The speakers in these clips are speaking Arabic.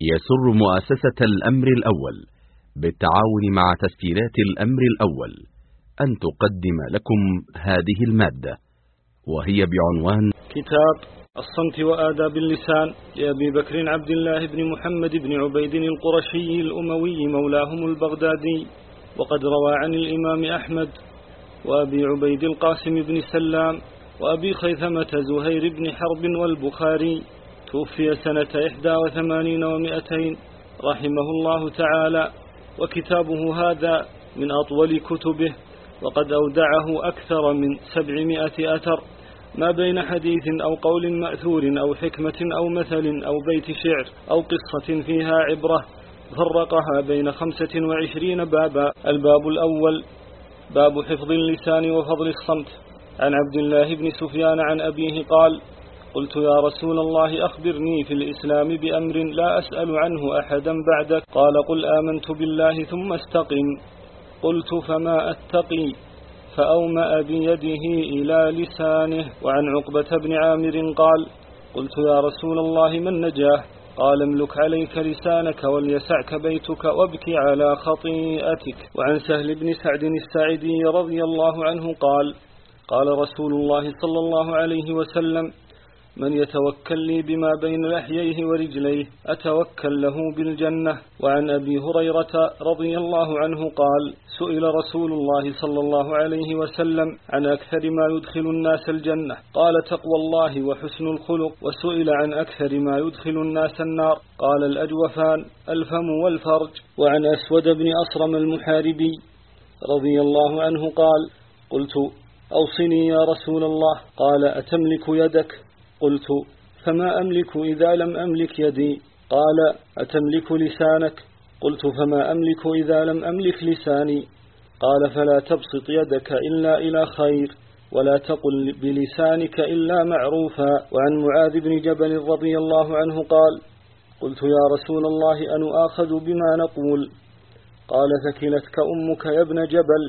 يسر مؤسسة الأمر الأول بالتعاون مع تسجيلات الأمر الأول أن تقدم لكم هذه المادة وهي بعنوان كتاب الصمت وآداب اللسان لأبي بكر عبد الله بن محمد بن عبيد القرشي الأموي مولاهم البغدادي وقد روى عن الإمام أحمد وأبي عبيد القاسم بن سلام وأبي خيثمة زهير بن حرب والبخاري. توفي سنة إحدى وثمانين ومائتين رحمه الله تعالى وكتابه هذا من أطول كتبه وقد أودعه أكثر من سبعمائة أثر ما بين حديث أو قول مأثور أو حكمة أو مثل أو بيت شعر أو قصة فيها عبرة فرقها بين خمسة وعشرين بابا. الباب الأول باب حفظ اللسان وفضل الصمت. عن عبد الله بن سفيان عن أبيه قال قلت يا رسول الله أخبرني في الإسلام بأمر لا أسأل عنه أحدا بعدك قال قل آمنت بالله ثم استقم. قلت فما أتقي؟ فأومأ بيده إلى لسانه. وعن عقبة بن عامر قال قلت يا رسول الله من نجاه؟ قال املك عليك لسانك وليسعك بيتك وابكي على خطيئتك. وعن سهل بن سعد الساعدي رضي الله عنه قال قال رسول الله صلى الله عليه وسلم من يتوكل لي بما بين لحييه ورجليه أتوكل له بالجنة. وعن أبي هريرة رضي الله عنه قال سئل رسول الله صلى الله عليه وسلم عن أكثر ما يدخل الناس الجنة. قال تقوى الله وحسن الخلق. وسئل عن أكثر ما يدخل الناس النار. قال الأجوفان الفم والفرج. وعن أسود بن أصرم المحاربي رضي الله عنه قال قلت أوصني يا رسول الله. قال أتملك يدك؟ قلت فما أملك إذا لم أملك يدي؟ قال أتملك لسانك؟ قلت فما أملك إذا لم أملك لساني؟ قال فلا تبسط يدك إلا إلى خير ولا تقل بلسانك إلا معروفا. وعن معاذ بن جبل رضي الله عنه قال قلت يا رسول الله أن آخذ بما نقول؟ قال ثكلتك أمك يا ابن جبل.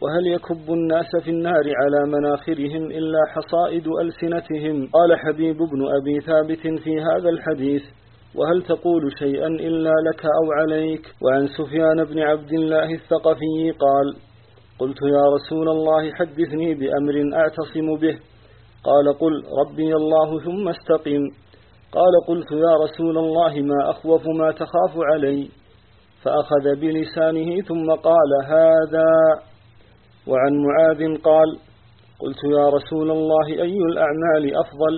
وهل يكب الناس في النار على مناخرهم إلا حصائد ألسنتهم؟ قال حبيب بن أبي ثابت في هذا الحديث وهل تقول شيئا إلا لك أو عليك؟ وعن سفيان بن عبد الله الثقفي قال قلت يا رسول الله حدثني بأمر أعتصم به. قال قل ربي الله ثم استقم. قال قلت يا رسول الله ما أخوف ما تخاف علي؟ فأخذ بلسانه ثم قال هذا وعن معاذ قال قلت يا رسول الله أي الأعمال أفضل؟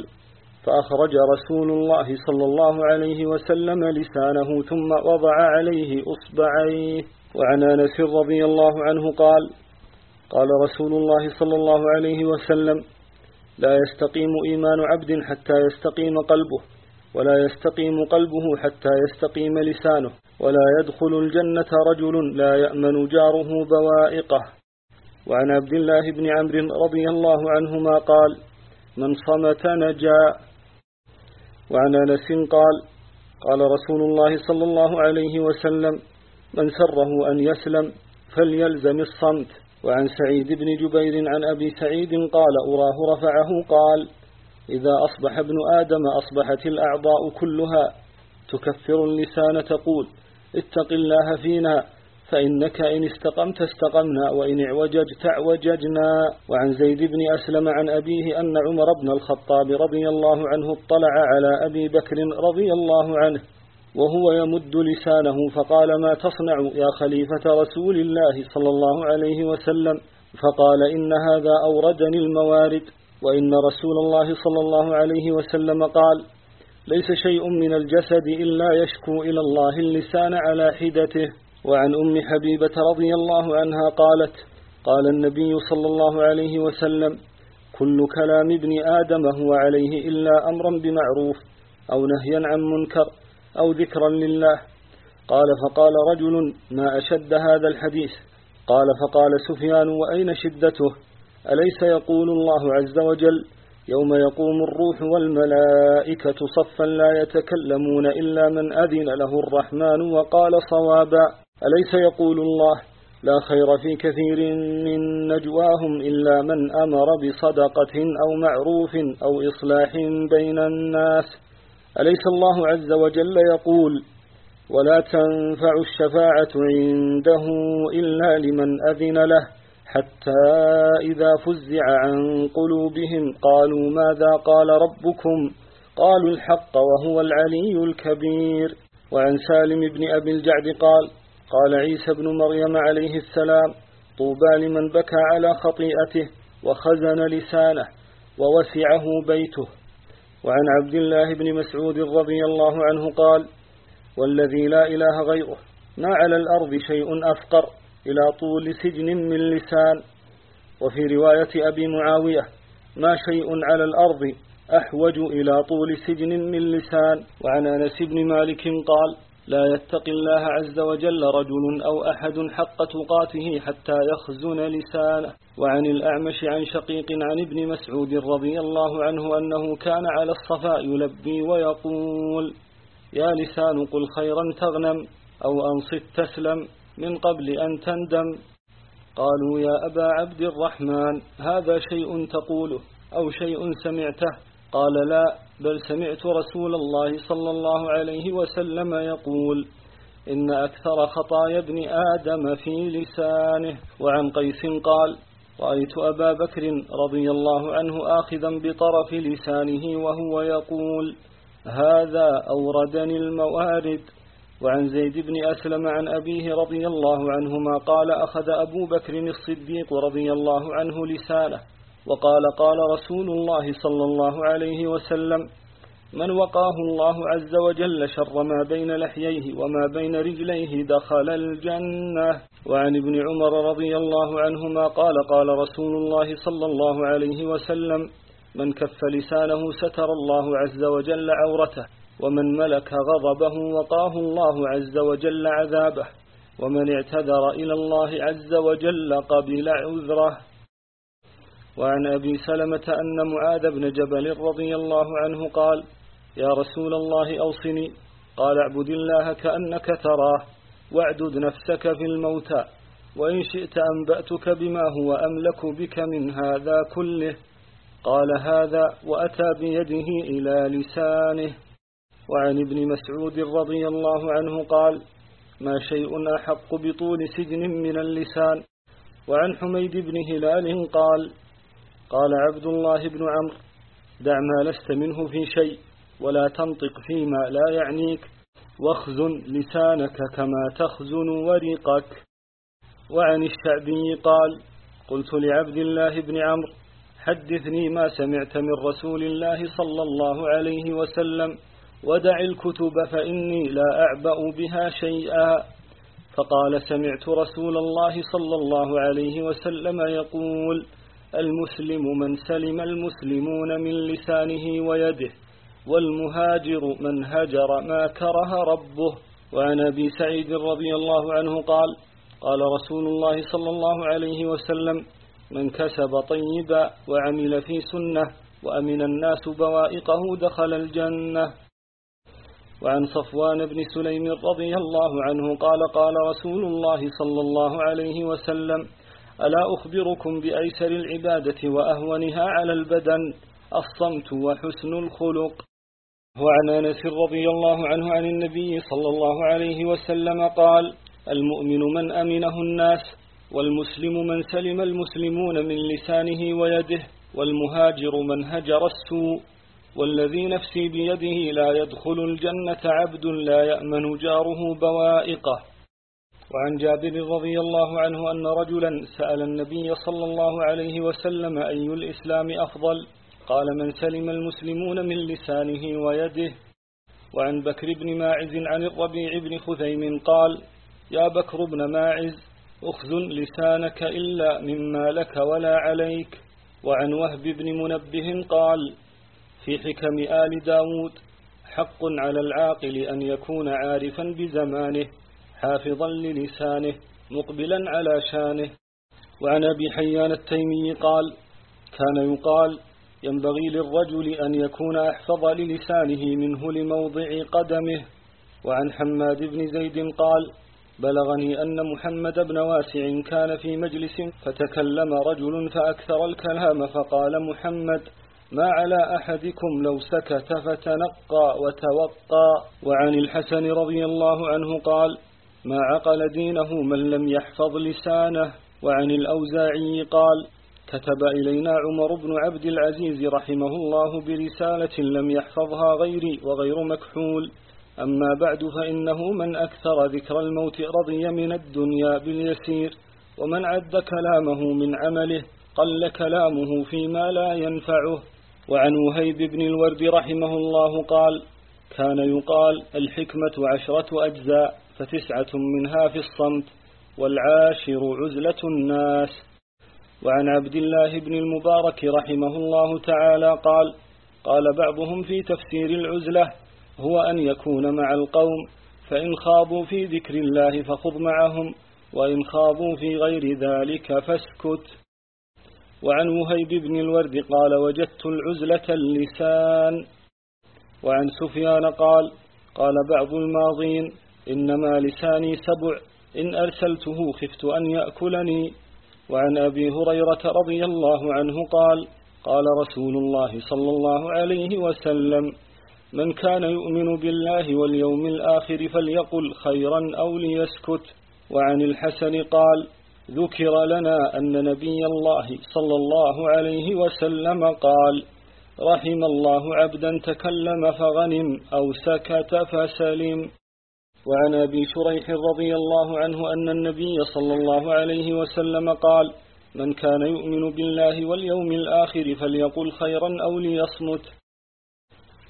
فأخرج رسول الله صلى الله عليه وسلم لسانه ثم وضع عليه أصبعيه. وعن أنس رضي الله عنه قال قال رسول الله صلى الله عليه وسلم لا يستقيم إيمان عبد حتى يستقيم قلبه ولا يستقيم قلبه حتى يستقيم لسانه ولا يدخل الجنة رجل لا يأمن جاره بوائقه. وعن عبد الله بن عمرو رضي الله عنهما قال من صمت نجا. وعن أنس قال قال رسول الله صلى الله عليه وسلم من سره أن يسلم فليلزم الصمت. وعن سعيد بن جبير عن أبي سعيد قال أراه رفعه. قال إذا أصبح ابن آدم أصبحت الأعضاء كلها تكفر اللسان تقول اتق الله فينا. فإنك إن استقمت استقمنا وإن اعوججت اعوججنا وعن زيد بن أسلم عن أبيه أن عمر بن الخطاب رضي الله عنه اطلع على أبي بكر رضي الله عنه وهو يمد لسانه فقال ما تصنع يا خليفة رسول الله صلى الله عليه وسلم؟ فقال إن هذا أوردني الموارد. وإن رسول الله صلى الله عليه وسلم قال ليس شيء من الجسد إلا يشكو إلى الله اللسان على حدته. وعن أم حبيبة رضي الله عنها قالت قال النبي صلى الله عليه وسلم كل كلام ابن آدم هو عليه إلا أمرا بمعروف أو نهيا عن منكر أو ذكرا لله. قال فقال رجل ما أشد هذا الحديث؟ قال فقال سفيان وأين شدته؟ أليس يقول الله عز وجل يوم يقوم الروح والملائكة صفا لا يتكلمون إلا من أذن له الرحمن وقال صوابا؟ أليس يقول الله لا خير في كثير من نجواهم إلا من أمر بصدقة أو معروف أو إصلاح بين الناس؟ أليس الله عز وجل يقول ولا تنفع الشفاعة عنده إلا لمن أذن له حتى إذا فزع عن قلوبهم قالوا ماذا قال ربكم؟ قالوا الحق وهو العلي الكبير. وعن سالم بن أبي الجعد قال قال عيسى بن مريم عليه السلام طوبى لمن بكى على خطيئته وخزن لسانه ووسعه بيته. وعن عبد الله بن مسعود رضي الله عنه قال والذي لا إله غيره ما على الأرض شيء أفقر إلى طول سجن من لسان. وفي رواية أبي معاوية ما شيء على الأرض أحوج إلى طول سجن من لسان. وعن أنس بن مالك قال لا يتقي الله عز وجل رجل أو أحد حق تقاته حتى يخزن لسانه. وعن الأعمش عن شقيق عن ابن مسعود رضي الله عنه أنه كان على الصفاء يلبي ويقول يا لسان قل خيرا تغنم أو أنصت تسلم من قبل أن تندم. قالوا يا أبا عبد الرحمن هذا شيء تقوله أو شيء سمعته قال لا بل سمعت رسول الله صلى الله عليه وسلم يقول إن أكثر خطايا ابن آدم في لسانه. وعن قيس قال رأيت أبا بكر رضي الله عنه آخذا بطرف لسانه وهو يقول هذا أوردني الموارد. وعن زيد بن أسلم عن أبيه رضي الله عنهما قال أخذ أبو بكر الصديق رضي الله عنه لسانه. وقال قال رسول الله صلى الله عليه وسلم من وقاه الله عز وجل شر ما بين لحييه وما بين رجليه دخل الجنة. وعن ابن عمر رضي الله عنهما قال قال رسول الله صلى الله عليه وسلم من كف لسانه ستر الله عز وجل عورته ومن ملك غضبه وقاه الله عز وجل عذابه ومن اعتذر إلى الله عز وجل قبل عذره. وعن أبي سلمة أن معاذ بن جبل رضي الله عنه قال يا رسول الله أوصني. قال اعبد الله كأنك تراه واعدد نفسك في الموتى وإن شئت أنبأتك بما هو أملك بك من هذا كله. قال هذا وأتى بيده إلى لسانه. وعن ابن مسعود رضي الله عنه قال ما شيء أحق بطول سجن من اللسان. وعن حميد بن هلال قال قال عبد الله بن عمرو دع ما لست منه في شيء ولا تنطق فيما لا يعنيك واخزن لسانك كما تخزن ورقك. وعن الشعبي قال قلت لعبد الله بن عمرو حدثني ما سمعت من رسول الله صلى الله عليه وسلم ودع الكتب فإني لا أعبأ بها شيئا. فقال سمعت رسول الله صلى الله عليه وسلم يقول المسلم من سلم المسلمون من لسانه ويده والمهاجر من هجر ما كره ربه. وعن أبي سعيد رضي الله عنه قال قال رسول الله صلى الله عليه وسلم من كسب طيبا وعمل في سنة وأمن الناس بوائقه دخل الجنة. وعن صفوان بن سليم رضي الله عنه قال قال رسول الله صلى الله عليه وسلم ألا أخبركم بأيسر العبادة وأهونها على البدن؟ الصمت وحسن الخلق. وعن أنس رضي الله عنه عن النبي صلى الله عليه وسلم قال المؤمن من أمنه الناس والمسلم من سلم المسلمون من لسانه ويده والمهاجر من هجر السوء. والذي نفسي بيده لا يدخل الجنة عبد لا يأمن جاره بوائقه. وعن جابر رضي الله عنه أن رجلا سأل النبي صلى الله عليه وسلم أي الإسلام أفضل؟ قال من سلم المسلمون من لسانه ويده. وعن بكر بن ماعز عن الربيع بن خثيم قال يا بكر بن ماعز أخذ لسانك إلا مما لك ولا عليك. وعن وهب بن منبه قال في حكم آل داود حق على العاقل أن يكون عارفا بزمانه. حافظا للسانه مقبلا على شانه. وعن أبي حيان التيمي قال كان يقال ينبغي للرجل أن يكون أحفظ للسانه منه لموضع قدمه. وعن حماد بن زيد قال بلغني أن محمد بن واسع كان في مجلس فتكلم رجل فأكثر الكلام فقال محمد ما على أحدكم لو سكت فتنقى وتوقى. وعن الحسن رضي الله عنه قال ما عقل دينه من لم يحفظ لسانه. وعن الأوزاعي قال كتب إلينا عمر بن عبد العزيز رحمه الله برسالة لم يحفظها غيري وغير مكحول. أما بعد فإنه من أكثر ذكر الموت رضي من الدنيا باليسير ومن عد كلامه من عمله قل كلامه فيما لا ينفعه. وعن وهيب بن الورد رحمه الله قال كان يقال الحكمة عشرة أجزاء. فتسعة منها في الصمت والعاشر عزلة الناس. وعن عبد الله بن المبارك رحمه الله تعالى قال قال بعضهم في تفسير العزلة هو أن يكون مع القوم فإن خاضوا في ذكر الله فخذ معهم وإن خاضوا في غير ذلك فاسكت. وعن وهيب بن الورد قال وجدت العزلة اللسان. وعن سفيان قال قال بعض الماضين إنما لساني سبع إن أرسلته خفت أن يأكلني. وعن أبي هريرة رضي الله عنه قال قال رسول الله صلى الله عليه وسلم من كان يؤمن بالله واليوم الآخر فليقل خيرا أو ليسكت. وعن الحسن قال ذكر لنا أن نبي الله صلى الله عليه وسلم قال رحم الله عبدا تكلم فغنم أو سكت فسلم. وعن أبي شريح رضي الله عنه أن النبي صلى الله عليه وسلم قال من كان يؤمن بالله واليوم الآخر فليقل خيرا أو ليصمت.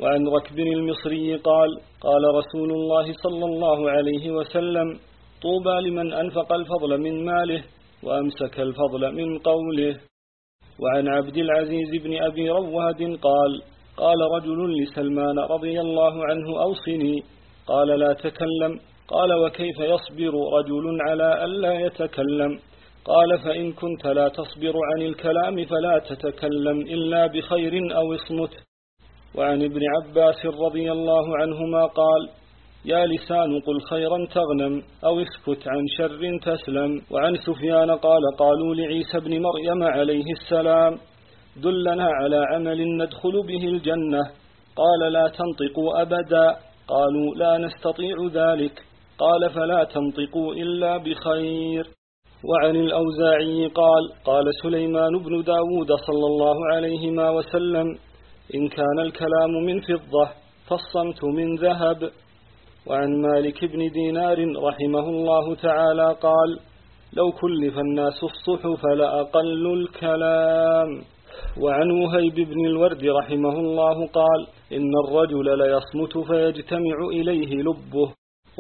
وعن ركب المصري قال قال رسول الله صلى الله عليه وسلم طوبى لمن أنفق الفضل من ماله وأمسك الفضل من قوله. وعن عبد العزيز بن أبي رواد قال قال رجل لسلمان رضي الله عنه أوصني قال لا تكلم. قال وكيف يصبر رجل على ألا يتكلم؟ قال فإن كنت لا تصبر عن الكلام فلا تتكلم إلا بخير أو اصمت وعن ابن عباس رضي الله عنهما قال يا لسان قل خيرا تغنم أو اسكت عن شر تسلم. وعن سفيان قال قالوا لعيسى بن مريم عليه السلام دلنا على عمل ندخل به الجنة. قال لا تنطقوا أبدا. قالوا لا نستطيع ذلك. قال فلا تنطقوا إلا بخير. وعن الأوزاعي قال قال سليمان بن داود صلى الله عليهما وسلم إن كان الكلام من فضة فالصمت من ذهب. وعن مالك بن دينار رحمه الله تعالى قال لو كلف الناس الصحف لأقل الكلام. وعن وهيب بن الورد رحمه الله قال إن الرجل ليصمت فيجتمع إليه لبه.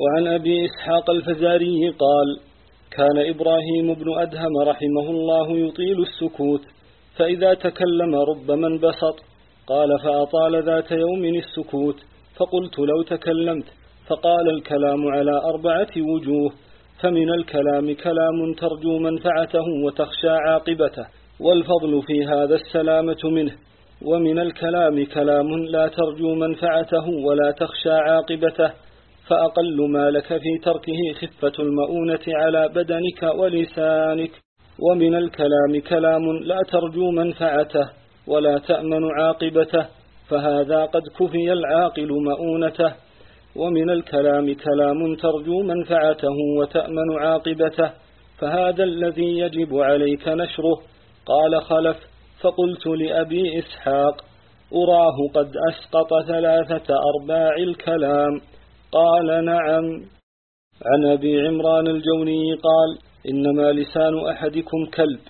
وعن أبي إسحاق الفزاري قال كان إبراهيم بن أدهم رحمه الله يطيل السكوت فإذا تكلم ربما انبسط قال فأطال ذات يوم السكوت فقلت لو تكلمت. فقال الكلام على أربعة وجوه فمن الكلام كلام ترجو منفعته وتخشى عاقبته. والفضل في هذا السلامة منه ومن الكلام كلام لا ترجو منفعته ولا تخشى عاقبته فأقل ما لك في تركه خفة المؤونة على بدنك ولسانك ومن الكلام كلام لا ترجو منفعته ولا تأمن عاقبته فهذا قد كفي العاقل مؤونته ومن الكلام كلام ترجو منفعته وتأمن عاقبته فهذا الذي يجب عليك نشره قال خلف فقلت لأبي إسحاق أراه قد أسقط ثلاثة أرباع الكلام. قال نعم. عن أبي عمران الجوني قال إنما لسان أحدكم كلب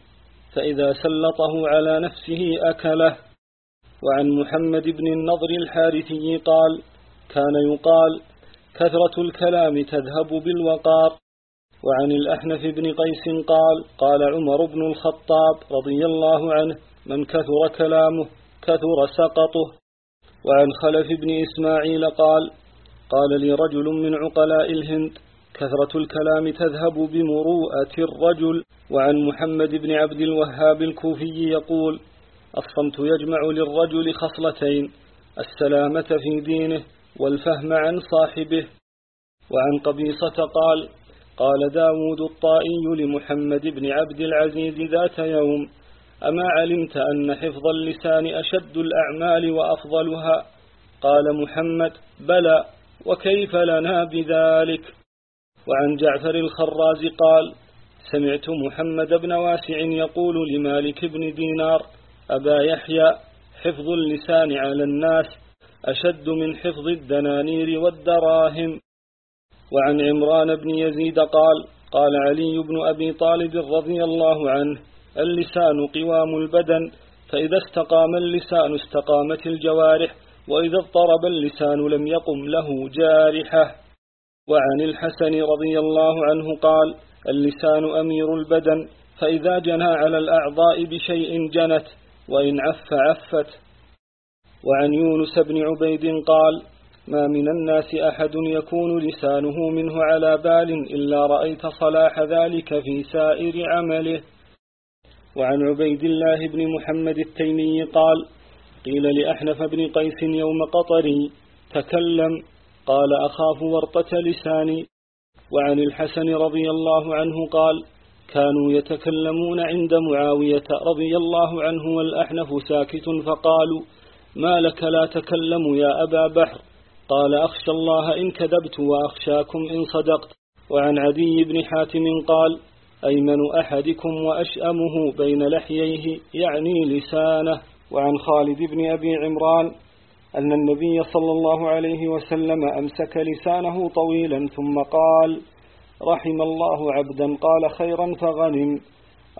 فإذا سلطه على نفسه أكله. وعن محمد بن النضر الحارثي قال كان يقال كثرة الكلام تذهب بالوقار. وعن الأحنف بن قيس قال قال عمر بن الخطاب رضي الله عنه من كثر كلامه كثر سقطه. وعن خلف بن إسماعيل قال قال لي رجل من عقلاء الهند كثرة الكلام تذهب بمروءة الرجل. وعن محمد بن عبد الوهاب الكوفي يقول الصمت يجمع للرجل خصلتين السلامة في دينه والفهم عن صاحبه. وعن قبيصة قال قال داود الطائي لمحمد بن عبد العزيز ذات يوم أما علمت أن حفظ اللسان أشد الأعمال وأفضلها؟ قال محمد بلى وكيف لنا بذلك؟ وعن جعفر الخراز قال سمعت محمد بن واسع يقول لمالك بن دينار أبا يحيى حفظ اللسان على الناس أشد من حفظ الدنانير والدراهم. وعن عمران بن يزيد قال قال علي بن أبي طالب رضي الله عنه اللسان قوام البدن فإذا استقام اللسان استقامت الجوارح وإذا اضطرب اللسان لم يقم له جارحة. وعن الحسن رضي الله عنه قال اللسان أمير البدن فإذا جنى على الأعضاء بشيء جنت وإن عف عفت. وعن يونس بن عبيد قال ما من الناس أحد يكون لسانه منه على بال إلا رأيت صلاح ذلك في سائر عمله. وعن عبيد الله بن محمد التيمي قال قيل لأحنف بن قيس يوم قطري تكلم. قال أخاف ورطة لساني. وعن الحسن رضي الله عنه قال كانوا يتكلمون عند معاوية رضي الله عنه والأحنف ساكت فقالوا ما لك لا تكلم يا أبا بحر؟ قال أخشى الله إن كذبت وأخشاكم إن صدقت. وعن عدي بن حاتم قال أيمن أحدكم وأشأمه بين لحييه يعني لسانه. وعن خالد بن أبي عمران أن النبي صلى الله عليه وسلم أمسك لسانه طويلا ثم قال رحم الله عبدا قال خيرا فغنم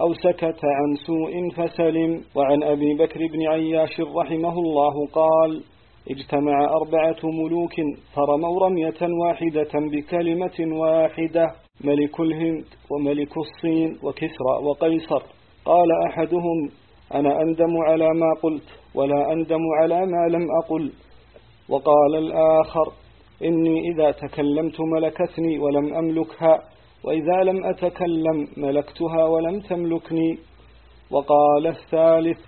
أو سكت عن سوء فسلم. وعن أبي بكر بن عياش رحمه الله قال اجتمع أربعة ملوك فرموا رمية واحدة بكلمة واحدة ملك الهند وملك الصين وكسرى وقيصر. قال أحدهم أنا أندم على ما قلت ولا أندم على ما لم أقل. وقال الآخر إني إذا تكلمت ملكتني ولم أملكها وإذا لم أتكلم ملكتها ولم تملكني. وقال الثالث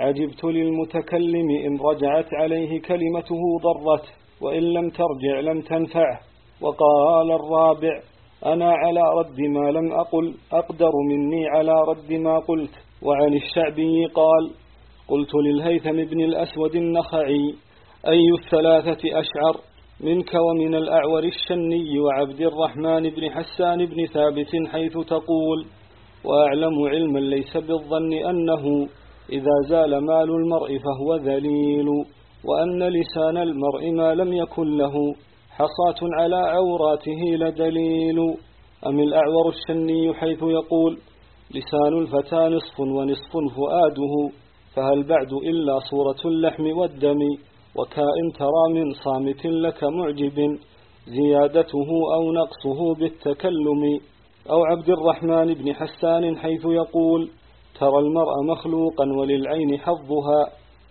عجبت للمتكلم إن رجعت عليه كلمته ضرت وإن لم ترجع لم تنفعه وقال الرابع أنا على رد ما لم أقل أقدر مني على رد ما قلت. وعن الشعبي قال قلت للهيثم بن الأسود النخعي أي الثلاثة أشعر؟ منك ومن الأعور الشني وعبد الرحمن بن حسان بن ثابت حيث تقول وأعلم علما ليس بالظن أنه إذا زال مال المرء فهو ذليل وأن لسان المرء ما لم يكن له حصاة على عوراته لدليل. أم الأعور الشني حيث يقول لسان الفتى نصف ونصف فؤاده فهل بعد إلا صورة اللحم والدم؟ وكائن ترى من صامت لك معجب زيادته أو نقصه بالتكلم. أو عبد الرحمن بن حسان حيث يقول ترى المرء مخلوقا وللعين حظها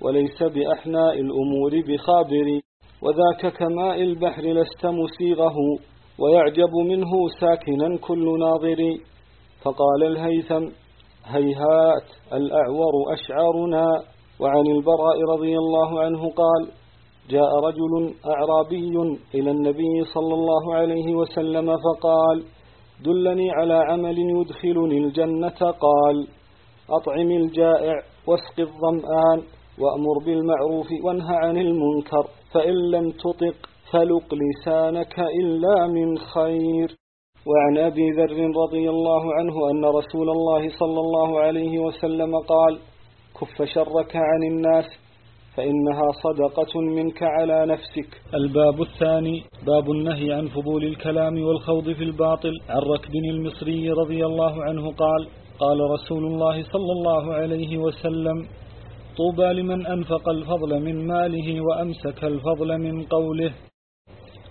وليس بأحناء الأمور بخابر وذاك كماء البحر لست مسيغه ويعجب منه ساكنا كل ناظر فقال الهيثم هيهات الأعور أشعارنا. وعن البراء رضي الله عنه قال جاء رجل أعرابي إلى النبي صلى الله عليه وسلم فقال دلني على عمل يدخلني الجنة. قال أطعم الجائع واسق الظمآن وأمر بالمعروف وانهى عن المنكر فإن لم تطق فلق لسانك إلا من خير. وعن أبي ذر رضي الله عنه أن رسول الله صلى الله عليه وسلم قال كف شرك عن الناس فإنها صدقة منك على نفسك. الباب الثاني باب النهي عن فضول الكلام والخوض في الباطل. عن ركب المصري رضي الله عنه قال قال رسول الله صلى الله عليه وسلم طوبى لمن أنفق الفضل من ماله وأمسك الفضل من قوله.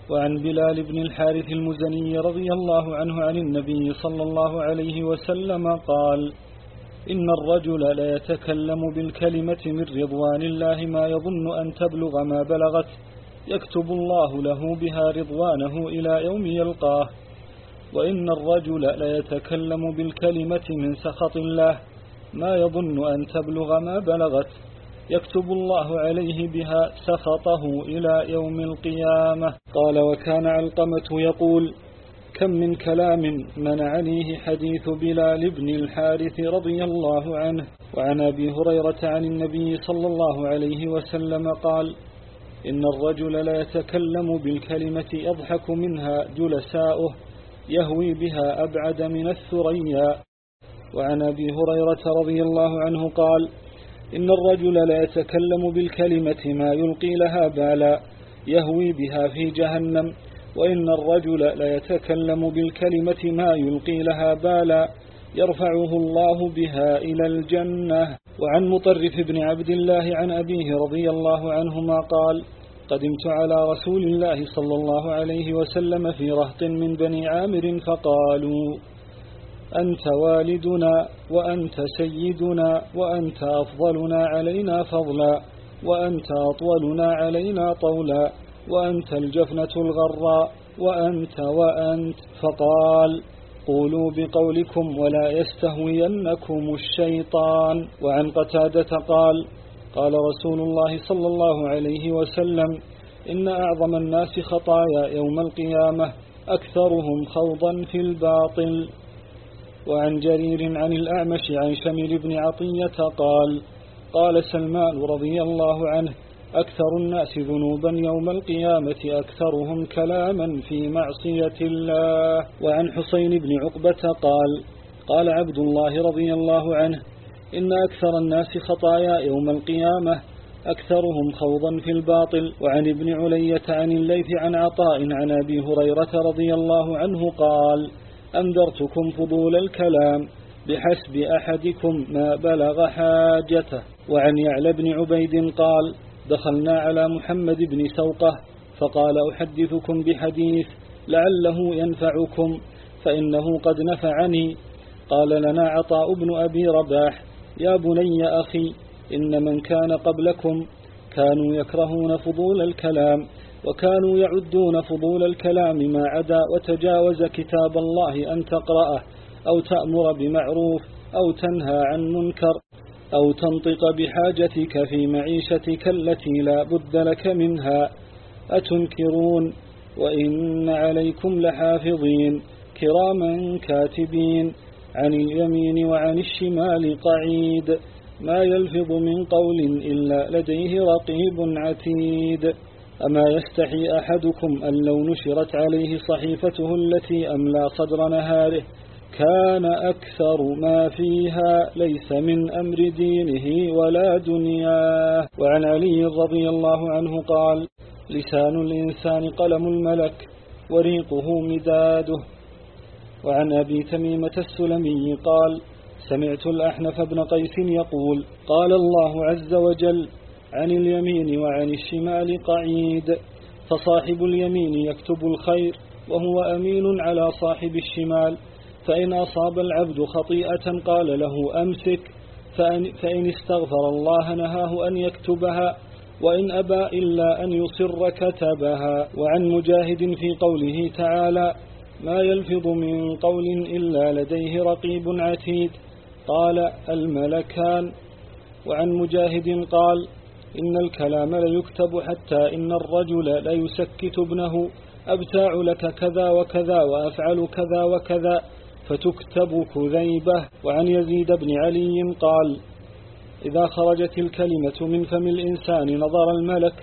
وعن بلال بن الحارث المزني رضي الله عنه عن النبي صلى الله عليه وسلم قال إن الرجل لا يتكلم بالكلمة من رضوان الله ما يظن أن تبلغ ما بلغت يكتب الله له بها رضوانه إلى يوم يلقاه. وإن الرجل لا يتكلم بالكلمة من سخط الله ما يظن أن تبلغ ما بلغت. يكتب الله عليه بها سخطه إلى يوم القيامة. قال وكان علقمة يقول كم من كلام منعنيه حديث بلال بن الحارث رضي الله عنه. وعن أبي هريرة عن النبي صلى الله عليه وسلم قال إن الرجل لا يتكلم بالكلمة يضحك منها جلساؤه. يهوي بها أبعد من الثريا. وعن أبي هريرة رضي الله عنه قال إن الرجل لا يتكلم بالكلمة ما يلقي لها بالا يهوي بها في جهنم. وإن الرجل لا يتكلم بالكلمة ما يلقي لها بالا يرفعه الله بها إلى الجنة. وعن مطرف بن عبد الله عن أبيه رضي الله عنهما قال قدمت على رسول الله صلى الله عليه وسلم في رهط من بني عامر فقالوا أنت والدنا وأنت سيدنا وأنت أفضلنا علينا فضلا وأنت أطولنا علينا طولا وأنت الجفنة الغراء وأنت وأنت. فقال قولوا بقولكم ولا يستهوينكم الشيطان. وعن قتادة قال قال رسول الله صلى الله عليه وسلم إن أعظم الناس خطايا يوم القيامة أكثرهم خوضا في الباطل. وعن جرير عن الأعمش عن شميل بن عطية قال قال سلمان رضي الله عنه أكثر الناس ذنوبا يوم القيامة أكثرهم كلاما في معصية الله. وعن حسين بن عقبة قال قال عبد الله رضي الله عنه إن أكثر الناس خطايا يوم القيامة أكثرهم خوضا في الباطل. وعن ابن علية عن الليث عن عطاء عن أبي هريرة رضي الله عنه قال أنذرتكم فضول الكلام بحسب أحدكم ما بلغ حاجته. وعن يعلى بن عبيد قال دخلنا على محمد بن سوقة فقال أحدثكم بحديث لعله ينفعكم فإنه قد نفعني. قال لنا عطاء بن أبي رباح يا بني أخي إن من كان قبلكم كانوا يكرهون فضول الكلام وكانوا يعدون فضول الكلام ما عدا وتجاوز كتاب الله أن تقرأه أو تأمر بمعروف أو تنهى عن منكر أو تنطق بحاجتك في معيشتك التي لا بد لك منها. أتنكرون؟ وإن عليكم لحافظين كراما كاتبين. عن اليمين وعن الشمال قعيد ما يلفظ من قول إلا لديه رقيب عتيد. أما يستحي أحدكم أن لو نشرت عليه صحيفته التي أملا صدر نهاره كان أكثر ما فيها ليس من أمر دينه ولا دنياه. وعن علي رضي الله عنه قال لسان الإنسان قلم الملك وريقه مداده. وعن أبي تميمة السلمي قال سمعت الأحنف بن قيس يقول قال الله عز وجل عن اليمين وعن الشمال قعيد فصاحب اليمين يكتب الخير وهو أمين على صاحب الشمال فإن أصاب العبد خطيئة قال له أمسك فإن, فإن استغفر الله نهاه أن يكتبها وإن أبى إلا أن يصر كتبها. وعن مجاهد في قوله تعالى ما يلفظ من قول إلا لديه رقيب عتيد. قال الملكان وعن مجاهد قال إن الكلام ليكتب حتى إن الرجل ليسكت ابنه. أبتاع لك كذا وكذا وأفعل كذا وكذا فتكتب كذيبة. وعن يزيد بن علي قال إذا خرجت الكلمة من فم الإنسان نظر الملك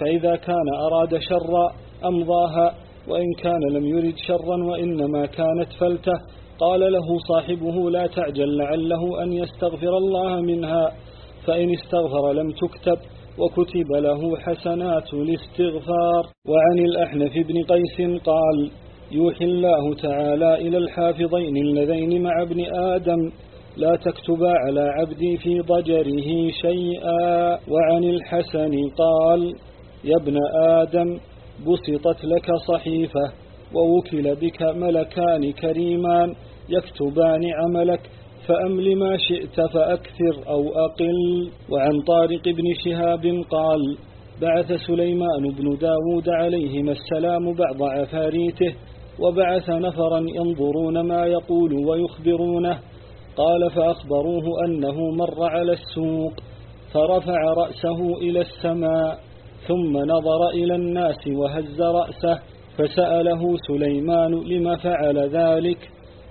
فإذا كان أراد شرا أمضاها. وإن كان لم يرد شرا وإنما كانت فلتة قال له صاحبه لا تعجل لعله أن يستغفر الله منها فإن استغفر لم تكتب وكتب له حسنات الاستغفار. وعن الأحنف بن قيس قال يوحي الله تعالى إلى الحافظين اللذين مع ابن آدم لا تكتبا على عبدي في ضجره شيئا. وعن الحسن قال يا ابن آدم بسطت لك صحيفة ووكل بك ملكان كريمان يكتبان عملك فأمل ما شئت فأكثر أو أقل. وعن طارق بن شهاب قال بعث سليمان بن داود عليهما السلام بعض عفاريته وبعث نفرا ينظرون ما يقول ويخبرونه. قال فأخبروه أنه مر على السوق فرفع رأسه إلى السماء ثم نظر إلى الناس وهز رأسه فسأله سليمان لم فعل ذلك؟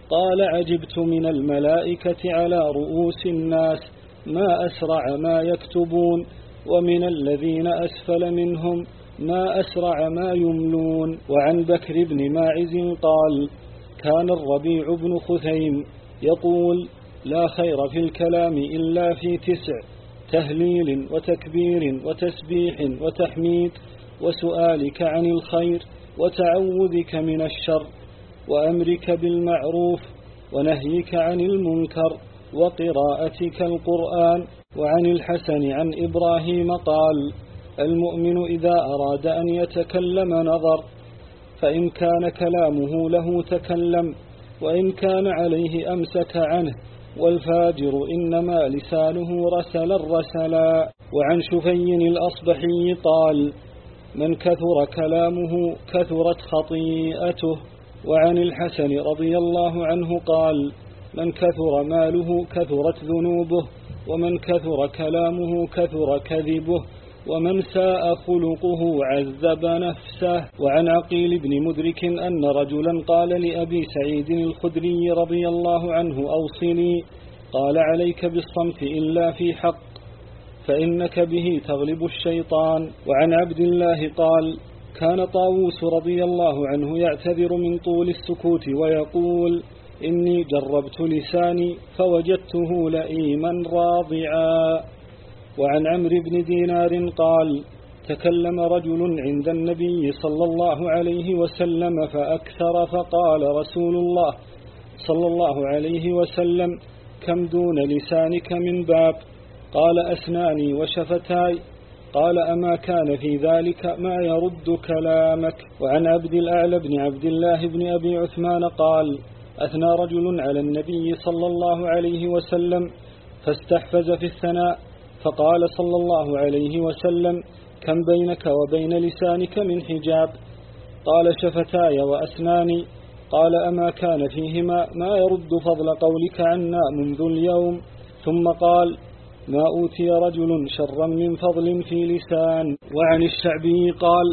قال عجبت من الملائكة على رؤوس الناس ما أسرع ما يكتبون ومن الذين أسفل منهم ما أسرع ما يملون. وعن بكر بن ماعز قال كان الربيع بن خثيم يقول لا خير في الكلام إلا في تسع تهليل وتكبير وتسبيح وتحميد وسؤالك عن الخير وتعوذك من الشر وأمرك بالمعروف ونهيك عن المنكر وقراءتك القرآن وعن الحسن عن إبراهيم قال المؤمن إذا أراد أن يتكلم نظر فإن كان كلامه له تكلم وإن كان عليه أمسك عنه والفاجر إنما لسانه رسل الرسلا وعن شفي الأصبحي قال من كثر كلامه كثرت خطيئته. وعن الحسن رضي الله عنه قال من كثر ماله كثرت ذنوبه ومن كثر كلامه كثر كذبه. ومن ساء خلقه عذب نفسه. وعن عقيل بن مدرك أن رجلا قال لأبي سعيد الخدري رضي الله عنه أوصني قال عليك بالصمت إلا في حق فإنك به تغلب الشيطان. وعن عبد الله قال كان طاووس رضي الله عنه يعتذر من طول السكوت ويقول إني جربت لساني فوجدته لئيما راضعا. وعن عمرو بن دينار قال تكلم رجل عند النبي صلى الله عليه وسلم فأكثر فقال رسول الله صلى الله عليه وسلم كم دون لسانك من باب؟ قال أسناني وشفتاي. قال أما كان في ذلك ما يرد كلامك؟ وعن عبد الأعلى بن عبد الله بن أبي عثمان قال أثنى رجل على النبي صلى الله عليه وسلم فاستحفز في الثناء فقال صلى الله عليه وسلم كم بينك وبين لسانك من حجاب؟ قال شفتاي وأسناني. قال أما كان فيهما ما يرد فضل قولك عنا منذ اليوم. ثم قال ما أوتي رجل شرا من فضل في لسان. وعن الشعبي قال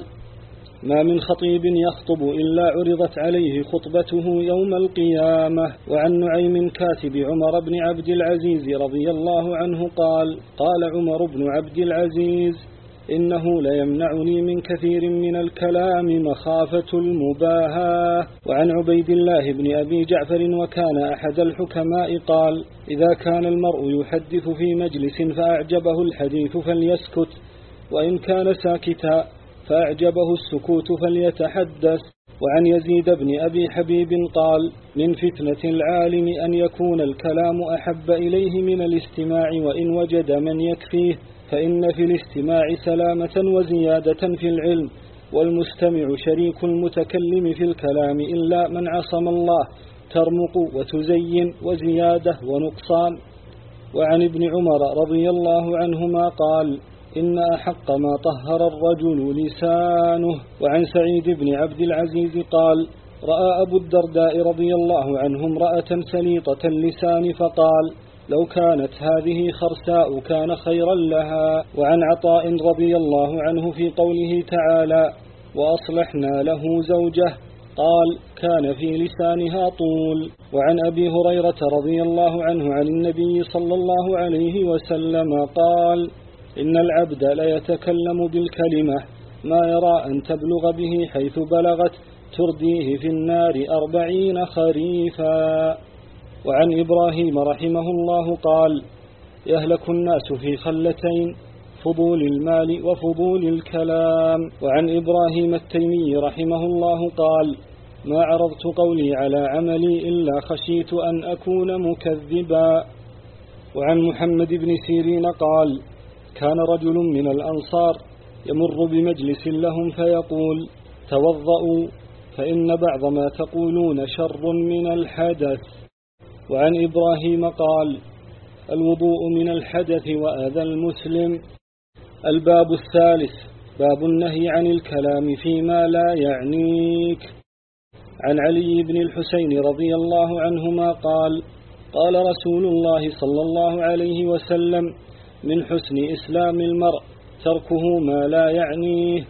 ما من خطيب يخطب إلا عرضت عليه خطبته يوم القيامة. وعن نعيم كاتب عمر بن عبد العزيز رضي الله عنه قال قال عمر بن عبد العزيز إنه ليمنعني من كثير من الكلام مخافة المباهاة. وعن عبيد الله بن أبي جعفر وكان أحد الحكماء قال إذا كان المرء يحدث في مجلس فأعجبه الحديث فليسكت وإن كان ساكتا فأعجبه السكوت فليتحدث. وعن يزيد بن أبي حبيب قال من فتنة العالم أن يكون الكلام أحب إليه من الاستماع وإن وجد من يكفيه فإن في الاستماع سلامة وزيادة في العلم. والمستمع شريك المتكلم في الكلام إلا من عصم الله ترمق وتزين وزيادة ونقصان. وعن ابن عمر رضي الله عنهما قال إن أحق ما طهر الرجل لسانه. وعن سعيد بن عبد العزيز قال رأى أبو الدرداء رضي الله عنه امرأة سليطة اللسان فقال لو كانت هذه خرساء كان خيرا لها. وعن عطاء رضي الله عنه في قوله تعالى وأصلحنا له زوجه. قال كان في لسانها طول. وعن أبي هريرة رضي الله عنه عن النبي صلى الله عليه وسلم قال إن العبد ليتكلم بالكلمة ما يرى أن تبلغ به حيث بلغت ترديه في النار أربعين خريفا. وعن إبراهيم رحمه الله قال يهلك الناس في خلتين فضول المال وفضول الكلام. وعن إبراهيم التيمي رحمه الله قال ما عرضت قولي على عملي إلا خشيت أن أكون مكذبا. وعن محمد بن سيرين قال كان رجل من الأنصار يمر بمجلس لهم فيقول توضأوا فإن بعض ما تقولون شر من الحدث. وعن إبراهيم قال الوضوء من الحدث وأذى المسلم. الباب الثالث باب النهي عن الكلام فيما لا يعنيك. عن علي بن الحسين رضي الله عنهما قال قال رسول الله صلى الله عليه وسلم من حسن إسلام المرء تركه ما لا يعنيه.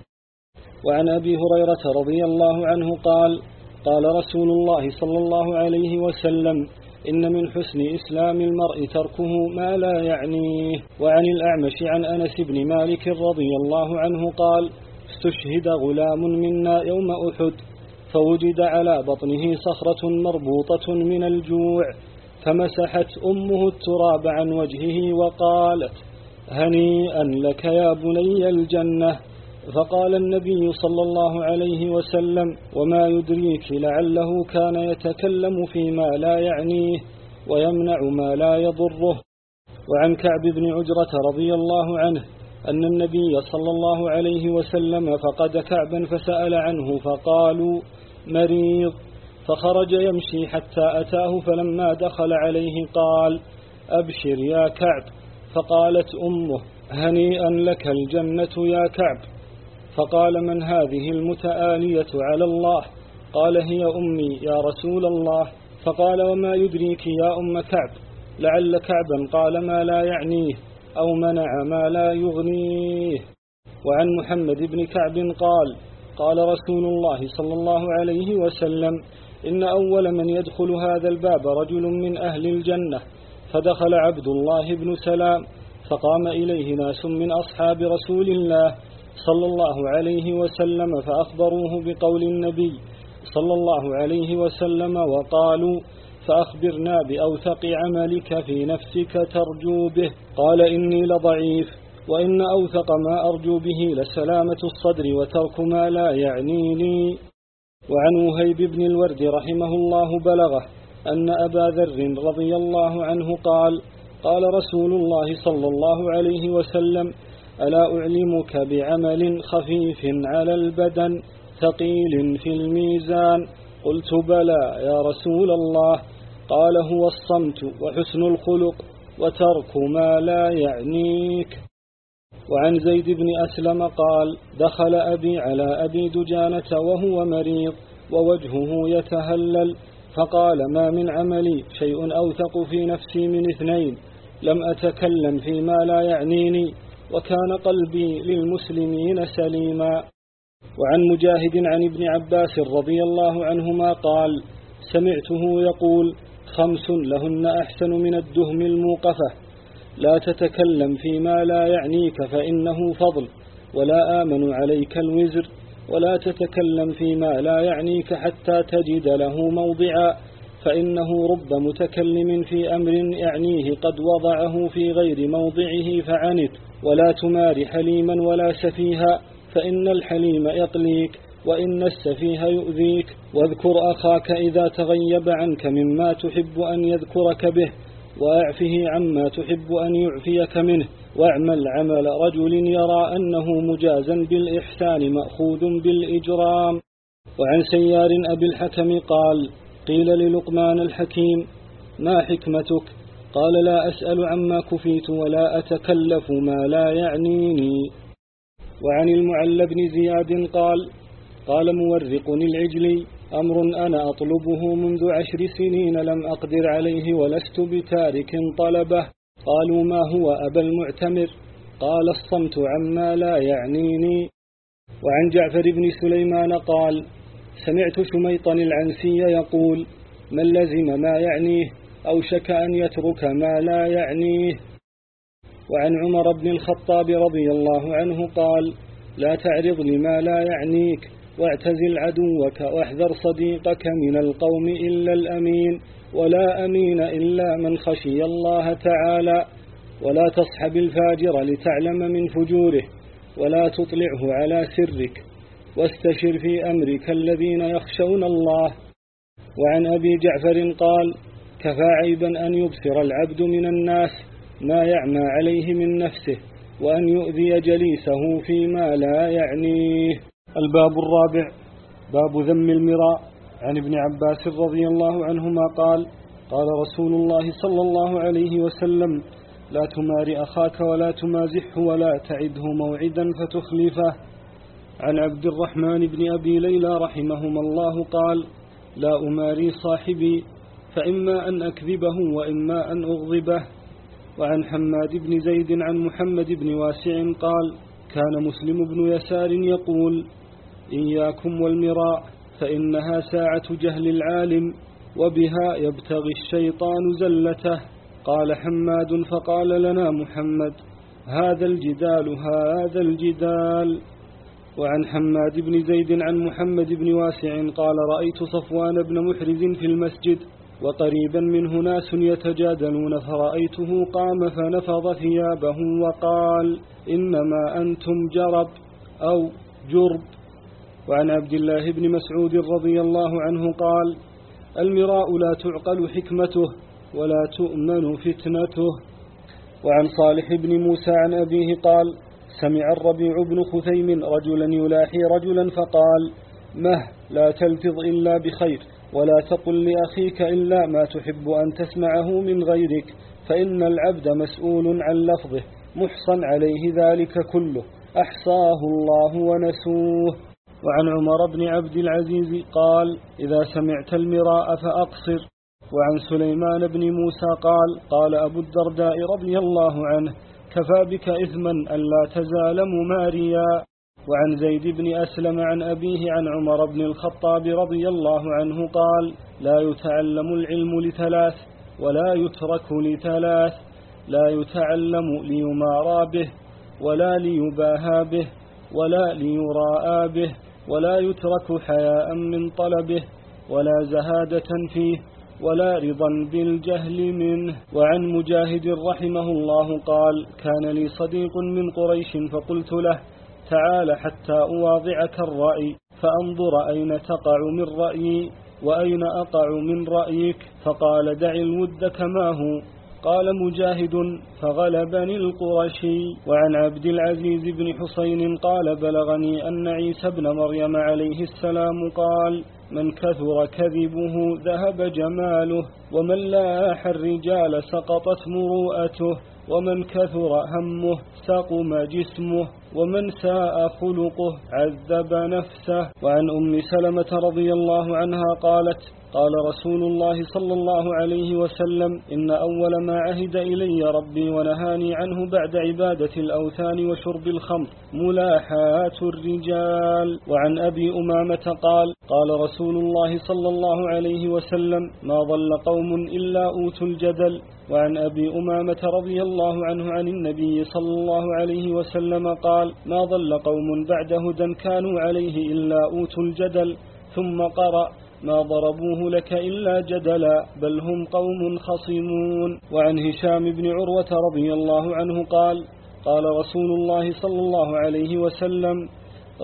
وعن أبي هريرة رضي الله عنه قال قال رسول الله صلى الله عليه وسلم إن من حسن إسلام المرء تركه ما لا يعنيه. وعن الأعمش عن أنس بن مالك رضي الله عنه قال استشهد غلام منا يوم أحد فوجد على بطنه صخرة مربوطة من الجوع. فمسحت أمه التراب عن وجهه وقالت هنيئا لك يا بني الجنة. فقال النبي صلى الله عليه وسلم وما يدريك لعله كان يتكلم فيما لا يعنيه ويمنع ما لا يضره. وعن كعب بن عجرة رضي الله عنه أن النبي صلى الله عليه وسلم فقد كعبا فسأل عنه فقالوا مريض. فخرج يمشي حتى أتاه فلما دخل عليه قال أبشر يا كعب. فقالت أمه هنيئا لك الجنة يا كعب. فقال من هذه المتآلية على الله؟ قال هي أمي يا رسول الله. فقال وما يدريك يا أم كعب؟ لعل كعبا قال ما لا يعنيه أو منع ما لا يغنيه. وعن محمد بن كعب قال قال رسول الله صلى الله عليه وسلم إن أول من يدخل هذا الباب رجل من أهل الجنة فدخل عبد الله بن سلام فقام إليه ناس من أصحاب رسول الله صلى الله عليه وسلم فأخبروه بقول النبي صلى الله عليه وسلم وقالوا فأخبرنا بأوثق عملك في نفسك ترجو به. قال إني لضعيف وإن أوثق ما أرجو به لسلامة الصدر وترك ما لا يعنيني وعن وهيب بن الورد رحمه الله بلغه أن أبا ذر رضي الله عنه قال قال رسول الله صلى الله عليه وسلم ألا أعلمك بعمل خفيف على البدن ثقيل في الميزان؟ قلت بلى يا رسول الله. قال هو الصمت وحسن الخلق وترك ما لا يعنيك. وعن زيد بن أسلم قال دخل أبي على أبي دجانة وهو مريض ووجهه يتهلل فقال ما من عملي شيء أوثق في نفسي من اثنين لم أتكلم فيما لا يعنيني وكان قلبي للمسلمين سليما. وعن مجاهد عن ابن عباس رضي الله عنهما قال سمعته يقول خمس لهن أحسن من الدهم الموقفة لا تتكلم فيما لا يعنيك فإنه فضل ولا آمن عليك الوزر ولا تتكلم فيما لا يعنيك حتى تجد له موضعا فإنه رب متكلم في أمر يعنيه قد وضعه في غير موضعه فعنت ولا تمار حليما ولا سفيها فإن الحليم يطليك وإن السفيه يؤذيك واذكر أخاك إذا تغيب عنك مما تحب أن يذكرك به. وأعفه عما تحب أن يعفيك منه واعمل عمل رجل يرى أنه مجازا بالإحسان مأخوذ بالإجرام. وعن سيار أبي الحكم قال قيل للقمان الحكيم ما حكمتك؟ قال لا أسأل عما كفيت ولا أتكلف ما لا يعنيني. وعن المعل بن زياد قال قال مورق العجلي أمر أنا أطلبه منذ عشر سنين لم أقدر عليه ولست بتارك طلبه. قالوا ما هو أبا المعتمر؟ قال الصمت عما لا يعنيني. وعن جعفر بن سليمان قال سمعت شميطا العنسي يقول من لزم ما يعنيه أوشك أن يترك ما لا يعنيه. وعن عمر بن الخطاب رضي الله عنه قال لا تعرض لما لا يعنيك. واعتزل عدوك واحذر صديقك من القوم إلا الأمين ولا أمين إلا من خشي الله تعالى. ولا تصحب الفاجر لتعلم من فجوره ولا تطلعه على سرك. واستشر في أمرك الذين يخشون الله. وعن أبي جعفر قال كفى عيبا أن يبصر العبد من الناس ما يعمى عليه من نفسه وأن يؤذي جليسه فيما لا يعنيه. الباب الرابع باب ذم المراء. عن ابن عباس رضي الله عنهما قال قال رسول الله صلى الله عليه وسلم لا تمار أخاك ولا تمازحه ولا تعده موعدا فتخلفه. عن عبد الرحمن بن أبي ليلى رحمهما الله قال لا أماري صاحبي فإما أن أكذبه وإما أن أغضبه. وعن حماد بن زيد عن محمد بن واسع قال كان مسلم بن يسار يقول إياكم والمراء فإنها ساعة جهل العالم وبها يبتغي الشيطان زلته. قال حماد فقال لنا محمد هذا الجدال هذا الجدال. وعن حماد بن زيد عن محمد بن واسع قال رأيت صفوان بن محرز في المسجد وقريبا منه ناس يتجادلون فرأيته قام فنفض ثيابه وقال إنما أنتم جرب أو جرب. وعن عبد الله بن مسعود رضي الله عنه قال المراء لا تعقل حكمته ولا تؤمن فتنته. وعن صالح بن موسى عن أبيه قال سمع الربيع بن خثيم رجلا يلاحي رجلا فقال مه لا تلفظ إلا بخير ولا تقل لأخيك إلا ما تحب أن تسمعه من غيرك فإن العبد مسؤول عن لفظه محصن عليه ذلك كله أحصاه الله ونسوه وعن عمر بن عبد العزيز قال إذا سمعت المراء فأقصر. وعن سليمان بن موسى قال قال أبو الدرداء رضي الله عنه كفى بك إثما ألا تزال مماريا. وعن زيد بن أسلم عن أبيه عن عمر بن الخطاب رضي الله عنه قال لا يتعلم العلم لثلاث ولا يترك لثلاث لا يتعلم ليمارى به ولا ليباهى به ولا ليراءى به. ولا يترك حياء من طلبه ولا زهادة فيه ولا رضا بالجهل منه. وعن مجاهد رحمه الله قال كان لي صديق من قريش فقلت له تعال حتى أواضعك الرأي فأنظر أين تقع من رأيي وأين أقع من رأيك فقال دع الود كما هو قال مجاهد فغلبني القرشي وعن عبد العزيز بن حسين قال بلغني أن عيسى بن مريم عليه السلام قال من كثر كذبه ذهب جماله ومن لاح الرجال سقطت مروءته ومن كثر همه سقم جسمه ومن ساء خلقه عذب نفسه وعن أم سلمة رضي الله عنها قالت قال رسول الله صلى الله عليه وسلم إن أول ما عهد إلي ربي ونهاني عنه بعد عبادة الأوثان وشرب الخمر ملاحات الرجال. وعن أبي أمامة قال قال رسول الله صلى الله عليه وسلم ما ضل قوم إلا أوتوا الجدل. وعن أبي أمامة رضي الله عنه عن النبي صلى الله عليه وسلم قال ما ضل قوم بعد هدى كانوا عليه إلا أوتوا الجدل ثم قرأ ما ضربوه لك إلا جدلا بل هم قوم خصمون. وعن هشام بن عروة رضي الله عنه قال قال رسول الله صلى الله عليه وسلم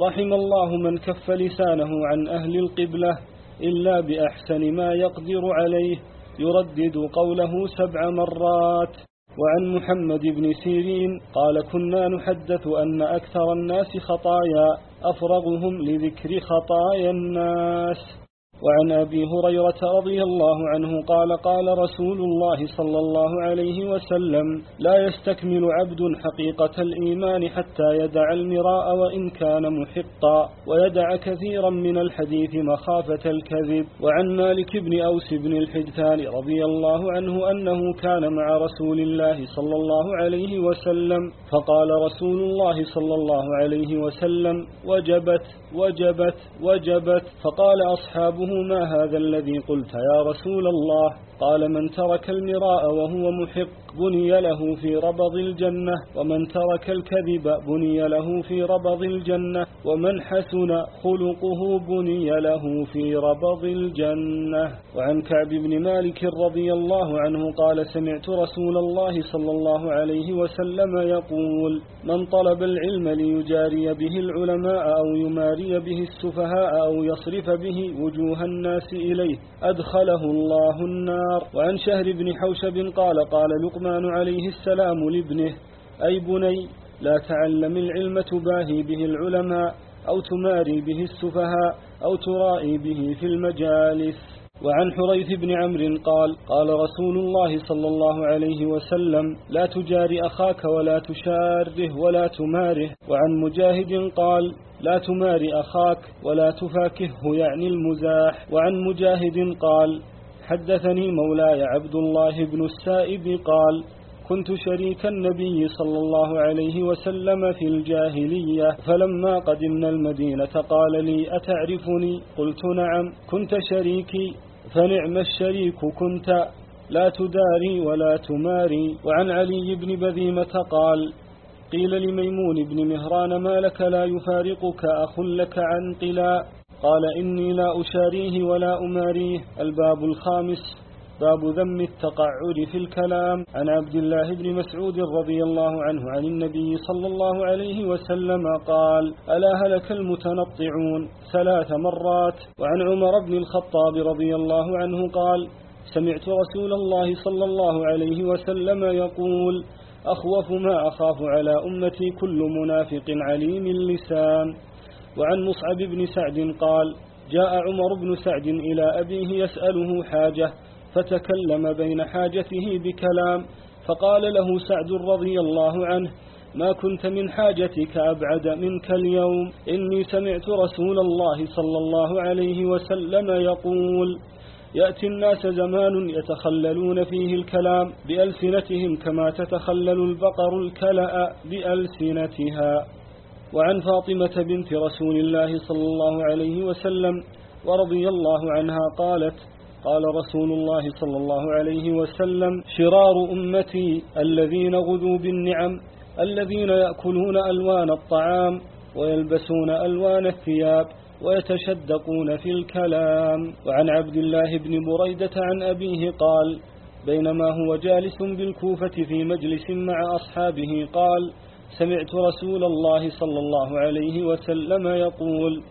رحم الله من كف لسانه عن أهل القبلة إلا بأحسن ما يقدر عليه يردد قوله سبع مرات. وعن محمد بن سيرين قال كنا نحدث أن أكثر الناس خطايا أفرغهم لذكر خطايا الناس. وعن أبي هريرة رضي الله عنه قال قال رسول الله صلى الله عليه وسلم لا يستكمل عبد حقيقة الإيمان حتى يدع المراء وإن كان محقا ويدع كثيرا من الحديث مخافة الكذب. وعن مالك بن أوس بن الحدثان رضي الله عنه أنه كان مع رسول الله صلى الله عليه وسلم فقال رسول الله صلى الله عليه وسلم وجبت وجبت وجبت. فقال أصحابه ما هذا الذي قلت يا رسول الله قال من ترك المراء وهو محق بني له في ربض الجنة ومن ترك الكذب بني له في ربض الجنة ومن حسن خلقه بني له في ربض الجنة. وعن كعب بن مالك رضي الله عنه قال سمعت رسول الله صلى الله عليه وسلم يقول من طلب العلم ليجاري به العلماء أو يماري به السفهاء أو يصرف به وجوه الناس إليه أدخله الله النار وعن شهر بن حوشب قال قال لقمان عليه السلام لابنه أي بني لا تعلم العلم تباهي به العلماء أو تماري به السفهاء أو ترائي به في المجالس. وعن حريث بن عمرو قال قال رسول الله صلى الله عليه وسلم لا تجاري أخاك ولا تشاره ولا تماره. وعن مجاهد قال لا تماري أخاك ولا تفاكهه يعني المزاح. وعن مجاهد قال حدثني مولاي عبد الله بن السائب قال كنت شريك النبي صلى الله عليه وسلم في الجاهلية فلما قدمنا المدينة قال لي أتعرفني؟ قلت نعم كنت شريكي فنعم الشريك كنت لا تداري ولا تماري. وعن علي بن بذيمة قال قيل لميمون بن مهران ما لك لا يفارقك أخ لك عن قلا؟ قال إني لا أشاريه ولا أماريه. الباب الخامس باب ذم التقعد في الكلام. عن عبد الله بن مسعود رضي الله عنه عن النبي صلى الله عليه وسلم قال ألا هلك المتنطعون ثلاث مرات؟ وعن عمر بن الخطاب رضي الله عنه قال سمعت رسول الله صلى الله عليه وسلم يقول أخوف ما أخاف على أمتي كل منافق عليم اللسان. وعن مصعب بن سعد قال جاء عمر بن سعد إلى أبيه يسأله حاجة فتكلم بين حاجته بكلام فقال له سعد رضي الله عنه ما كنت من حاجتك أبعد منك اليوم إني سمعت رسول الله صلى الله عليه وسلم يقول يأتي الناس زمان يتخللون فيه الكلام بألسنتهم كما تتخلل البقر الكلأ بألسنتها. وعن فاطمة بنت رسول الله صلى الله عليه وسلم ورضي الله عنها قالت قال رسول الله صلى الله عليه وسلم شرار أمتي الذين غذوا بالنعم الذين يأكلون ألوان الطعام ويلبسون ألوان الثياب ويتشدقون في الكلام. وعن عبد الله بن بريدة عن أبيه قال بينما هو جالس بالكوفة في مجلس مع أصحابه قال سمعت رسول الله صلى الله عليه وسلم يقول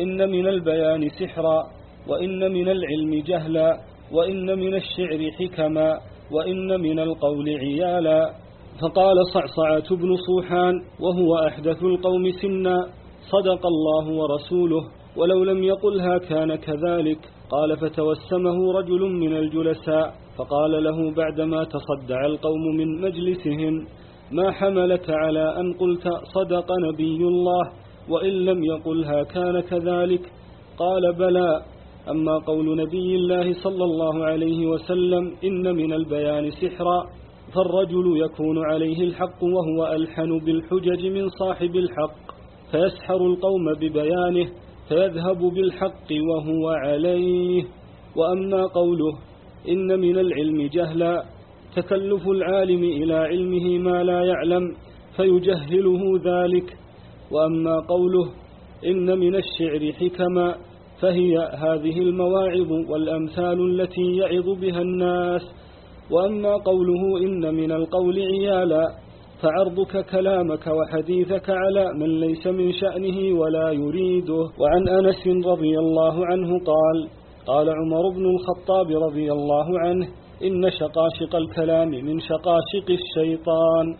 إن من البيان سحرا وإن من العلم جهلا وإن من الشعر حكما وإن من القول عيالا. فقال صعصعة بن صوحان وهو أحدث القوم سنا صدق الله ورسوله ولو لم يقلها كان كذلك. قال فتوسمه رجل من الجلساء. فقال له بعدما تصدع القوم من مجلسهم. ما حملك على أن قلت صدق نبي الله وإن لم يقلها كان كذلك؟ قال بلى. أما قول نبي الله صلى الله عليه وسلم إن من البيان سحرا فالرجل يكون عليه الحق وهو ألحن بالحجج من صاحب الحق فيسحر القوم ببيانه فيذهب بالحق وهو عليه. وأما قوله إن من العلم جهلا تكلف العالم إلى علمه ما لا يعلم فيجهله ذلك. وأما قوله إن من الشعر حكما فهي هذه المواعظ والأمثال التي يعظ بها الناس. وأما قوله إن من القول عيالا فعرضك كلامك وحديثك على من ليس من شأنه ولا يريده. وعن أنس رضي الله عنه قال قال عمر بن الخطاب رضي الله عنه إن شقاشق الكلام من شقاشق الشيطان.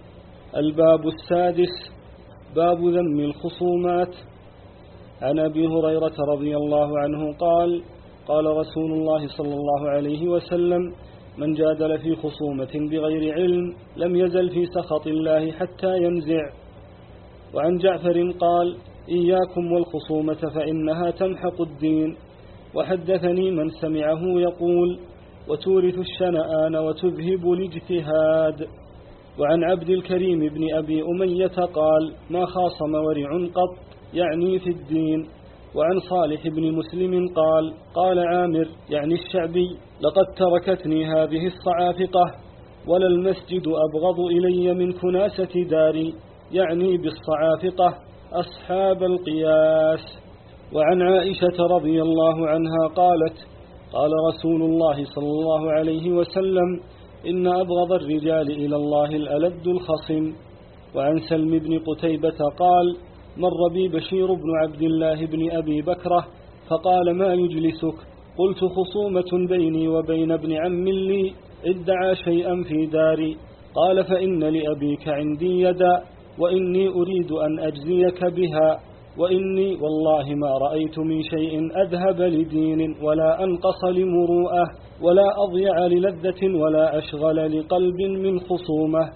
الباب السادس باب ذم الخصومات. عن أبي هريرة رضي الله عنه قال قال رسول الله صلى الله عليه وسلم من جادل في خصومة بغير علم لم يزل في سخط الله حتى ينزع. وعن جعفر قال إياكم والخصومة فإنها تمحق الدين. وحدثني من سمعه يقول وتورث الشنآن وتذهب الاجتهاد. وعن عبد الكريم بن أبي أمية قال ما خاصم ورع قط يعني في الدين. وعن صالح بن مسلم قال قال عامر يعني الشعبي لقد تركتني هذه الصعافقة ولا المسجد أبغض إلي من كناسة داري يعني بالصعافقة أصحاب القياس. وعن عائشة رضي الله عنها قالت قال رسول الله صلى الله عليه وسلم إن أبغض الرجال إلى الله الألد الخصم. وعن سلم بن قتيبة قال مر بي بشير بن عبد الله بن أبي بكرة فقال ما يجلسك؟ قلت خصومة بيني وبين ابن عم لي ادعى شيئا في داري. قال فإن لأبيك عندي يدا وإني أريد أن أجزيك بها. وإني والله ما رأيت من شيء أذهب لدين ولا أنقص لمروءة ولا أضيع للذة ولا أشغل لقلب من خصومة.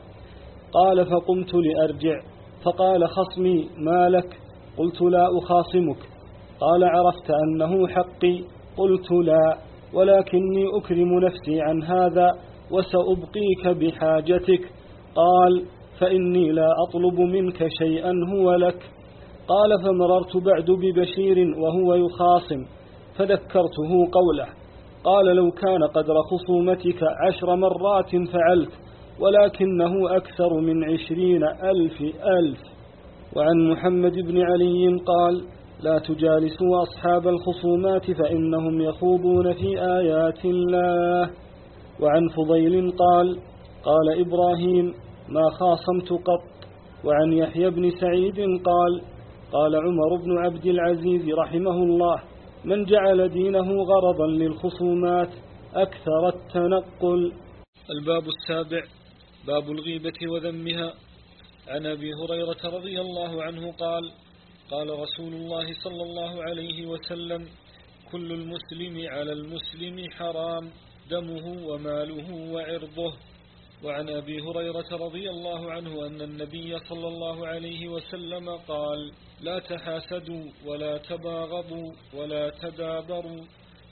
قال فقمت لأرجع فقال خصمي ما لك؟ قلت لا أخاصمك. قال عرفت أنه حقي قلت لا ولكني أكرم نفسي عن هذا وسأبقيك بحاجتك. قال فإني لا أطلب منك شيئا هو لك. قال فمررت بعد ببشير وهو يخاصم فذكرته قوله قال لو كان قدر خصومتك عشر مرات فعلت ولكنه أكثر من عشرين ألف ألف. وعن محمد بن علي قال لا تجالسوا أصحاب الخصومات فإنهم يخوضون في آيات الله. وعن فضيل قال قال إبراهيم ما خاصمت قط. وعن يحيى بن سعيد قال قال عمر بن عبد العزيز رحمه الله من جعل دينه غرضا للخصومات أكثر التنقل. الباب السابع باب الغيبة وذمها. عن أبي هريرة رضي الله عنه قال قال رسول الله صلى الله عليه وسلم كل المسلم على المسلم حرام دمه وماله وعرضه. وعن أبي هريرة رضي الله عنه أن النبي صلى الله عليه وسلم قال لا تحاسدوا ولا تباغضوا ولا تدابروا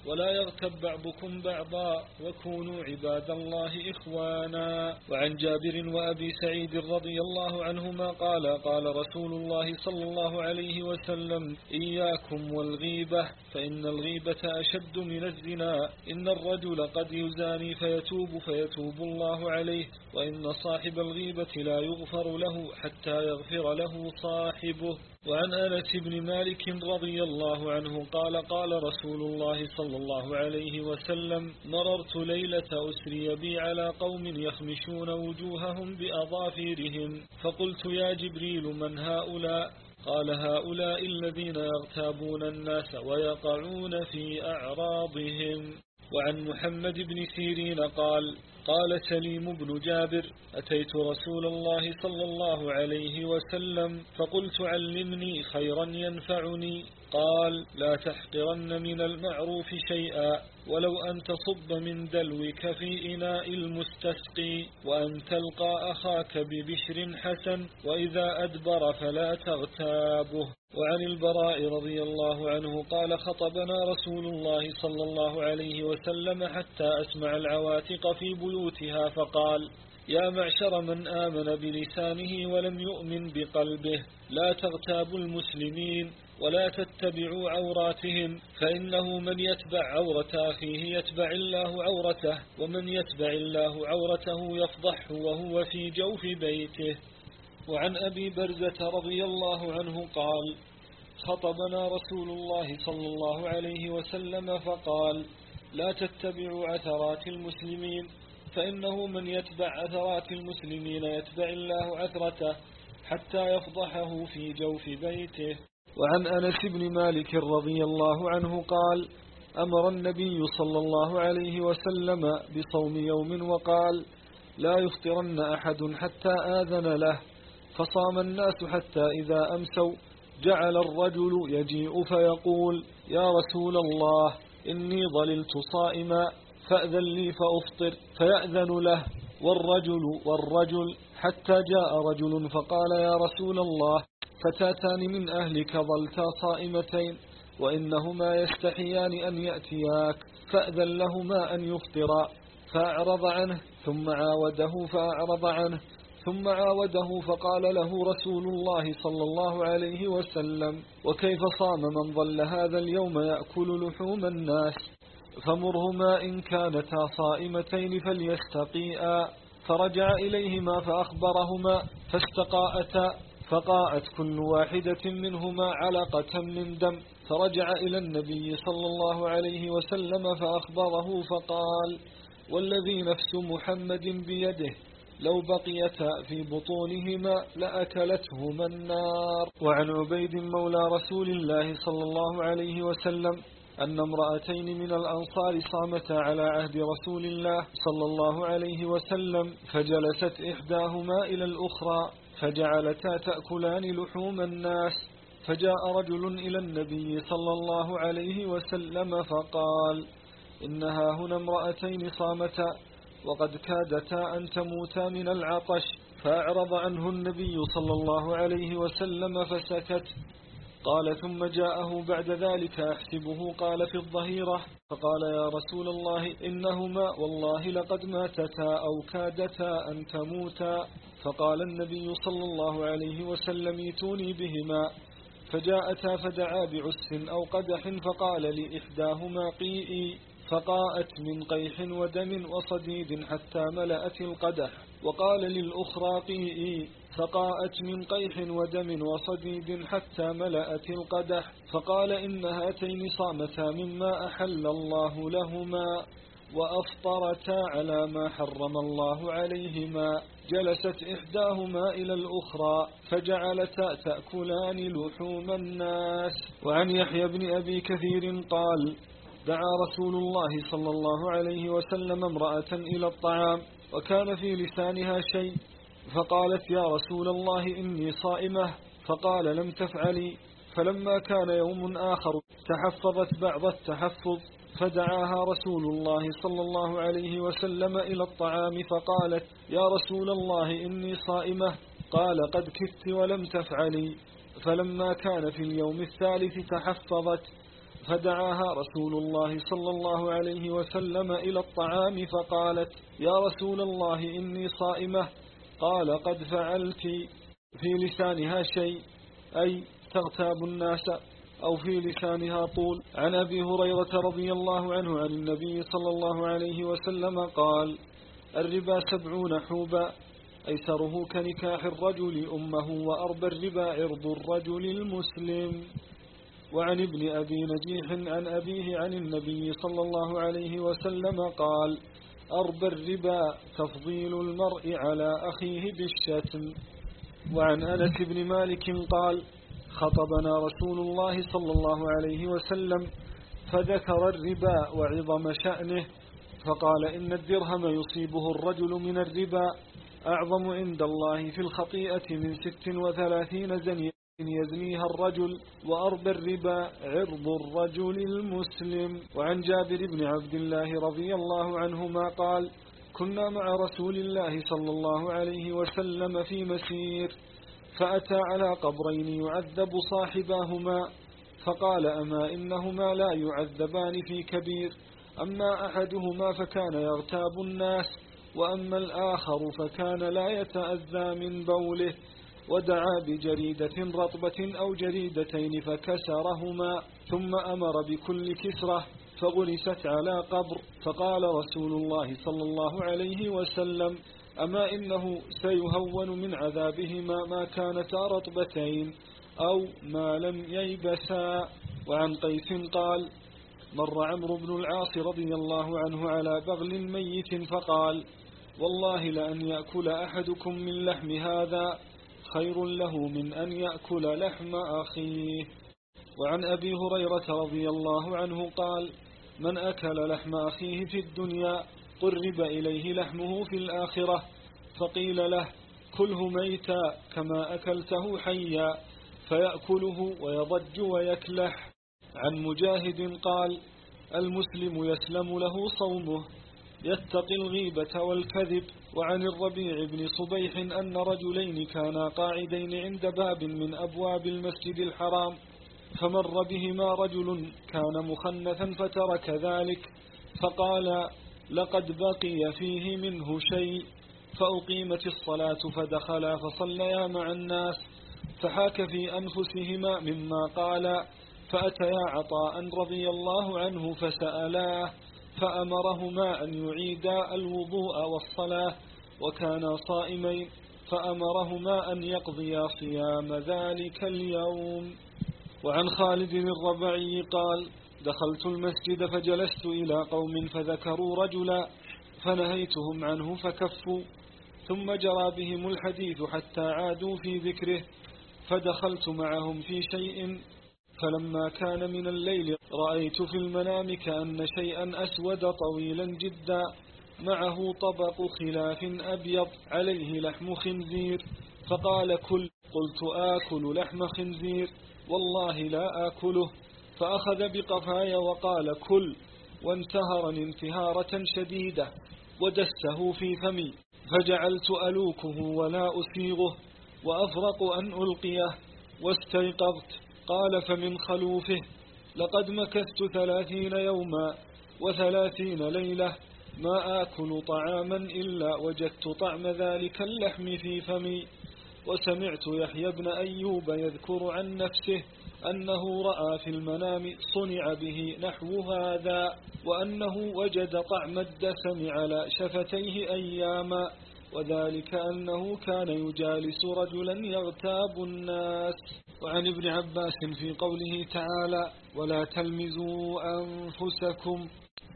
ولا يغتب بعضكم بعضا وكونوا عباد الله إخوانا. وعن جابر وأبي سعيد رضي الله عنهما قال قال رسول الله صلى الله عليه وسلم إياكم والغيبة فإن الغيبة أشد من الزنا. إن الرجل قد يزاني فيتوب فيتوب الله عليه وإن صاحب الغيبة لا يغفر له حتى يغفر له صاحبه. وعن أنس بن مالك رضي الله عنه قال قال رسول الله صلى الله عليه وسلم مررت ليلة أسري بي على قوم يخمشون وجوههم بأظافيرهم فقلت يا جبريل من هؤلاء؟ قال هؤلاء الذين يغتابون الناس ويقعون في أعراضهم. وعن محمد بن سيرين قال قال سليم بن جابر أتيت رسول الله صلى الله عليه وسلم فقلت علمني خيرا ينفعني. قال لا تحقرن من المعروف شيئا. ولو أن تصب من دلوك في إناء المستسقي وأن تلقى أخاك ببشر حسن وإذا أدبر فلا تغتابه. وعن البراء رضي الله عنه قال خطبنا رسول الله صلى الله عليه وسلم حتى أسمع العواتق في بيوتها فقال يا معشر من آمن بلسانه ولم يؤمن بقلبه لا تغتابوا المسلمين. ولا تتبعوا عوراتهم فإنه من يتبع عورة أخيه يتبع الله عورته ومن يتبع الله عورته يفضحه وهو في جوف بيته. وعن أبي برزة رضي الله عنه قال خطبنا رسول الله صلى الله عليه وسلم فقال لا تتبعوا عثرات المسلمين فإنه من يتبع عثرات المسلمين يتبع الله عثرته حتى يفضحه في جوف بيته. وعن أنس بن مالك رضي الله عنه قال أمر النبي صلى الله عليه وسلم بصوم يوم وقال لا يفطرن أحد حتى آذن له فصام الناس حتى إذا أمسوا جعل الرجل يجيء فيقول يا رسول الله إني ظللت صائما فأذن لي فأفطر فيأذن له والرجل والرجل حتى جاء رجل فقال يا رسول الله فتاتان من أهلك ظلتا صائمتين وإنهما يستحيان أن يأتياك فأذن لهما أن يفطرا. فأعرض عنه ثم عاوده فأعرض عنه ثم عاوده فقال له رسول الله صلى الله عليه وسلم وكيف صام من ظل هذا اليوم يأكل لحوم الناس؟ فمرهما إن كانتا صائمتين فليستقيئا. فرجع إليهما فأخبرهما فاستقاءتا فقاءت كل واحدة منهما علقة من دم فرجع إلى النبي صلى الله عليه وسلم فأخبره فقال والذي نفس محمد بيده لو بقيتا في بطونهما لأكلتهما النار. وعن عبيد مولى رسول الله صلى الله عليه وسلم أن امرأتين من الأنصار صامتا على عهد رسول الله صلى الله عليه وسلم فجلست إحداهما إلى الأخرى فجعلتا تأكلان لحوم الناس فجاء رجل إلى النبي صلى الله عليه وسلم فقال إنها هنا امرأتين صامتا وقد كادتا أن تموتا من العطش فأعرض عنه النبي صلى الله عليه وسلم فسكت. قال ثم جاءه بعد ذلك أحسبه قال في الظهيرة فقال يا رسول الله إنهما والله لقد ماتتا أو كادتا أن تموتا. فقال النبي صلى الله عليه وسلم ايتوني بهما. فجاءتا فدعا بعس أو قدح فقال لإحداهما قيئي. فقاءت من قيح ودم وصديد حتى ملأت القدح. وقال للأخرى قيئي. فقاءت من قيح ودم وصديد حتى ملأت القدح فقال إن هاتين صامتا مما أحل الله لهما وأفطرتا على ما حرم الله عليهما. جلست إحداهما إلى الأخرى فجعلتا تأكلان لحوم الناس. وعن يحيى بن أبي كثير قال دعا رسول الله صلى الله عليه وسلم امرأة إلى الطعام وكان في لسانها شيء فقالت يا رسول الله إني صائمة. فقال لم تفعلي. فلما كان يوم آخر تحفظت بعض التحفظ. فدعاها رسول الله صلى الله عليه وسلم إلى الطعام. فقالت يا رسول الله إني صائمة. قال قد كدت ولم تفعلي. فلما كان في اليوم الثالث تحفظت. فدعاها رسول الله صلى الله عليه وسلم إلى الطعام. فقالت يا رسول الله إني صائمة. قال قد فعلت في لسانها شيء أي تغتاب الناس أو في لسانها طول. عن أبي هريرة رضي الله عنه عن النبي صلى الله عليه وسلم قال الربا سبعون حوبا أيسره كنكاح الرجل أمه وأربى الربا عرض الرجل المسلم. وعن ابن أبي نجيح عن أبيه عن النبي صلى الله عليه وسلم قال أربى الربا تفضيل المرء على أخيه بالشتم. وعن أنس بن مالك قال خطبنا رسول الله صلى الله عليه وسلم فذكر الربا وعظم شأنه فقال إن الدرهم يصيبه الرجل من الربا أعظم عند الله في الخطيئة من ست وثلاثين زنية. يزنيها الرجل وأرض الربا عرض الرجل المسلم. وعن جابر بن عبد الله رضي الله عنهما قال كنا مع رسول الله صلى الله عليه وسلم في مسير فأتى على قبرين يعذب صاحباهما فقال أما إنهما لا يعذبان في كبير أما أحدهما فكان يغتاب الناس وأما الآخر فكان لا يتأذى من بوله ودعا بجريدة رطبة أو جريدتين فكسرهما ثم أمر بكل كسرة فغرست على قبر فقال رسول الله صلى الله عليه وسلم أما إنه سيهون من عذابهما ما كانتا رطبتين أو ما لم ييبسا. وعن قيس قال مر عمرو بن العاص رضي الله عنه على بغل ميت فقال والله لأن يأكل أحدكم من لحم هذا. خير له من أن يأكل لحم أخيه. وعن أبي هريرة رضي الله عنه قال من أكل لحم أخيه في الدنيا قرب إليه لحمه في الآخرة فقيل له كله ميتا كما أكلته حيا فيأكله ويضج ويكلح. عن مجاهد قال المسلم يسلم له صومه يتقي الغيبة والكذب. وعن الربيع بن صبيح أن رجلين كانا قاعدين عند باب من أبواب المسجد الحرام. فمر بهما رجل كان مخنثا فترك ذلك. فقال لقد بقي فيه منه شيء. فأقيمت الصلاة فدخلا فصليا مع الناس. فحاك في أنفسهما مما قال فأتيا عطاء رضي الله عنه فسألاه فأمرهما أن يعيدا الوضوء والصلاة وكانا صائمين فأمرهما أن يقضيا صيام ذلك اليوم. وعن خالد الربعي قال دخلت المسجد فجلست إلى قوم فذكروا رجلا فنهيتهم عنه فكفوا ثم جرى بهم الحديث حتى عادوا في ذكره فدخلت معهم في شيء فلما كان من الليل رأيت في المنام كأن شيئا أسود طويلا جدا. معه طبق خلاف أبيض عليه لحم خنزير. فقال كل قلت آكل لحم خنزير. والله لا آكله. فأخذ بقفاي وقال كل. وانتهرني انتهارة شديدة. ودسته في فمي. فجعلت ألوكه ولا أسيغه. وأفرق أن ألقيه. واستيقظت. قال فمن خلوفه لقد مكثت ثلاثين يوما وثلاثين ليلة ما آكل طعاما إلا وجدت طعم ذلك اللحم في فمي وسمعت يحيى بن أيوب يذكر عن نفسه أنه رأى في المنام صنع به نحو هذا وأنه وجد طعم الدسم على شفتيه أياما وذلك أنه كان يجالس رجلا يغتاب الناس. وعن ابن عباس في قوله تعالى ولا تلمزوا أنفسكم.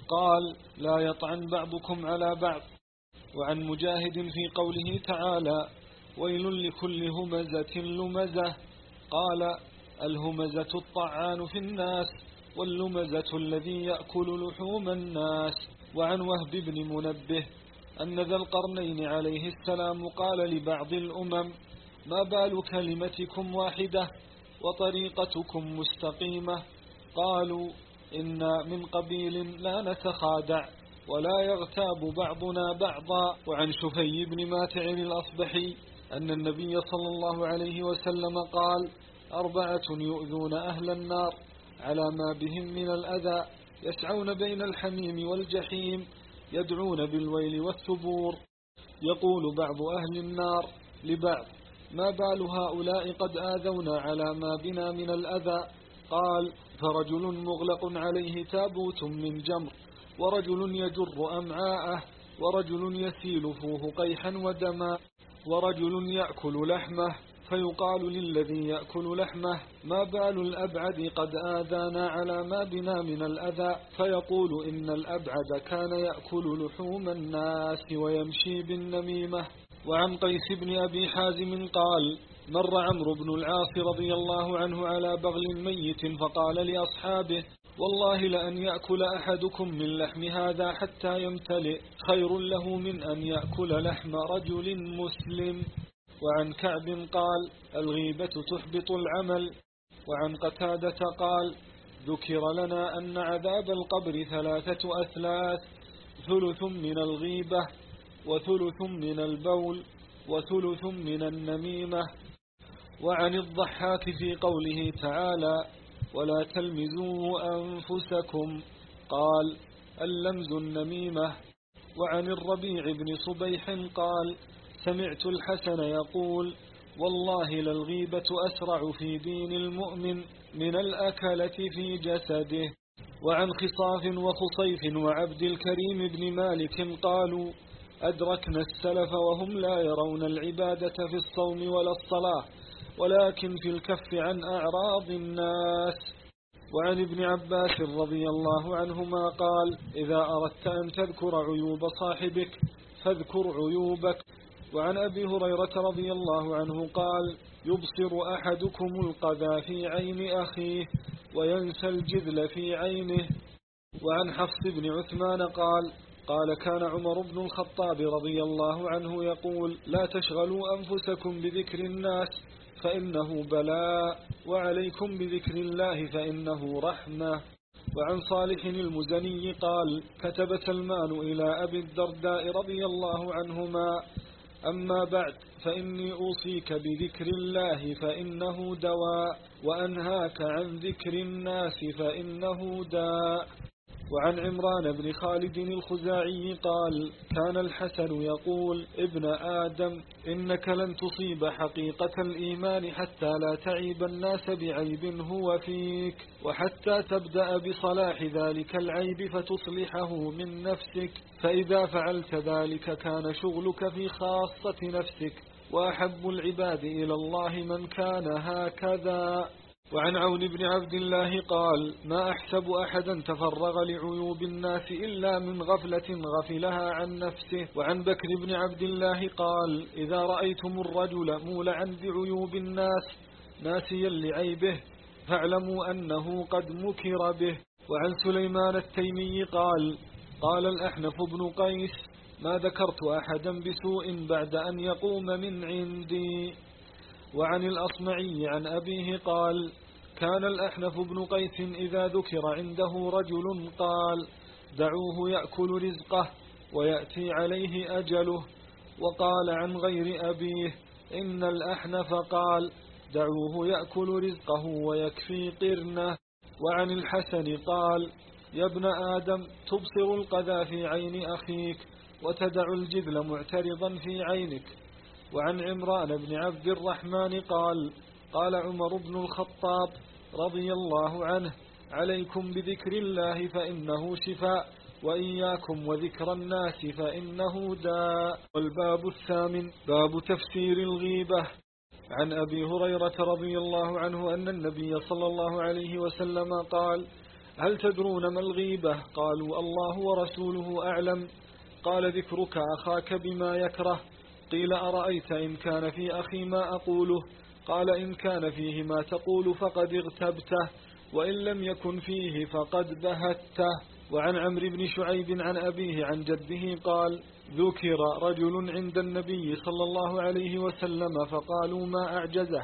قال لا يطعن بعضكم على بعض. وعن مجاهد في قوله تعالى ويل لكل همزة لمزة. قال الهمزة الطعان في الناس واللمزة الذي يأكل لحوم الناس. وعن وهب بن منبه أن ذا القرنين عليه السلام قال لبعض الأمم ما بال كلمتكم واحدة وطريقتكم مستقيمة؟ قالوا إنا من قبيل لا نتخادع ولا يغتاب بعضنا بعضا. وعن شفي بن ماتع الأصبحي أن النبي صلى الله عليه وسلم قال أربعة يؤذون أهل النار على ما بهم من الأذى يسعون بين الحميم والجحيم يدعون بالويل والثبور. يقول بعض أهل النار لبعض ما بال هؤلاء قد آذونا على ما بنا من الأذى؟ قال فرجل مغلق عليه تابوت من جمر ورجل يجر أمعاءه ورجل يسيل فوه قيحا ودما ورجل يأكل لحمه فيقال للذي يأكل لحمه ما بال الأبعد قد آذانا على ما بنا من الأذى. فيقول إن الأبعد كان يأكل لحوم الناس ويمشي بالنميمة. وعن قيس بن أبي حازم قال مر عمرو بن العاص رضي الله عنه على بغل ميت فقال لأصحابه والله لأن يأكل أحدكم من لحم هذا حتى يمتلئ خير له من أن يأكل لحم رجل مسلم. وعن كعب قال الغيبة تحبط العمل. وعن قتادة قال ذكر لنا أن عذاب القبر ثلاثة أثلاث ثلث من الغيبة وثلث من البول وثلث من النميمة. وعن الضحاك في قوله تعالى ولا تلمزوا أنفسكم. قال اللمز النميمة. وعن الربيع بن صبيح قال سمعت الحسن يقول والله للغيبة أسرع في دين المؤمن من الأكلة في جسده. وعن خصاف وخصيف وعبد الكريم بن مالك قالوا أدركنا السلف وهم لا يرون العبادة في الصوم ولا الصلاة ولكن في الكف عن أعراض الناس. وعن ابن عباس رضي الله عنهما قال إذا أردت أن تذكر عيوب صاحبك فاذكر عيوبك. وعن أبي هريرة رضي الله عنه قال يبصر أحدكم القذى في عين أخيه وينسى الجذل في عينه. وعن حفص بن عثمان قال قال كان عمر بن الخطاب رضي الله عنه يقول لا تشغلوا أنفسكم بذكر الناس فإنه بلاء وعليكم بذكر الله فإنه رحمة. وعن صالح المزني قال كتب سلمان إلى أبي الدرداء رضي الله عنهما أما بعد فإني أوصيك بذكر الله فإنه دواء وأنهاك عن ذكر الناس فإنه داء. وعن عمران بن خالد الخزاعي قال كان الحسن يقول ابن آدم إنك لن تصيب حقيقة الإيمان حتى لا تعيب الناس بعيب هو فيك وحتى تبدأ بصلاح ذلك العيب فتصلحه من نفسك فإذا فعلت ذلك كان شغلك في خاصة نفسك وأحب العباد إلى الله من كان هكذا. وعن عون بن عبد الله قال ما أحسب أحدا تفرغ لعيوب الناس إلا من غفلة غفلها عن نفسه. وعن بكر بن عبد الله قال إذا رأيتم الرجل مولعا بعيوب الناس ناسيا لعيبه فاعلموا أنه قد مكر به. وعن سليمان التيمي قال قال الأحنف بن قيس ما ذكرت أحدا بسوء بعد أن يقوم من عندي. وعن الأصمعي عن أبيه قال كان الأحنف بن قيس إذا ذكر عنده رجل قال دعوه يأكل رزقه ويأتي عليه أجله وقال عن غير أبيه إن الأحنف قال دعوه يأكل رزقه ويكفي قرنه وعن الحسن قال يا ابن آدم تبصر القذى في عين أخيك وتدع الجذل معترضا في عينك وعن عمران بن عبد الرحمن قال قال عمر بن الخطاب رضي الله عنه عليكم بذكر الله فإنه شفاء وإياكم وذكر الناس فإنه داء. والباب الثامن باب تفسير الغيبة. عن أبي هريرة رضي الله عنه أن النبي صلى الله عليه وسلم قال هل تدرون ما الغيبة؟ قالوا الله ورسوله أعلم. قال ذكرك أخاك بما يكره. قيل أرأيت إن كان في أخي ما أقوله؟ قال إن كان فيه ما تقول فقد اغتبته وإن لم يكن فيه فقد بهته. وعن عمرو بن شعيب عن أبيه عن جده قال ذكر رجل عند النبي صلى الله عليه وسلم فقالوا ما أعجزه؟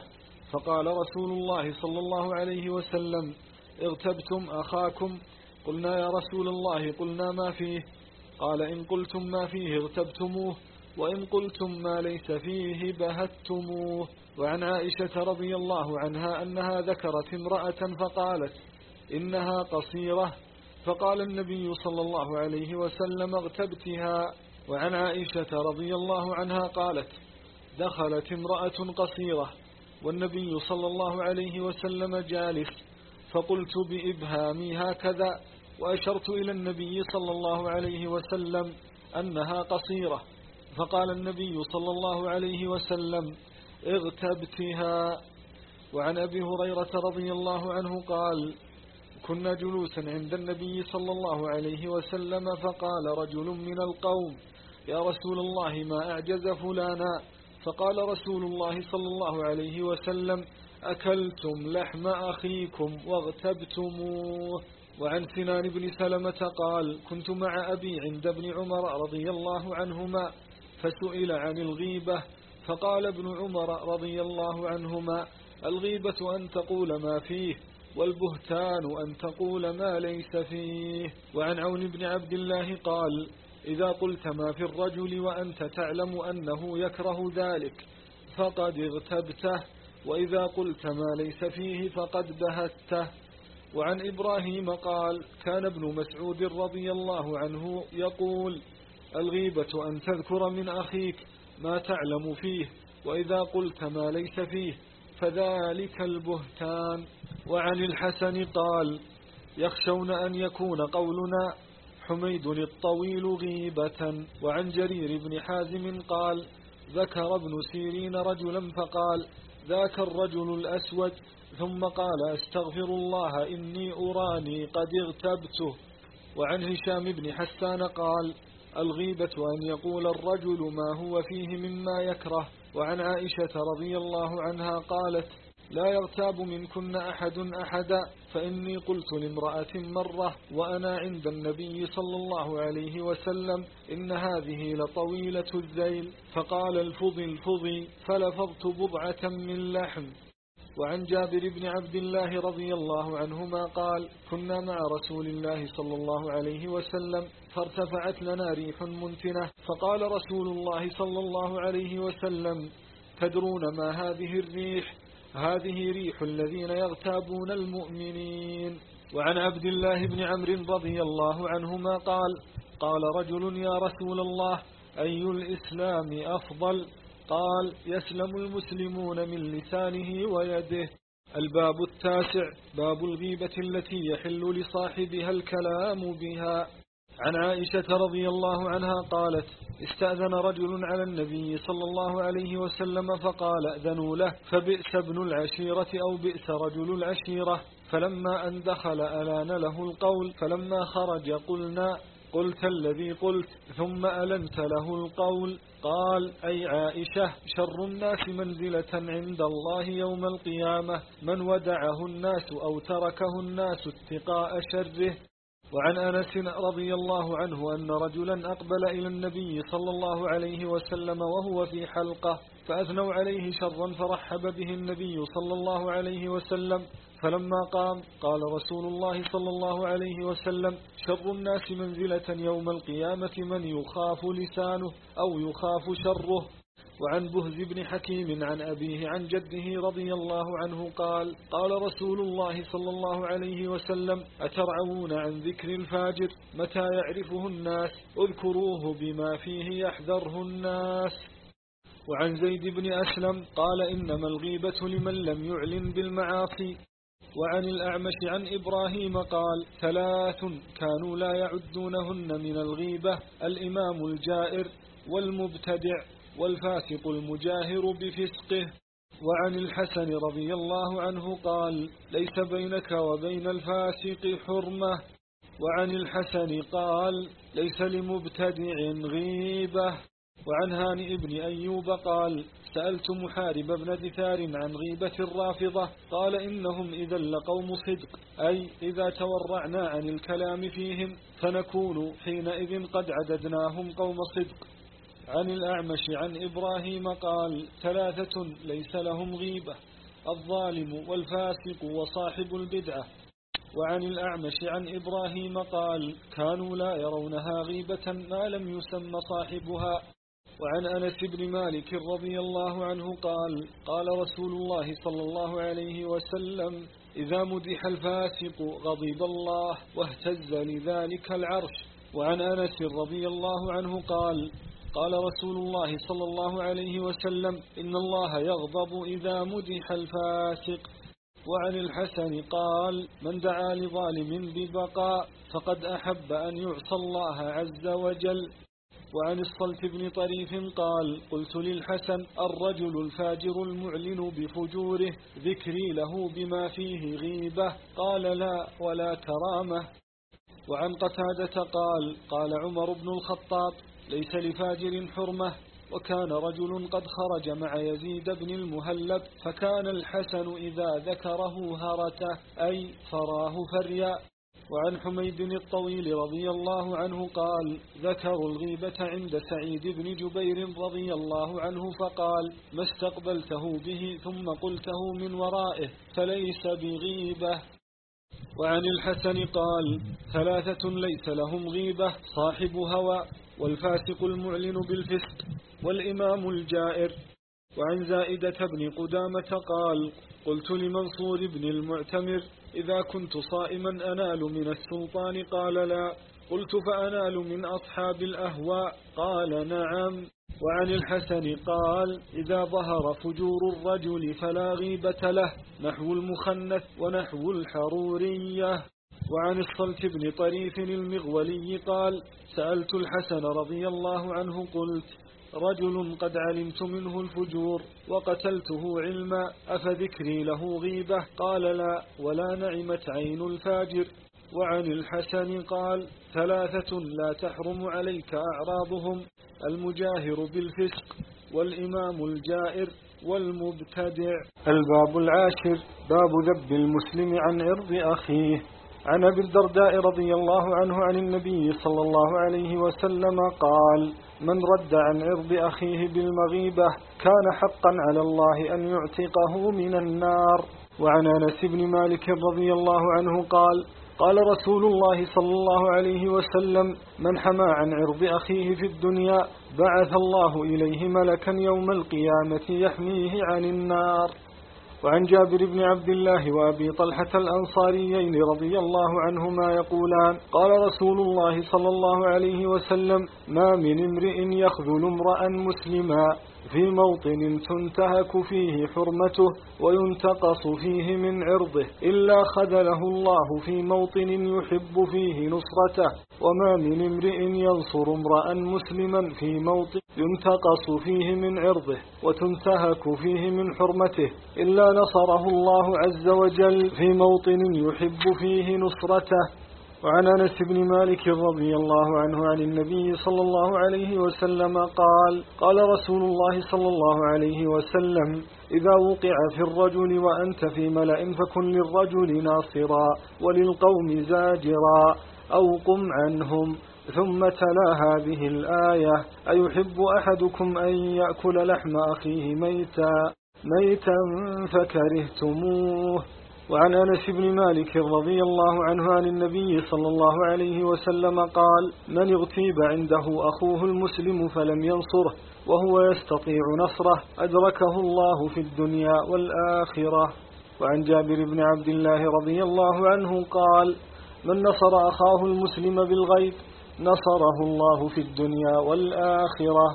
فقال رسول الله صلى الله عليه وسلم اغتبتم أخاكم؟ قلنا يا رسول الله قلنا ما فيه. قال إن قلتم ما فيه اغتبتموه. وإن قلتم ما ليس فيه بهتموه. وعن عائشة رضي الله عنها أنها ذكرت امرأة فقالت إنها قصيرة. فقال النبي صلى الله عليه وسلم اغتبتها. وعن عائشة رضي الله عنها قالت دخلت امرأة قصيرة والنبي صلى الله عليه وسلم جالس. فقلت بإبهامي هكذا. وأشرت إلى النبي صلى الله عليه وسلم أنها قصيرة. فقال النبي صلى الله عليه وسلم اغتبتها وعن أبي هريرة رضي الله عنه قال كنا جلوسا عند النبي صلى الله عليه وسلم فقال رجل من القوم يا رسول الله ما أعجز فلانا؟ فقال رسول الله صلى الله عليه وسلم أكلتم لحم أخيكم واغتبتموه. وعن سنان بن سلمة قال كنت مع أبي عند ابن عمر رضي الله عنهما فسئل عن الغيبة فقال ابن عمر رضي الله عنهما الغيبة أن تقول ما فيه والبهتان أن تقول ما ليس فيه. وعن عون بن عبد الله قال إذا قلت ما في الرجل وأنت تعلم أنه يكره ذلك فقد اغتبته وإذا قلت ما ليس فيه فقد بهته. وعن إبراهيم قال كان ابن مسعود رضي الله عنه يقول الغيبة أن تذكر من أخيك ما تعلم فيه وإذا قلت ما ليس فيه فذلك البهتان. وعن الحسن قال يخشون أن يكون قولنا حميد الطويل غيبة. وعن جرير بن حازم قال ذكر ابن سيرين رجلا فقال ذاك الرجل الأسود. ثم قال أستغفر الله إني أراني قد اغتبته. وعن هشام بن حسان قال الغيبة أن يقول الرجل ما هو فيه مما يكره وعن عائشة رضي الله عنها قالت لا يغتاب منكن أحد أحدا فإني قلت لامرأة مرة وأنا عند النبي صلى الله عليه وسلم إن هذه لطويلة الذيل فقال الفضي الفضي فلفظت بضعة من لحم. وعن جابر بن عبد الله رضي الله عنهما قال كنا مع رسول الله صلى الله عليه وسلم فارتفعت لنا ريح منتنة فقال رسول الله صلى الله عليه وسلم تدرون ما هذه الريح؟ هذه ريح الذين يغتابون المؤمنين. وعن عبد الله بن عمرو رضي الله عنهما قال قال رجل يا رسول الله أي الإسلام أفضل؟ قال يسلم المسلمون من لسانه ويده. الباب التاسع باب الغيبة التي يحل لصاحبها الكلام بها. عن عائشة رضي الله عنها قالت استأذن رجل على النبي صلى الله عليه وسلم فقال أذنوا له فبئس ابن العشيرة أو بئس رجل العشيرة. فلما أن دخل ألان له القول فلما خرج قلنا قلت الذي قلت ثم ألنت له القول. قال أي عائشة شر الناس منزلة عند الله يوم القيامة من ودعه الناس أو تركه الناس اتقاء شره. وعن أنس رضي الله عنه أن رجلا أقبل إلى النبي صلى الله عليه وسلم وهو في حلقة فأثنوا عليه شرا فرحب به النبي صلى الله عليه وسلم فلما قام قال رسول الله صلى الله عليه وسلم شر الناس منزلة يوم القيامة من يخاف لسانه أو يخاف شره. وعن بهز بن حكيم عن أبيه عن جده رضي الله عنه قال قال رسول الله صلى الله عليه وسلم أترعون عن ذكر الفاجر؟ متى يعرفه الناس؟ اذكروه بما فيه يحذره الناس. وعن زيد بن أسلم قال إنما الغيبة لمن لم يعلن بالمعاصي. وعن الأعمش عن إبراهيم قال ثلاث كانوا لا يعدونهن من الغيبة الإمام الجائر والمبتدع. والفاسق المجاهر بفسقه. وعن الحسن رضي الله عنه قال ليس بينك وبين الفاسق حرمة. وعن الحسن قال ليس لمبتدع غيبة. وعن هانئ بن أيوب قال سألت محارب بن دثار عن غيبة الرافضة قال إنهم إذا لقوم صدق. أي إذا تورعنا عن الكلام فيهم فنكون حينئذ قد عددناهم قوم صدق. عن الأعمش عن إبراهيم قال ثلاثة ليس لهم غيبة الظالم والفاسق وصاحب البدعة. وعن الأعمش عن إبراهيم قال كانوا لا يرونها غيبة ما لم يسم صاحبها. وعن أنس بن مالك رضي الله عنه قال قال رسول الله صلى الله عليه وسلم إذا مدح الفاسق غضب الله واهتز لذلك العرش. وعن أنس رضي الله عنه قال قال رسول الله صلى الله عليه وسلم إن الله يغضب إذا مدح الفاسق. وعن الحسن قال من دعا لظالم ببقاء فقد أحب أن يعصى الله عز وجل. وعن الصلت بن طريف قال قلت للحسن الرجل الفاجر المعلن بفجوره ذكري له بما فيه غيبة. قال لا ولا كرامة. وعن قتادة قال قال عمر بن الخطاب ليس لفاجر حرمة وكان رجل قد خرج مع يزيد بن المهلب فكان الحسن إذا ذكره هرته أي فراه فريا. وعن حميد الطويل رضي الله عنه قال ذكروا الغيبة عند سعيد بن جبير رضي الله عنه فقال ما استقبلته به ثم قلته من ورائه فليس بغيبة. وعن الحسن قال ثلاثة ليس لهم غيبة صاحب هوى والفاسق المعلن بالفسق والإمام الجائر. وعن زائدة بن قدامة قال قلت لمنصور بن المعتمر إذا كنت صائما أنال من السلطان؟ قال لا. قلت فأنال من أصحاب الأهواء؟ قال نعم. وعن الحسن قال إذا ظهر فجور الرجل فلا غيبة له نحو المخنث ونحو الحرورية. وعن الصلت بن طريف المغولي قال سألت الحسن رضي الله عنه قلت رجل قد علمت منه الفجور وقتلته علما أفذكري له غيبة؟ قال لا ولا نعمت عين الفاجر. وعن الحسن قال ثلاثة لا تحرم عليك أعراضهم المجاهر بالفسق والإمام الجائر والمبتدع. الباب العاشر باب ذب المسلم عن عرض أخيه. عن أبي الدرداء رضي الله عنه عن النبي صلى الله عليه وسلم قال من رد عن عرض أخيه بالمغيبة كان حقا على الله أن يعتقه من النار. وعن أنس بن مالك رضي الله عنه قال قال رسول الله صلى الله عليه وسلم من حمى عن عرض أخيه في الدنيا بعث الله إليه ملكا يوم القيامة يحميه عن النار. وعن جابر بن عبد الله وأبي طلحة الأنصاريين رضي الله عنهما يقولان قال رسول الله صلى الله عليه وسلم ما من امرئ يخذل امرأ مسلما. في موطن تنتهك فيه حرمته وينتقص فيه من عرضه إلا خذله الله في موطن يحب فيه نصرته. وما من امرئ ينصر امرأ مسلما في موطن ينتقص فيه من عرضه وتنتهك فيه من حرمته إلا نصره الله عز وجل في موطن يحب فيه نصرته. وعن أنس بن مالك رضي الله عنه عن النبي صلى الله عليه وسلم قال قال رسول الله صلى الله عليه وسلم إذا وقع في الرجل وأنت في ملأ فكن للرجل ناصرا وللقوم زاجرا أو قم عنهم ثم تلا هذه الآية أيحب أحدكم أن يأكل لحم أخيه ميتا ميتا فكرهتموه؟ وعن أنس بن مالك رضي الله عنه عن النبي صلى الله عليه وسلم قال من اغتيب عنده أخوه المسلم فلم ينصره وهو يستطيع نصره أدركه الله في الدنيا والآخرة. وعن جابر بن عبد الله رضي الله عنه قال من نصر أخاه المسلم بالغيب نصره الله في الدنيا والآخرة.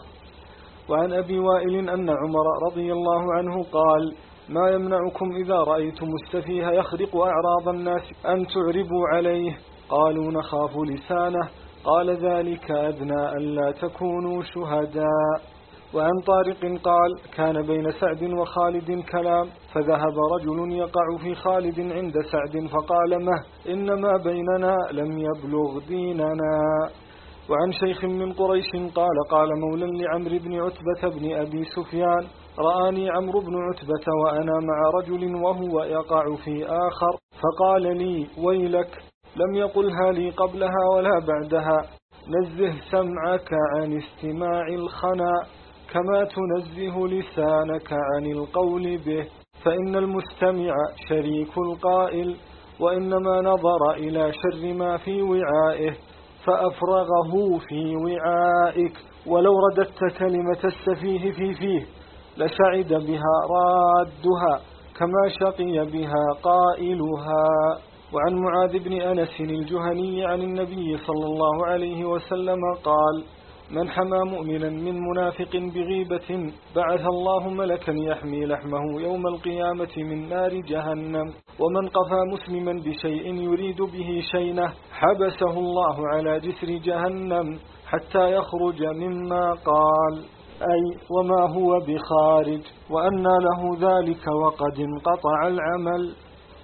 وعن أبي وائل أن عمر رضي الله عنه قال ما يمنعكم إذا رأيتم السفيه يخرق أعراض الناس أن تعربوا عليه. قالوا نخاف لسانه. قال ذلك أدنى أن لا تكونوا شهداء. وعن طارق قال كان بين سعد وخالد كلام. فذهب رجل يقع في خالد عند سعد فقال مه إنما بيننا لم يبلغ ديننا. وعن شيخ من قريش قال قال مولى لعمرو بن عتبة بن أبي سفيان رآني عمرو بن عتبة وأنا مع رجل وهو يقع في آخر فقال لي ويلك لم يقلها لي قبلها ولا بعدها. نزه سمعك عن استماع الخنا كما تنزه لسانك عن القول به. فإن المستمع شريك القائل وإنما نظر إلى شر ما في وعائه فأفرغه في وعائك. ولو رددت كلمة السفيه في فيه لسعد بها رادها كما شقي بها قائلها. وعن معاذ بن أنس الجهني عن النبي صلى الله عليه وسلم قال من حمى مؤمنا من منافق بغيبة بعث الله ملكا يحمي لحمه يوم القيامة من نار جهنم. ومن قفى مسلما بشيء يريد به شينه حبسه الله على جسر جهنم حتى يخرج مما قال. أي وما هو بخارج وأنى له ذلك وقد انقطع العمل.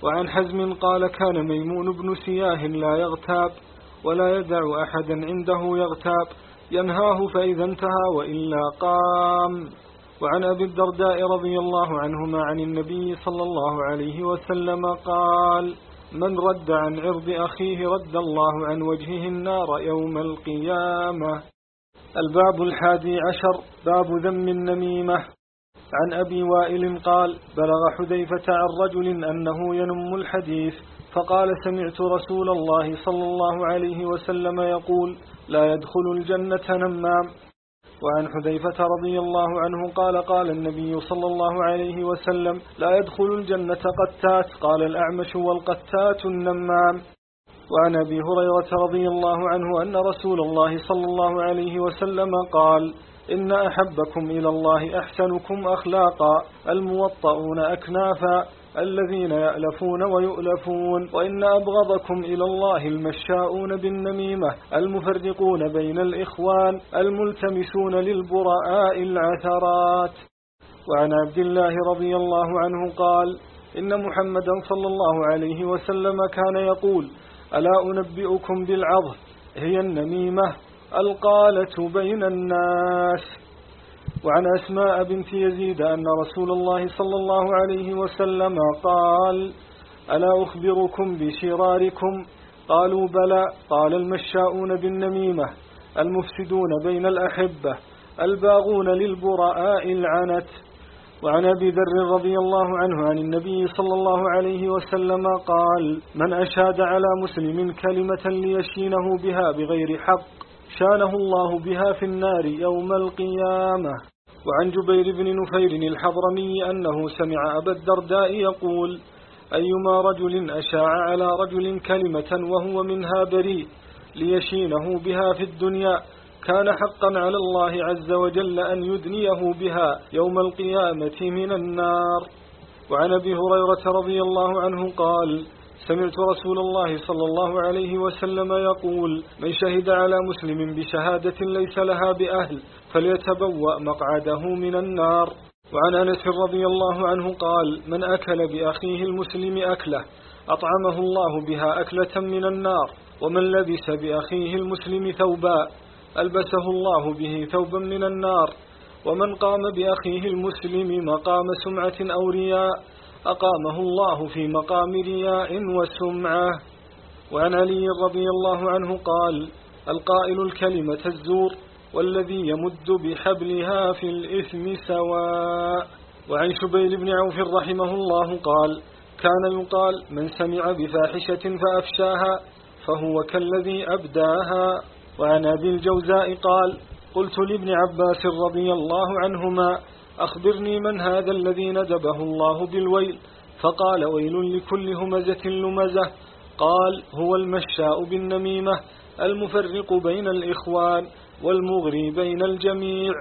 وعن حزم قال كان ميمون بن سياه لا يغتاب ولا يدع أحدا عنده يغتاب. ينهاه فإذا انتهى وإلا قام. وعن أبي الدرداء رضي الله عنهما عن النبي صلى الله عليه وسلم قال من رد عن عرض أخيه رد الله عن وجهه النار يوم القيامة. الباب الحادي عشر باب ذم النميمة. عن أبي وائل قال بلغ حذيفة عن رجل أنه ينم الحديث فقال سمعت رسول الله صلى الله عليه وسلم يقول لا يدخل الجنة نمام. وعن حذيفة رضي الله عنه قال قال النبي صلى الله عليه وسلم لا يدخل الجنة قتات. قال الأعمش والقتات النمام. وعن أبي هريرة رضي الله عنه أن رسول الله صلى الله عليه وسلم قال إن أحبكم إلى الله أحسنكم أخلاقا الموطؤون أكنافا الذين يألفون ويؤلفون وإن أبغضكم إلى الله المشاؤون بالنميمة المفرقون بين الإخوان الملتمسون للبراء العثرات. وعن عبد الله رضي الله عنه قال إن محمدا صلى الله عليه وسلم كان يقول ألا أنبئكم بالعظ هي النميمة القالة بين الناس. وعن أسماء بنت يزيد أن رسول الله صلى الله عليه وسلم قال ألا أخبركم بشراركم؟ قالوا بلى. قال المشاؤون بالنميمة المفسدون بين الأحبة الباغون للبراء العنت. وعن أبي ذر رضي الله عنه عن النبي صلى الله عليه وسلم قال من أشاد على مسلم كلمة ليشينه بها بغير حق شانه الله بها في النار يوم القيامة. وعن جبير بن نفير الحضرمي أنه سمع أبا الدرداء يقول أيما رجل أشاع على رجل كلمة وهو منها بريء ليشينه بها في الدنيا كان حقا على الله عز وجل أن يدنيه بها يوم القيامة من النار. وعن أبي هريرة رضي الله عنه قال سمعت رسول الله صلى الله عليه وسلم يقول من شهد على مسلم بشهادة ليس لها بأهل فليتبوأ مقعده من النار. وعن أنس رضي الله عنه قال من أكل بأخيه المسلم أكله أطعمه الله بها أكلة من النار ومن لبس بأخيه المسلم ثوبا. ألبسه الله به ثوبا من النار ومن قام بأخيه المسلم مقام سمعة أو رياء أقامه الله في مقام رياء وسمعة. وعن علي رضي الله عنه قال القائل الكلمة الزور والذي يمد بحبلها في الإثم سواء. وعن شبيل بن عوف رحمه الله قال كان يقال من سمع بفاحشة فأفشاها فهو كالذي أبداها. وعن أبي الجوزاء قال قلت لابن عباس رضي الله عنهما أخبرني من هذا الذي ندبه الله بالويل؟ فقال ويل لكل همزة لمزة. قال هو المشاء بالنميمة المفرق بين الإخوان والمغري بين الجميع.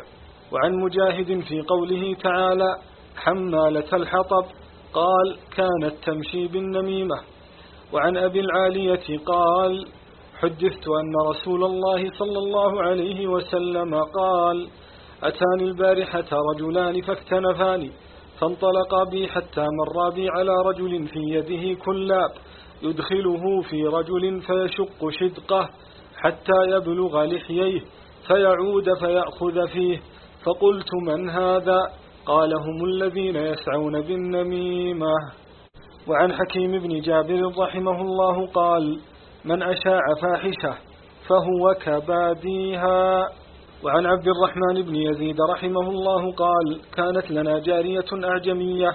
وعن مجاهد في قوله تعالى حمالة الحطب قال كانت تمشي بالنميمة. وعن أبي العالية قال حدثت أن رسول الله صلى الله عليه وسلم قال أتاني البارحة رجلان فاكتنفاني فانطلقا بي حتى مرا بي على رجل في يده كلاب يدخله في رجل فيشق شدقه حتى يبلغ لحييه فيعود فيأخذ فيه فقلت من هذا؟ قال هم الذين يسعون بالنميمة. وعن حكيم بن جابر رحمه الله قال من أشاع فاحشة فهو كباديها. وعن عبد الرحمن بن يزيد رحمه الله قال كانت لنا جارية أعجمية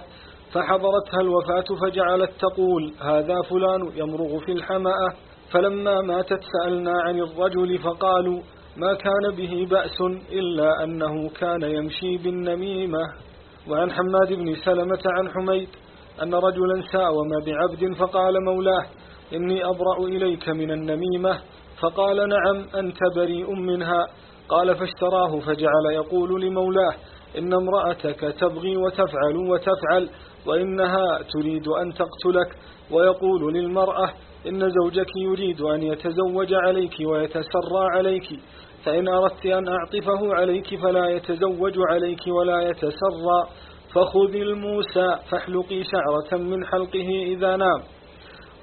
فحضرتها الوفاة فجعلت تقول هذا فلان يمرغ في الحمأة فلما ماتت سألنا عن الرجل فقالوا ما كان به بأس إلا أنه كان يمشي بالنميمة. وعن حماد بن سلمة عن حميد أن رجلا ساوم بعبد فقال مولاه إني أبرأ إليك من النميمة. فقال نعم أنت بريء منها. قال فاشتراه فجعل يقول لمولاه إن امرأتك تبغي وتفعل وتفعل وإنها تريد أن تقتلك. ويقول للمرأة إن زوجك يريد أن يتزوج عليك ويتسرى عليك فإن أردت أن أعطفه عليك فلا يتزوج عليك ولا يتسرى. فخذ الموسى فاحلقي شعرة من حلقه إذا نام.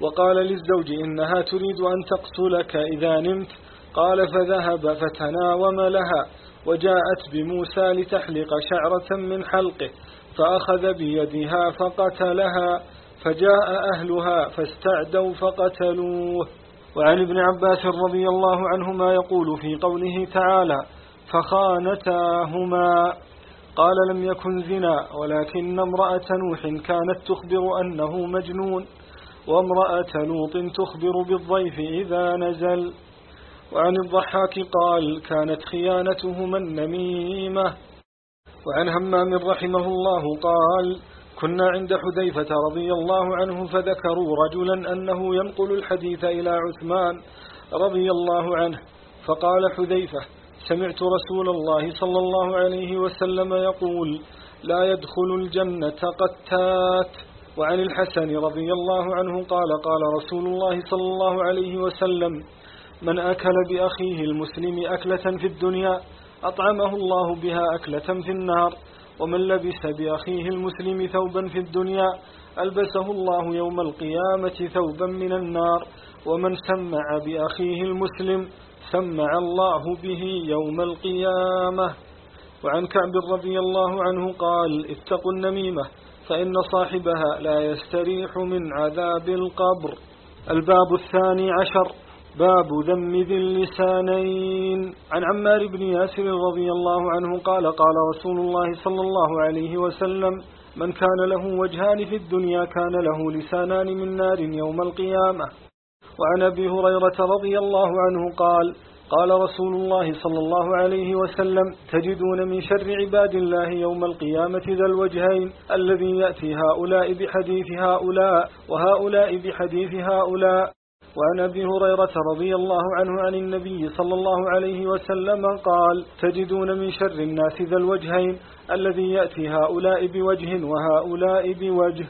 وقال للزوج إنها تريد أن تقتلك إذا نمت. قال فذهب فتناوم لها وجاءت بموسى لتحلق شعرة من حلقه فأخذ بيدها فقتلها فجاء أهلها فاستعدوا فقتلوه. وعن ابن عباس رضي الله عنهما يقول في قوله تعالى فخانتاهما قال لم يكن زنا ولكن امرأة نوح كانت تخبر أنه مجنون وامرأة لوط تخبر بالضيف إذا نزل. وعن الضحاك قال كانت خيانتهما النميمة وعن همام رحمه الله قال كنا عند حذيفة رضي الله عنه فذكروا رجلا أنه ينقل الحديث إلى عثمان رضي الله عنه. فقال حذيفة سمعت رسول الله صلى الله عليه وسلم يقول لا يدخل الجنة قتات. وعن الحسن رضي الله عنه قال قال رسول الله صلى الله عليه وسلم من أكل بأخيه المسلم أكلة في الدنيا أطعمه الله بها أكلة في النار ومن لبس بأخيه المسلم ثوبا في الدنيا ألبسه الله يوم القيامة ثوبا من النار ومن سمع بأخيه المسلم سمع الله به يوم القيامة. وعن كعب رضي الله عنه قال اتقوا النميمة فإن صاحبها لا يستريح من عذاب القبر. الباب الثاني عشر. باب ذم ذي اللسانين. عن عمار بن ياسر رضي الله عنه قال قال رسول الله صلى الله عليه وسلم من كان له وجهان في الدنيا كان له لسانان من نار يوم القيامة. وعن أبي هريرة رضي الله عنه قال قال رسول الله صلى الله عليه وسلم تجدون من شر عباد الله يوم القيامة ذا الوجهين الذي يأتي هؤلاء بحديث هؤلاء وهؤلاء بحديث هؤلاء. وعن أبي هريرة رضي الله عنه عن النبي صلى الله عليه وسلم قال تجدون من شر الناس ذا الوجهين الذي يأتي هؤلاء بوجه وهؤلاء بوجه.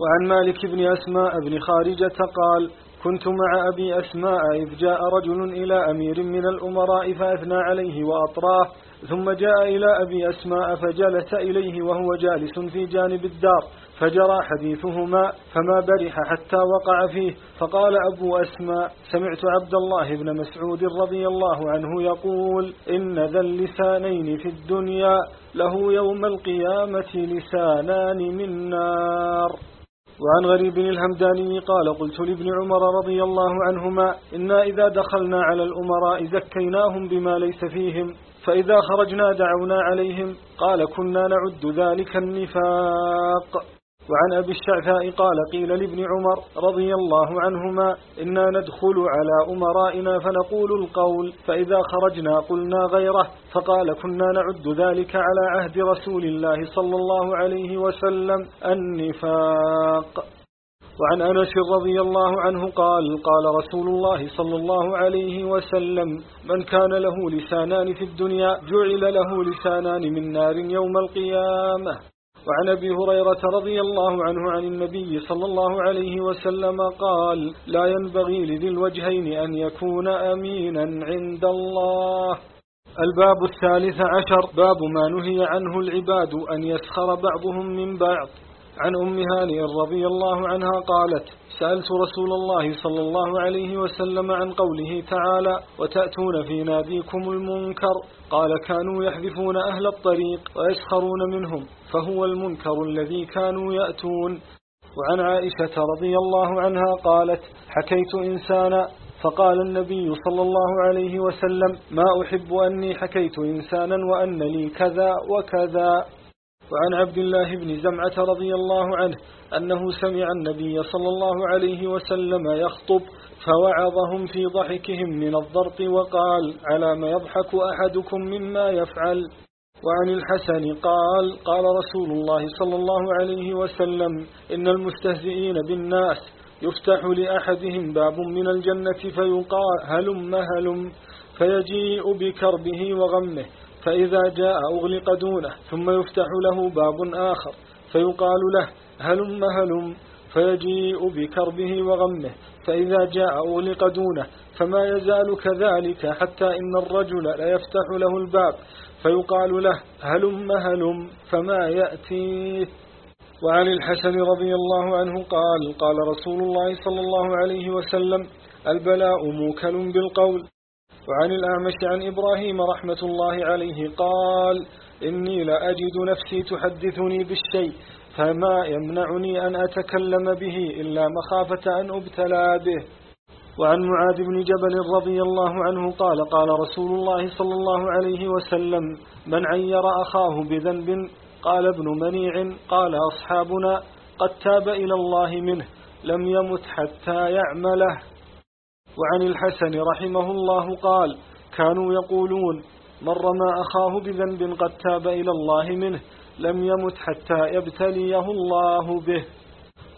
وعن مالك بن أسماء بن خارجة قال كنت مع أبي أسماء إذ جاء رجل إلى أمير من الأمراء فأثنى عليه وأطراه ثم جاء إلى أبي أسماء فجلس إليه وهو جالس في جانب الدار فجرى حديثهما فما برح حتى وقع فيه فقال أبو أسماء سمعت عبد الله بن مسعود رضي الله عنه يقول إن ذا اللسانين في الدنيا له يوم القيامة لسانان من نار. وعن غريب الهمداني قال قلت لابن عمر رضي الله عنهما إنا إذا دخلنا على الأمراء زكيناهم بما ليس فيهم فإذا خرجنا دعونا عليهم قال كنا نعد ذلك النفاق. وعن أبي الشعثاء قال قيل لابن عمر رضي الله عنهما إنا ندخل على أمرائنا فنقول القول فإذا خرجنا قلنا غيره فقال كنا نعد ذلك على عهد رسول الله صلى الله عليه وسلم النفاق. وعن أنس رضي الله عنه قال قال رسول الله صلى الله عليه وسلم من كان له لسانان في الدنيا جعل له لسانان من نار يوم القيامة. وعن أبي هريرة رضي الله عنه عن النبي صلى الله عليه وسلم قال لا ينبغي لذي الوجهين أن يكون أمينا عند الله. الباب الثالث عشر باب ما نهي عنه العباد أن يسخر بعضهم من بعض. عن أم هانئ رضي الله عنها قالت سألت رسول الله صلى الله عليه وسلم عن قوله تعالى وتأتون في ناديكم المنكر. قال كانوا يحذفون أهل الطريق ويسخرون منهم فهو المنكر الذي كانوا يأتون. وعن عائشة رضي الله عنها قالت حكيت إنسانا فقال النبي صلى الله عليه وسلم ما أحب أني حكيت إنسانا وأن لي كذا وكذا. وعن عبد الله بن زمعة رضي الله عنه أنه سمع النبي صلى الله عليه وسلم يخطب فوعظهم في ضحكهم من الضرط وقال على ما يضحك أحدكم مما يفعل؟ وعن الحسن قال قال رسول الله صلى الله عليه وسلم إن المستهزئين بالناس يفتح لأحدهم باب من الجنة فيقال هلم هلم فيجيء بكربه وغمه فإذا جاء أغلق دونه ثم يفتح له باب آخر فيقال له هلم هلم. فيجيء بكربه وغمه. فإذا جاء أغلق دونه فما يزال كذلك حتى إن الرجل لا يفتح له الباب. فيقال له هلم هلم. فما يأتيه وعن الحسن رضي الله عنه قال قال رسول الله صلى الله عليه وسلم البلاء موكل بالقول. وعن الأعمش عن إبراهيم رحمة الله عليه قال إني لأجد نفسي تحدثني بالشيء فما يمنعني أن أتكلم به إلا مخافة أن أبتلى به. وعن معاذ بن جبل رضي الله عنه قال قال رسول الله صلى الله عليه وسلم من عير أخاه بذنب قال ابن منيع قال أصحابنا قد تاب إلى الله منه لم يمت حتى يعمله. وعن الحسن رحمه الله قال كانوا يقولون من رمى أخاه بذنب قد تاب إلى الله منه لم يمت حتى يبتليه الله به.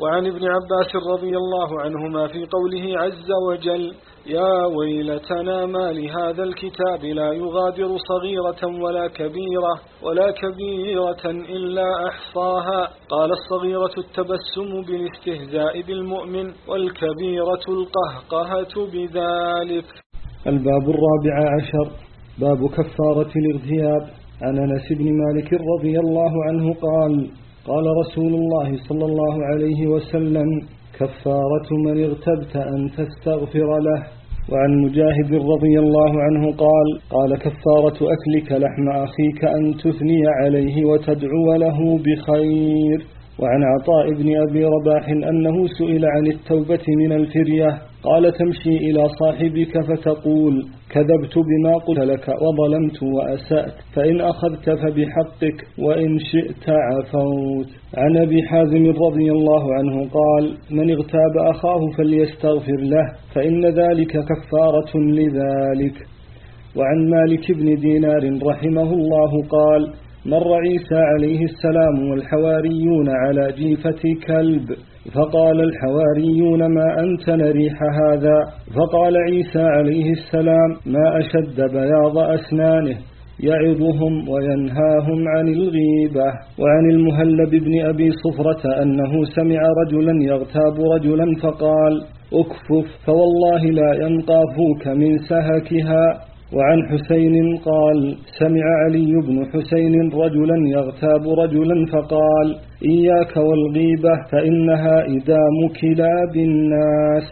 وعن ابن عباس رضي الله عنهما في قوله عز وجل يا ويلتنا ما لهذا الكتاب لا يغادر صغيرة ولا كبيرة ولا كبيرة إلا أحصاها. قال الصغيرة التبسم بالاستهزاء بالمؤمن والكبيرة القهقهة بذلك. الباب الرابع عشر. باب كفارة الاغتياب عن أنس بن مالك رضي الله عنه قال قال رسول الله صلى الله عليه وسلم كفارة من اغتبت أن تستغفر له. وعن مجاهد رضي الله عنه قال قال كفارة أكلك لحم أخيك أن تثني عليه وتدعو له بخير. وعن عطاء بن أبي رباح أنه سئل عن التوبة من الفرية قال تمشي إلى صاحبك فتقول كذبت بما قلت لك وظلمت وأسأت فإن أخذت فبحقك وإن شئت عفوت. عن أبي حازم رضي الله عنه قال من اغتاب أخاه فليستغفر له فإن ذلك كفارة لذلك. وعن مالك بن دينار رحمه الله قال مر عيسى عليه السلام والحواريون على جيفة كلب فقال الحواريون ما أنتن ريح هذا؟ فقال عيسى عليه السلام ما أشد بياض أسنانه يعظهم وينهاهم عن الغيبة. وعن المهلب بن أبي صفرة أنه سمع رجلا يغتاب رجلا فقال أكفف فوالله لا ينقى فوك من سهكها. وعن حسين قال سمع علي بن حسين رجلا يغتاب رجلا فقال إياك والغيبة فإنها إدام كلاب الناس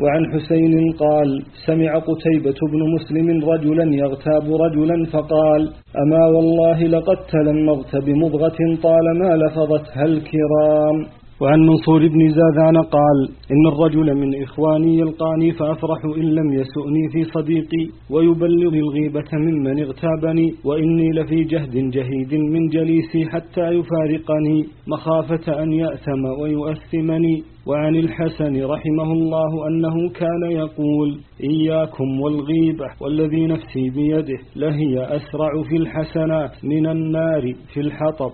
وعن حسين قال سمع قتيبة بن مسلم رجلا يغتاب رجلا فقال أما والله لقد تلمغت بمضغة طالما لفظتها الكرام وعن منصور بن زاذان قال إن الرجل من إخواني يلقاني فأفرح إن لم يسؤني في صديقي ويبلغ الغيبة ممن اغتابني وإني لفي جهد جهيد من جليسي حتى يفارقني مخافة أن يأثم ويؤثمني. وعن الحسن رحمه الله أنه كان يقول إياكم والغيبة والذي نفسي بيده لهي أسرع في الحسنات من النار في الحطب.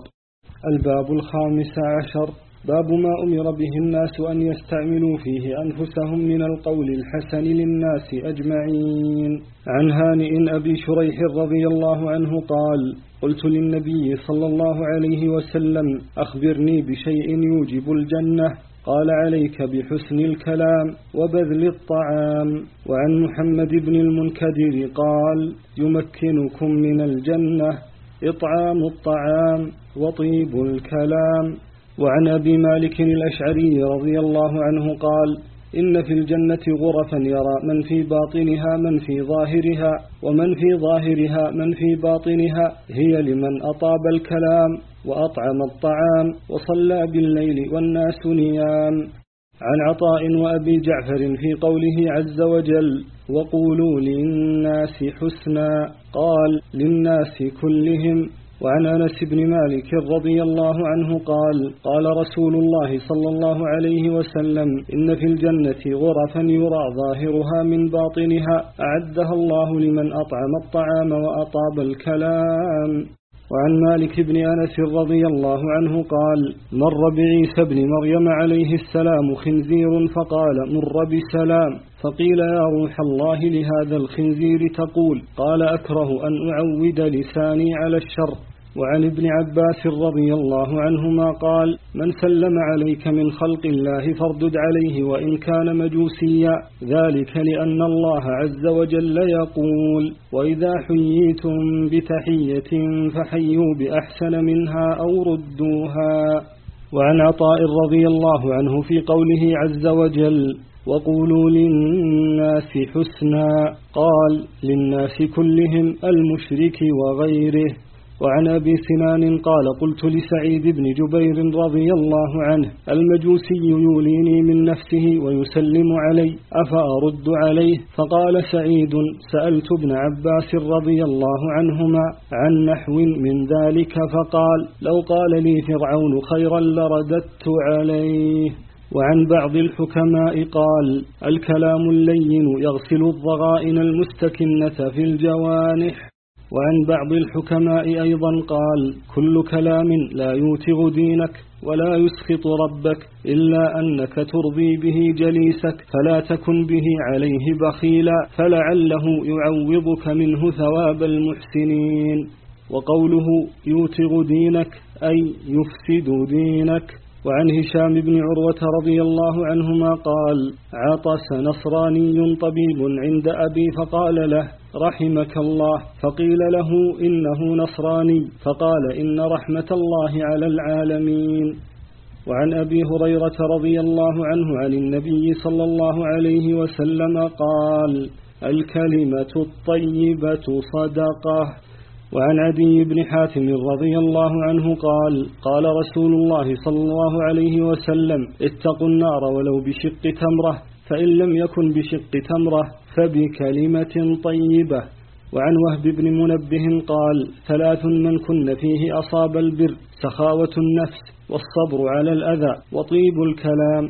الباب الخامس عشر. باب ما أمر به الناس أن يستعملوا فيه أنفسهم من القول الحسن للناس أجمعين. عن هانئ أبي شريح رضي الله عنه قال قلت للنبي صلى الله عليه وسلم أخبرني بشيء يوجب الجنة. قال عليك بحسن الكلام وبذل الطعام. وعن محمد بن المنكدر قال يمكنكم من الجنة إطعام الطعام وطيب الكلام. وعن أبي مالك الأشعري رضي الله عنه قال إن في الجنة غرفا يرى من في باطنها من في ظاهرها ومن في ظاهرها من في باطنها هي لمن أطاب الكلام وأطعم الطعام وصلى بالليل والناس نيام. عن عطاء وأبي جعفر في قوله عز وجل وقولوا للناس حسنا قال للناس كلهم وعن أنس بن مالك رضي الله عنه قال قال رسول الله صلى الله عليه وسلم إن في الجنة غرفا يرى ظاهرها من باطنها أعدها الله لمن أطعم الطعام وأطاب الكلام. وعن مالك بن أنس رضي الله عنه قال مر بعيسى بن مريم عليه السلام خنزير فقال مر بسلام. فقيل يا روح الله لهذا الخنزير تقول. قال أكره أن أعود لساني على الشر. وعن ابن عباس رضي الله عنهما قال من سلم عليك من خلق الله فاردد عليه وإن كان مجوسيا ذلك لأن الله عز وجل يقول وإذا حييتم بتحية فحيوا بأحسن منها أو ردوها. وعن عطاء رضي الله عنه في قوله عز وجل وقولوا للناس حسنا قال للناس كلهم المشرك وغيره. وعن أبي سنان قال قلت لسعيد بن جبير رضي الله عنه المجوسي يوليني من نفسه ويسلم علي أفأرد عليه؟ فقال سعيد سألت ابن عباس رضي الله عنهما عن نحو من ذلك فقال لو قال لي فرعون خيرا لرددت عليه. وعن بعض الحكماء قال الكلام اللين يغسل الضغائن المستكنة في الجوانح. وعن بعض الحكماء أيضا قال كل كلام لا يوتغ دينك ولا يسخط ربك إلا أنك ترضي به جليسك فلا تكن به عليه بخيلا فلعله يعوضك منه ثواب المحسنين. وقوله يوتغ دينك أي يفسد دينك. وعن هشام بن عروة رضي الله عنهما قال عطس نصراني طبيب عند أبي فقال له رحمك الله. فقيل له إنه نصراني. فقال إن رحمة الله على العالمين. وعن أبي هريرة رضي الله عنه عن النبي صلى الله عليه وسلم قال الكلمة الطيبة صدقة. وعن عدي بن حاتم رضي الله عنه قال قال رسول الله صلى الله عليه وسلم اتقوا النار ولو بشق تمرة فإن لم يكن بشق تمرة فبكلمة طيبة. وعن وهب بن منبه قال ثلاث من كن فيه أصاب البر سخاوة النفس والصبر على الأذى وطيب الكلام.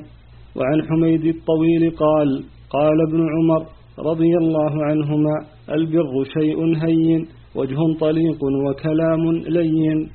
وعن حميد الطويل قال قال ابن عمر رضي الله عنهما البر شيء هين وجه طليق وكلام لين.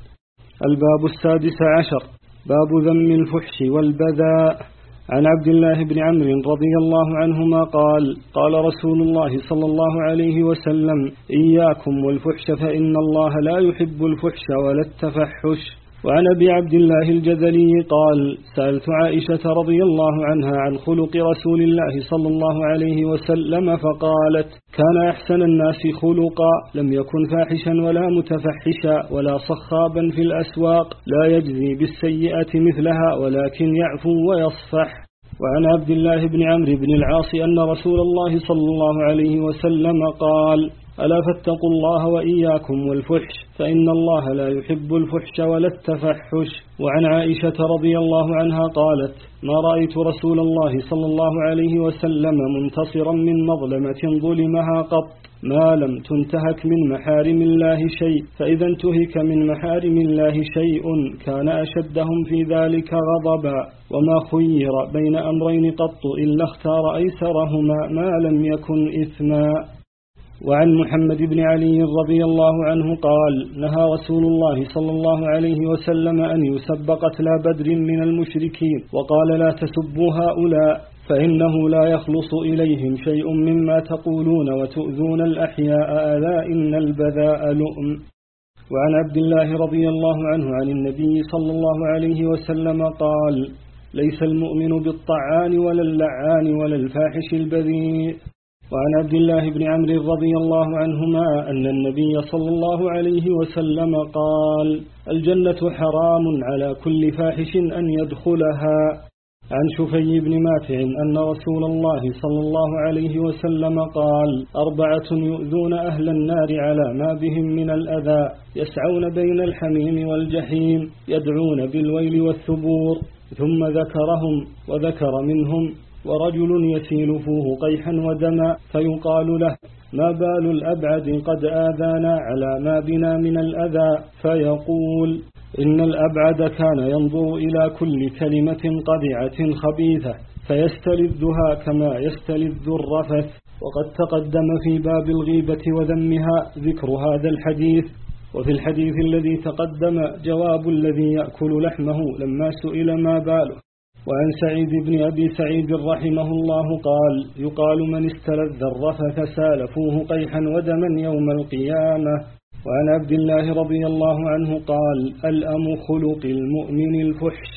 الباب السادس عشر. باب ذم الفحش والبذاء. عن عبد الله بن عمرو رضي الله عنهما قال قال رسول الله صلى الله عليه وسلم إياكم والفحش فإن الله لا يحب الفحش ولا التفحش. وعن أبي عبد الله الجذلي قال سألت عائشة رضي الله عنها عن خلق رسول الله صلى الله عليه وسلم فقالت كان أحسن الناس خلقا لم يكن فاحشا ولا متفحشا ولا صخابا في الأسواق لا يجزي بالسيئة مثلها ولكن يعفو ويصفح. وعن عبد الله بن عمرو بن العاص أن رسول الله صلى الله عليه وسلم قال ألا فاتقوا الله وإياكم والفحش فإن الله لا يحب الفحش ولا التفحش وعن عائشة رضي الله عنها قالت ما رأيت رسول الله صلى الله عليه وسلم منتصرا من مظلمة ظلمها قط. ما لم تنتهك من محارم الله شيء فإذا انتهك من محارم الله شيء كان أشدهم في ذلك غضبا. وما خير بين أمرين قط إلا اختار أيسرهما ما لم يكن إثما. وعن محمد بن علي رضي الله عنه قال نهى رسول الله صلى الله عليه وسلم أن يسب قتلى بدر من المشركين وقال لا تسبوا هؤلاء فإنه لا يخلص إليهم شيء مما تقولون وتؤذون الأحياء ألا إن البذاء لؤم. وعن عبد الله رضي الله عنه عن النبي صلى الله عليه وسلم قال ليس المؤمن بالطعان ولا اللعان ولا الفاحش البذيء. وعن عبد الله بن عمرو رضي الله عنهما أن النبي صلى الله عليه وسلم قال الجنة حرام على كل فاحش أن يدخلها. عن شفي بن ماتع أن رسول الله صلى الله عليه وسلم قال أربعة يؤذون أهل النار على ما بهم من الأذى يسعون بين الحميم والجحيم يدعون بالويل والثبور ثم ذكرهم وذكر منهم ورجل يسيل فوه قيحا ودما فيقال له ما بال الأبعد قد آذانا على ما بنا من الأذى؟ فيقول إن الأبعد كان ينظر إلى كل كلمة قذعة خبيثة فيستلذها كما يستلذ الرفث. وقد تقدم في باب الغيبة وذمها ذكر هذا الحديث وفي الحديث الذي تقدم جواب الذي يأكل لحمه لما سئل ما باله. وعن سعيد بن أبي سعيد رحمه الله قال يقال من استلذ الرفث سالفوه قيحا ودما يوم القيامة. وعن عبد الله رضي الله عنه قال الأم خلق المؤمن الفحش.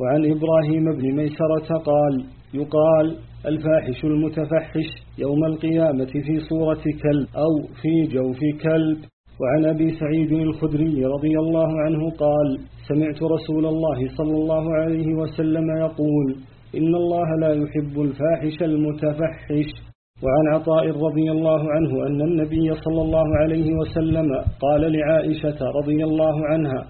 وعن إبراهيم بن ميسرة قال يقال الفاحش المتفحش يوم القيامة في صورة كلب أو في جوف كلب. وعن أبي سعيد الخدري رضي الله عنه قال سمعت رسول الله صلى الله عليه وسلم يقول إن الله لا يحب الفاحش المتفحش. وعن عطاء رضي الله عنه أن النبي صلى الله عليه وسلم قال لعائشة رضي الله عنها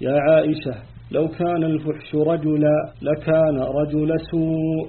يا عائشة لو كان الفحش رجلا لكان رجل سوء.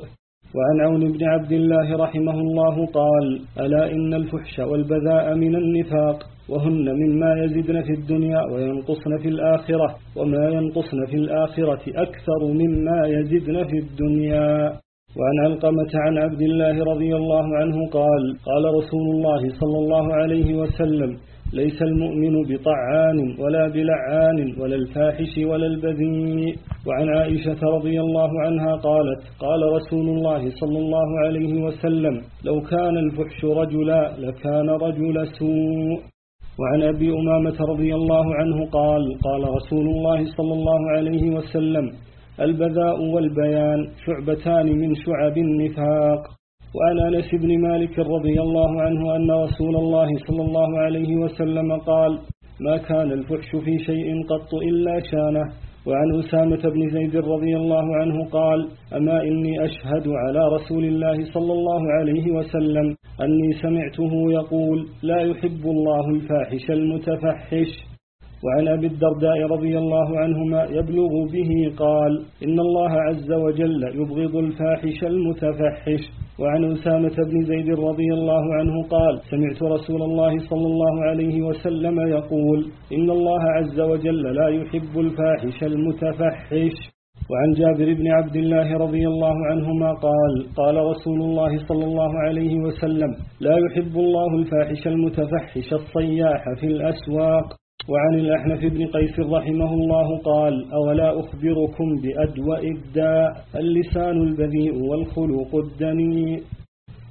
وعن عون بن عبد الله رحمه الله قال ألا إن الفحش والبذاء من النفاق. وهن مما يزدن في الدنيا وينقصن في الآخرة وما ينقصن في الآخرة أكثر مما يزدن في الدنيا. وعن علقمة عن عبد الله رضي الله عنه قال قال رسول الله صلى الله عليه وسلم ليس المؤمن بطعان ولا بلعان ولا الفاحش ولا البذيء. وعن عائشة رضي الله عنها قالت قال رسول الله صلى الله عليه وسلم لو كان الفحش رجلا لكان رجل سوء. وعن أبي أمامة رضي الله عنه قال قال رسول الله صلى الله عليه وسلم البذاء والبيان شعبتان من شعب النفاق. وعن أنس بن مالك رضي الله عنه أن رسول الله صلى الله عليه وسلم قال ما كان الفحش في شيء قط إلا شانه. وعن أسامة بن زيد رضي الله عنه قال أما إني أشهد على رسول الله صلى الله عليه وسلم أني سمعته يقول لا يحب الله الفاحش المتفحش وعن أبي الدرداء رضي الله عنهما يبلغ به قال إن الله عز وجل يبغض الفاحش المتفحش وعن أسامة بن زيد رضي الله عنه قال سمعت رسول الله صلى الله عليه وسلم يقول إن الله عز وجل لا يحب الفاحش المتفحش. وعن جابر بن عبد الله رضي الله عنهما قال قال رسول الله صلى الله عليه وسلم لا يحب الله الفاحش المتفحش الصياح في الأسواق. وعن الأحنف بن قيس رحمه الله قال أولا أخبركم بأدواء الداء اللسان البذيء والخلوق الدنيء.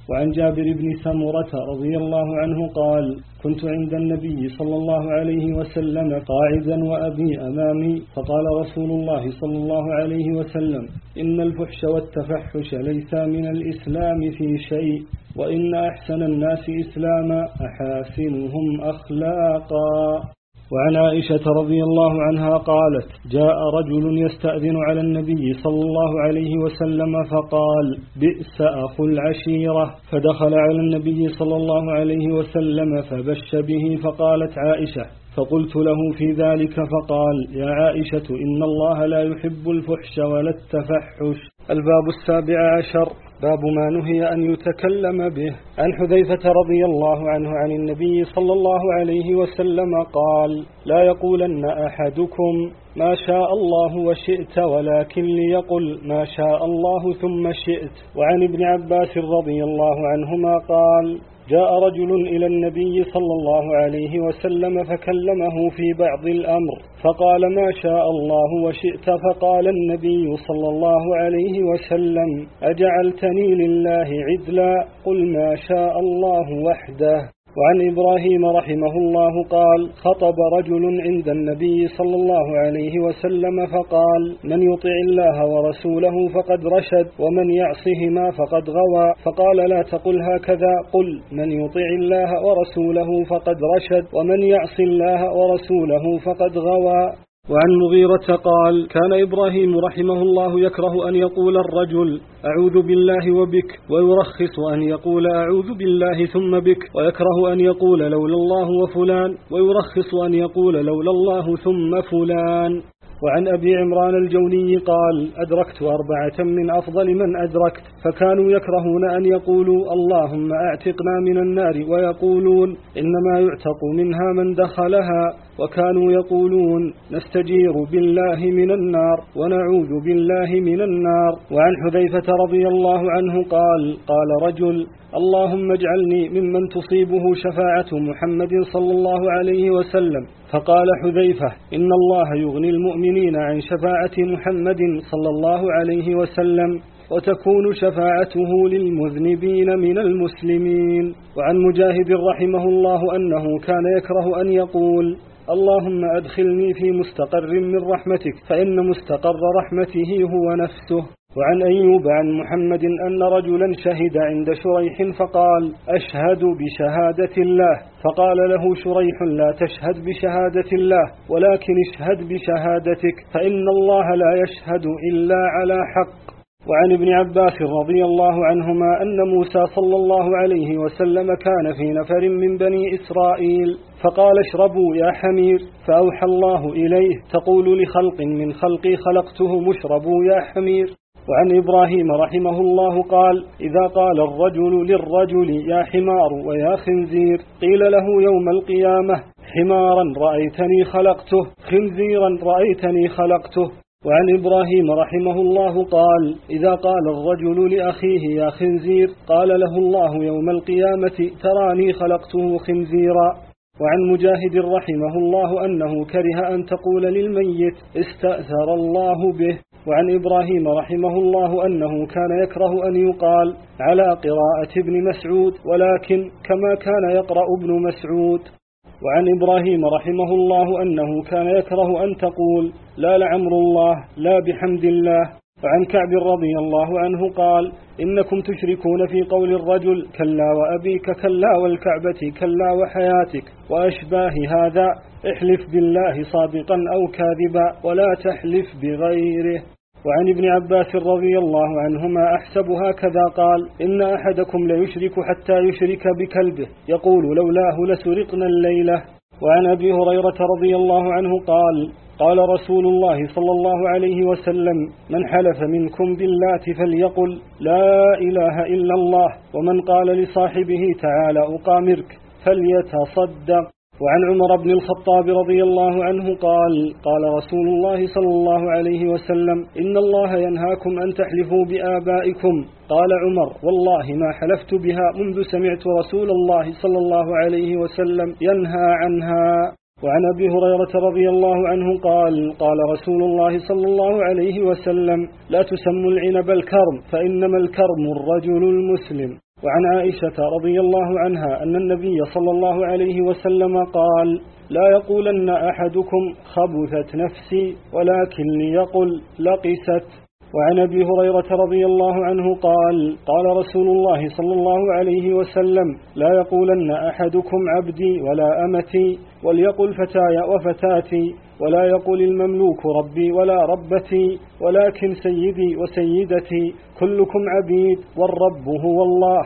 وعن جابر بن سمرة رضي الله عنه قال كنت عند النبي صلى الله عليه وسلم قاعدا وأبي أمامي فقال رسول الله صلى الله عليه وسلم إن الفحش والتفحش ليس من الإسلام في شيء وإن أحسن الناس إسلاما أحاسنهم أخلاقا. وعن عائشة رضي الله عنها قالت جاء رجل يستأذن على النبي صلى الله عليه وسلم فقال بئس أخو العشيرة. فدخل على النبي صلى الله عليه وسلم فبش به فقالت عائشة فقلت له في ذلك فقال يا عائشة إن الله لا يحب الفحش ولا التفحش. الباب السابع عشر. باب ما نهي أن يتكلم به. عن حذيفة رضي الله عنه عن النبي صلى الله عليه وسلم قال لا يقولن أحدكم ما شاء الله وشئت ولكن ليقل ما شاء الله ثم شئت وعن ابن عباس رضي الله عنهما قال جاء رجل إلى النبي صلى الله عليه وسلم فكلمه في بعض الأمر فقال ما شاء الله وشئت؟ فقال النبي صلى الله عليه وسلم أجعلتني لله عدلا قل ما شاء الله وحده. وعن إبراهيم رحمه الله قال خطب رجل عند النبي صلى الله عليه وسلم فقال من يطع الله ورسوله فقد رشد ومن يعصهما فقد غوى فقال لا تقل هكذا قل من يطع الله ورسوله فقد رشد ومن يعص الله ورسوله فقد غوى وعن مغيرة قال كان إبراهيم رحمه الله يكره أن يقول الرجل أعوذ بالله وبك ويرخص أن يقول أعوذ بالله ثم بك ويكره أن يقول لولا الله وفلان ويرخص أن يقول لولا الله ثم فلان وعن أبي عمران الجوني قال أدركت أربعة من أفضل من أدركت فكانوا يكرهون أن يقولوا اللهم أعتقنا من النار ويقولون إنما يعتق منها من دخلها وكانوا يقولون نستجير بالله من النار ونعوذ بالله من النار. وعن حذيفة رضي الله عنه قال قال رجل اللهم اجعلني ممن تصيبه شفاعة محمد صلى الله عليه وسلم. فقال حذيفة إن الله يغني المؤمنين عن شفاعة محمد صلى الله عليه وسلم وتكون شفاعته للمذنبين من المسلمين. وعن مجاهد رحمه الله أنه كان يكره أن يقول اللهم أدخلني في مستقر من رحمتك فإن مستقر رحمته هو نفسه. وعن أيوب عن محمد أن رجلا شهد عند شريح فقال أشهد بشهادة الله. فقال له شريح لا تشهد بشهادة الله ولكن اشهد بشهادتك فإن الله لا يشهد إلا على حق. وعن ابن عباس رضي الله عنهما أن موسى صلى الله عليه وسلم كان في نفر من بني إسرائيل فقال اشربوا يا حمير. فأوحى الله إليه تقول لخلق من خلقي خلقته اشربوا يا حمير. وعن إبراهيم رحمه الله قال إذا قال الرجل للرجل يا حمار ويا خنزير قيل له يوم القيامة حمارا رأيتني خلقته خنزيرا رأيتني خلقته. وعن إبراهيم رحمه الله قال إذا قال الرجل لأخيه يا خنزير قال له الله يوم القيامة تراني خلقته خنزيرا. وعن مجاهد رحمه الله أنه كره أن تقول للميت استأثر الله به. وعن إبراهيم رحمه الله أنه كان يكره أن يقال على قراءة ابن مسعود ولكن كما كان يقرأ ابن مسعود. وعن إبراهيم رحمه الله أنه كان يكره أن تقول لا لعمر الله لا بحمد الله. وعن كعب رضي الله عنه قال إنكم تشركون في قول الرجل كلا وأبيك كلا والكعبة كلا وحياتك وأشباه هذا احلف بالله صادقا أو كاذبا ولا تحلف بغيره. وعن ابن عباس رضي الله عنهما أحسب هكذا قال إن أحدكم ليشرك حتى يشرك بكلبه. يقول لولاه لسرقنا الليلة. وعن أبي هريرة رضي الله عنه قال قال رسول الله صلى الله عليه وسلم من حلف منكم باللات فليقل لا إله إلا الله. ومن قال لصاحبه تعالى أقامرك فليتصدق. وعن عمر بن الخطاب رضي الله عنه قال قال رسول الله صلى الله عليه وسلم إن الله ينهاكم أن تحلفوا بآبائكم. قال عمر والله ما حلفت بها منذ سمعت رسول الله صلى الله عليه وسلم ينهى عنها. وعن أبي هريرة رضي الله عنه قال قال رسول الله صلى الله عليه وسلم لا تسموا العنب الكرم فإنما الكرم الرجل المسلم. وعن عائشة رضي الله عنها أن النبي صلى الله عليه وسلم قال لا يقولن أحدكم خبثت نفسي ولكن ليقل لقست. وعن أبي هريرة رضي الله عنه قال قال رسول الله صلى الله عليه وسلم لا يقولن أحدكم عبدي ولا أمتي وليقل فتاي وفتاتي. ولا يقول المملوك ربي ولا ربتي ولكن سيدي وسيدتي كلكم عبيد والرب هو الله.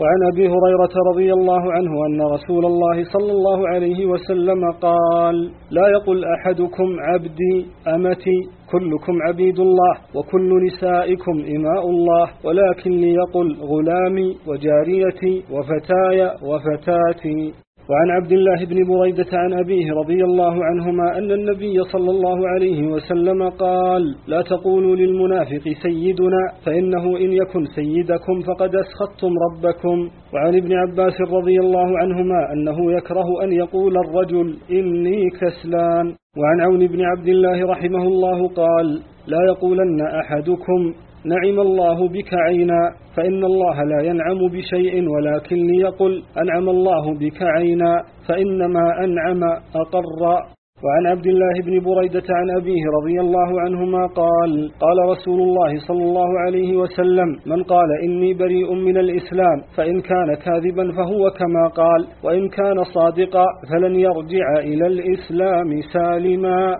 وعن أبي هريرة رضي الله عنه أن رسول الله صلى الله عليه وسلم قال لا يقل أحدكم عبدي أمتي كلكم عبيد الله وكل نسائكم إماء الله ولكن ليقل غلامي وجاريتي وفتاي وفتاتي. وعن عبد الله بن بريدة عن أبيه رضي الله عنهما أن النبي صلى الله عليه وسلم قال لا تقولوا للمنافق سيدنا فإنه إن يكن سيدكم فقد أسخطتم ربكم. وعن ابن عباس رضي الله عنهما أنه يكره أن يقول الرجل إني كسلان. وعن عون بن عبد الله رحمه الله قال لا يقولن أحدكم نعم الله بك عينا فإن الله لا ينعم بشيء ولكن ليقل أنعم الله بك عينا فإنما أنعم أقر. وعن عبد الله بن بريدة عن أبيه رضي الله عنهما قال قال رسول الله صلى الله عليه وسلم من قال إني بريء من الإسلام فإن كان كاذبا فهو كما قال وإن كان صادقا فلن يرجع إلى الإسلام سالما.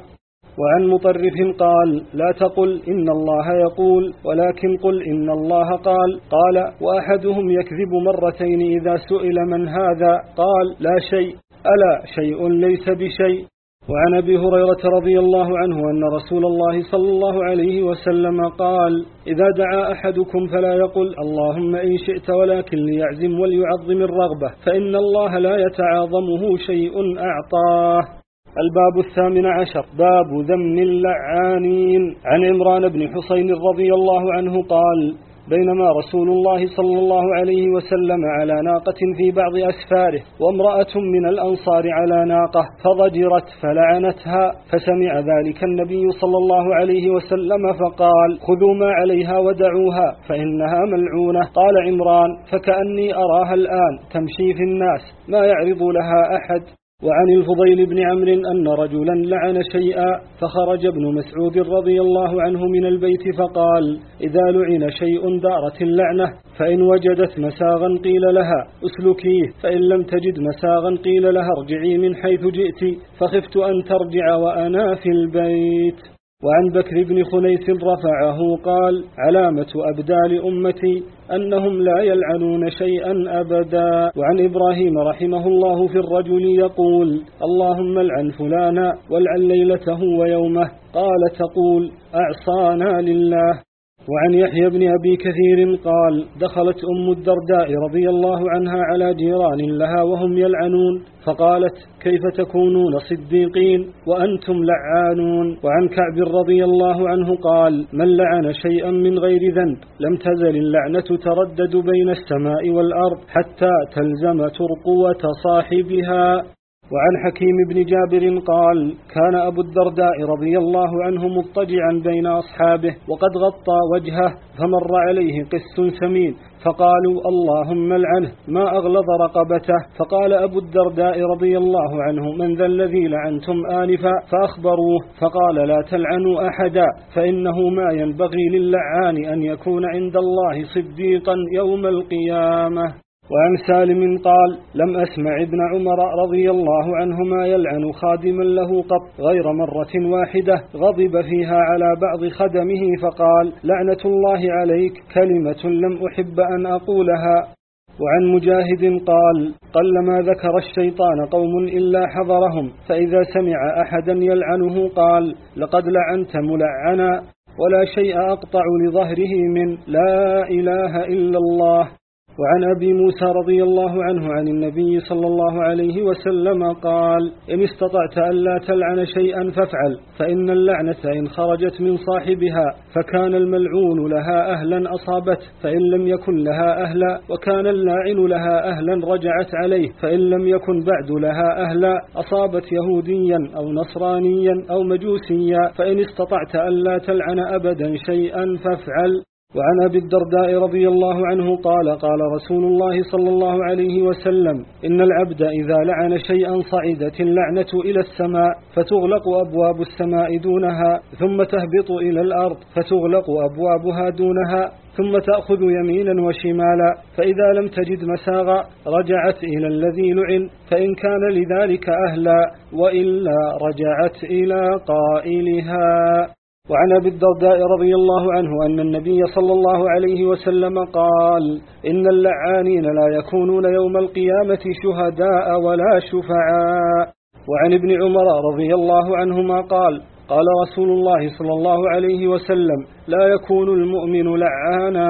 وعن مطرف قال لا تقل إن الله يقول ولكن قل إن الله قال. قال وأحدهم يكذب مرتين إذا سئل من هذا. قال لا شيء. ألا شيء ليس بشيء. وعن أبي هريرة رضي الله عنه أن رسول الله صلى الله عليه وسلم قال إذا دعا أحدكم فلا يقل اللهم إن شئت ولكن ليعزم وليعظم الرغبة فإن الله لا يتعاظمه شيء أعطاه. الباب الثامن عشر. باب ذم اللعانين. عن عمران بن حسين رضي الله عنه قال بينما رسول الله صلى الله عليه وسلم على ناقة في بعض أسفاره وامرأة من الأنصار على ناقة فضجرت فلعنتها فسمع ذلك النبي صلى الله عليه وسلم فقال خذوا ما عليها ودعوها فإنها ملعونة. قال عمران فكأني أراها الآن تمشي في الناس ما يعرض لها أحد. وعن الفضيل بن عمرو أن رجلا لعن شيئا فخرج ابن مسعود رضي الله عنه من البيت فقال إذا لعن شيء دارت اللعنة فإن وجدت مساغا قيل لها اسلكيه فإن لم تجد مساغا قيل لها ارجعي من حيث جئت فخفت أن ترجع وأنا في البيت. وعن بكر بن خنيس رفعه قال علامة أبدال أمتي أنهم لا يلعنون شيئا أبدا. وعن إبراهيم رحمه الله في الرجل يقول اللهم العن فلانا والعن ليلته ويومه. قال تقول أعصانا لله. وعن يحيى بن أبي كثير قال دخلت أم الدرداء رضي الله عنها على جيران لها وهم يلعنون فقالت كيف تكونون صديقين وأنتم لعانون؟ وعن كعب رضي الله عنه قال من لعن شيئا من غير ذنب لم تزل اللعنة تردد بين السماء والأرض حتى تلزم ترقوة صاحبها. وعن حكيم بن جابر قال كان أبو الدرداء رضي الله عنه مضطجعا بين أصحابه وقد غطى وجهه فمر عليه قس سمين فقالوا اللهم العنه ما أغلظ رقبته. فقال أبو الدرداء رضي الله عنه من ذا الذي لعنتم آنفا؟ فأخبروه فقال لا تلعنوا أحدا فإنه ما ينبغي للعان أن يكون عند الله صديقا يوم القيامة. وعن سالم قال لم أسمع ابن عمر رضي الله عنهما يلعن خادما له قط غير مرة واحدة غضب فيها على بعض خدمه فقال لعنة الله عليك كلمة لم أحب أن أقولها. وعن مجاهد قال قلما ذكر الشيطان قوم إلا حضرهم فإذا سمع أحدا يلعنه قال لقد لعنت ملعنا ولا شيء أقطع لظهره من لا إله إلا الله. وعن أبي موسى رضي الله عنه عن النبي صلى الله عليه وسلم قال إن استطعت ألا تلعن شيئا فافعل فإن اللعنة إن خرجت من صاحبها فكان الملعون لها أهلا أصابت فإن لم يكن لها أهلا وكان اللاعن لها أهلا رجعت عليه فإن لم يكن بعد لها أهلا أصابت يهوديا أو نصرانيا أو مجوسيا فإن استطعت ألا تلعن أبدا شيئا فافعل. وعن أبي الدرداء رضي الله عنه قال قال رسول الله صلى الله عليه وسلم إن العبد إذا لعن شيئا صعدت اللعنة إلى السماء فتغلق أبواب السماء دونها ثم تهبط إلى الأرض فتغلق أبوابها دونها ثم تأخذ يمينا وشمالا فإذا لم تجد مساغا رجعت إلى الذي لعن فإن كان لذلك أهلا وإلا رجعت إلى قائلها. وعن أبي الدرداء رضي الله عنه أن النبي صلى الله عليه وسلم قال إن اللعانين لا يكونون يوم القيامة شهداء ولا شفعاء. وعن ابن عمر رضي الله عنهما قال قال رسول الله صلى الله عليه وسلم لا يكون المؤمن لعانا.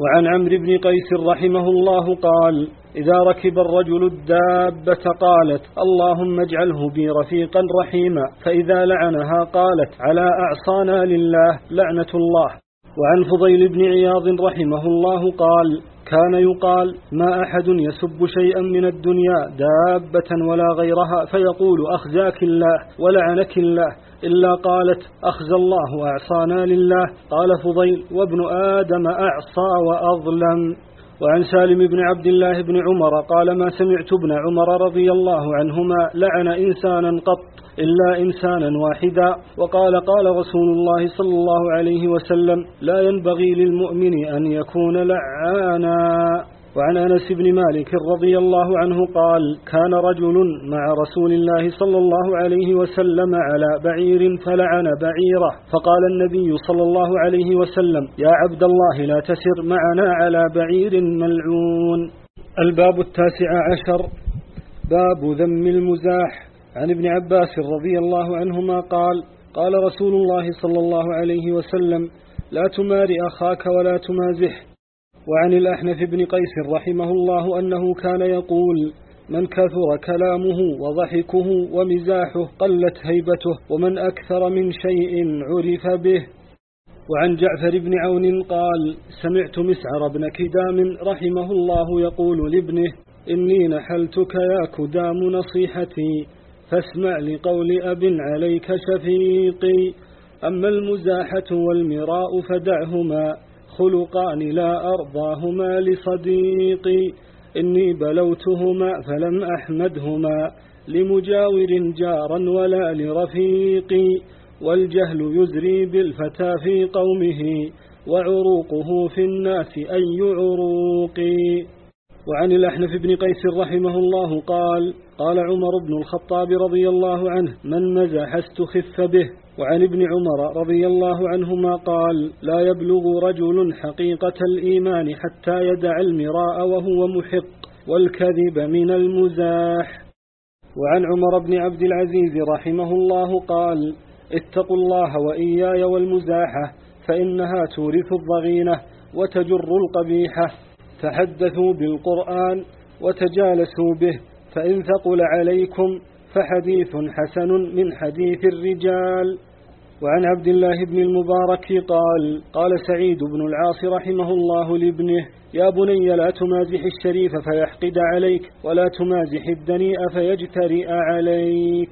وعن عمرو بن قيس رحمه الله قال إذا ركب الرجل الدابة قالت اللهم اجعله بي رفيقا رحيما. فإذا لعنها قالت على أعصانا لله لعنة الله. وعن فضيل بن عياض رحمه الله قال كان يقال ما أحد يسب شيئا من الدنيا دابة ولا غيرها فيقول أخزاك الله ولعنك الله. إلا قالت أخزى الله أعصانا لله. قال فضيل وابن آدم أعصى وأظلم. وعن سالم بن عبد الله بن عمر قال ما سمعت ابن عمر رضي الله عنهما لعن إنسانا قط إلا إنسانا واحدا. وقال قال رسول الله صلى الله عليه وسلم لا ينبغي للمؤمن أن يكون لعانا. وعن أنس بن مالك رضي الله عنه قال كان رجل مع رسول الله صلى الله عليه وسلم على بعير فلعن بعيره. فقال النبي صلى الله عليه وسلم يا عبد الله لا تسر معنا على بعير ملعون. الباب التاسع عشر. باب ذم المزاح. عن ابن عباس رضي الله عنهما قال قال رسول الله صلى الله عليه وسلم لا تماري أخاك ولا تمازح. وعن الأحنف بن قيس رحمه الله أنه كان يقول من كثر كلامه وضحكه ومزاحه قلت هيبته ومن أكثر من شيء عرف به. وعن جعفر بن عون قال سمعت مسعر بن كدام رحمه الله يقول لابنه إني نحلتك يا كدام نصيحتي فاسمع لقول أب عليك شفيقي أما المزاحة والمراء فدعهما خلقان لا أرضاهما لصديقي إني بلوتهما فلم أحمدهما لمجاور جارا ولا لرفيقي والجهل يزري بالفتى في قومه وعروقه في الناس أي عروق. وعن الأحنف بن قيس رحمه الله قال قال عمر بن الخطاب رضي الله عنه من مزح استخف به. وعن ابن عمر رضي الله عنهما قال لا يبلغ رجل حقيقة الإيمان حتى يدع المراء وهو محق والكذب من المزاح. وعن عمر بن عبد العزيز رحمه الله قال اتقوا الله وإياي والمزاحة فإنها تورث الضغينة وتجر القبيحة تحدثوا بالقرآن وتجالسوا به فإن ثقل عليكم فحديث حسن من حديث الرجال. وعن عبد الله بن المبارك قال قال سعيد بن العاص رحمه الله لابنه يا بني لا تمازح الشريف فيحقد عليك ولا تمازح الدنيء فيجترئ عليك.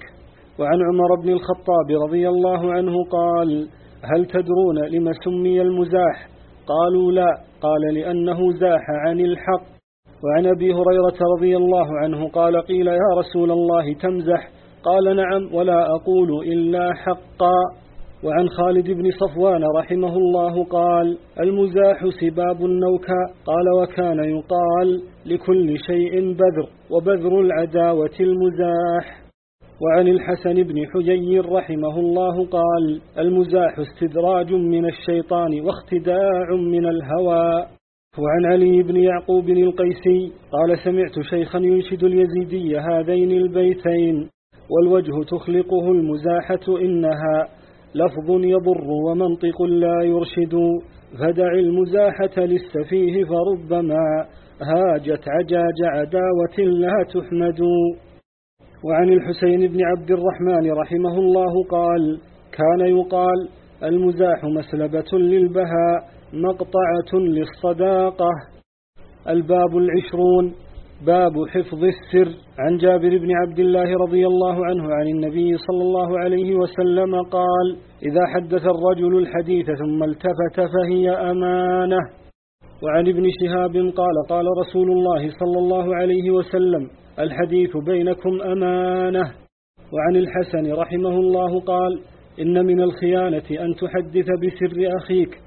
وعن عمر بن الخطاب رضي الله عنه قال هل تدرون لم سمي المزاح؟ قالوا لا. قال لأنه زاح عن الحق. وعن أبي هريرة رضي الله عنه قال قيل يا رسول الله تمزح. قال نعم ولا أقول إلا حقا. وعن خالد بن صفوان رحمه الله قال المزاح سباب النوكا قال وكان يقال لكل شيء بذر وبذر العداوة المزاح. وعن الحسن بن حجي رحمه الله قال المزاح استدراج من الشيطان واختداع من الهوى. وعن علي بن يعقوب القيسي قال سمعت شيخا ينشد اليزيدي هذين البيتين والوجه تخلقه المزاحة إنها. لفظ يضر ومنطق لا يرشد فدع المزاحة للسفيه فربما هاجت عجاج عداوة لا تحمد. وعن الحسين بن عبد الرحمن رحمه الله قال كان يقال المزاح مسلبة للبهاء مقطعة للصداقة. الباب العشرون باب حفظ السر. عن جابر بن عبد الله رضي الله عنه عن النبي صلى الله عليه وسلم قال إذا حدث الرجل الحديث ثم التفت فهي أمانة. وعن ابن شهاب قال قال رسول الله صلى الله عليه وسلم الحديث بينكم أمانة. وعن الحسن رحمه الله قال إن من الخيانة أن تحدث بسر أخيك.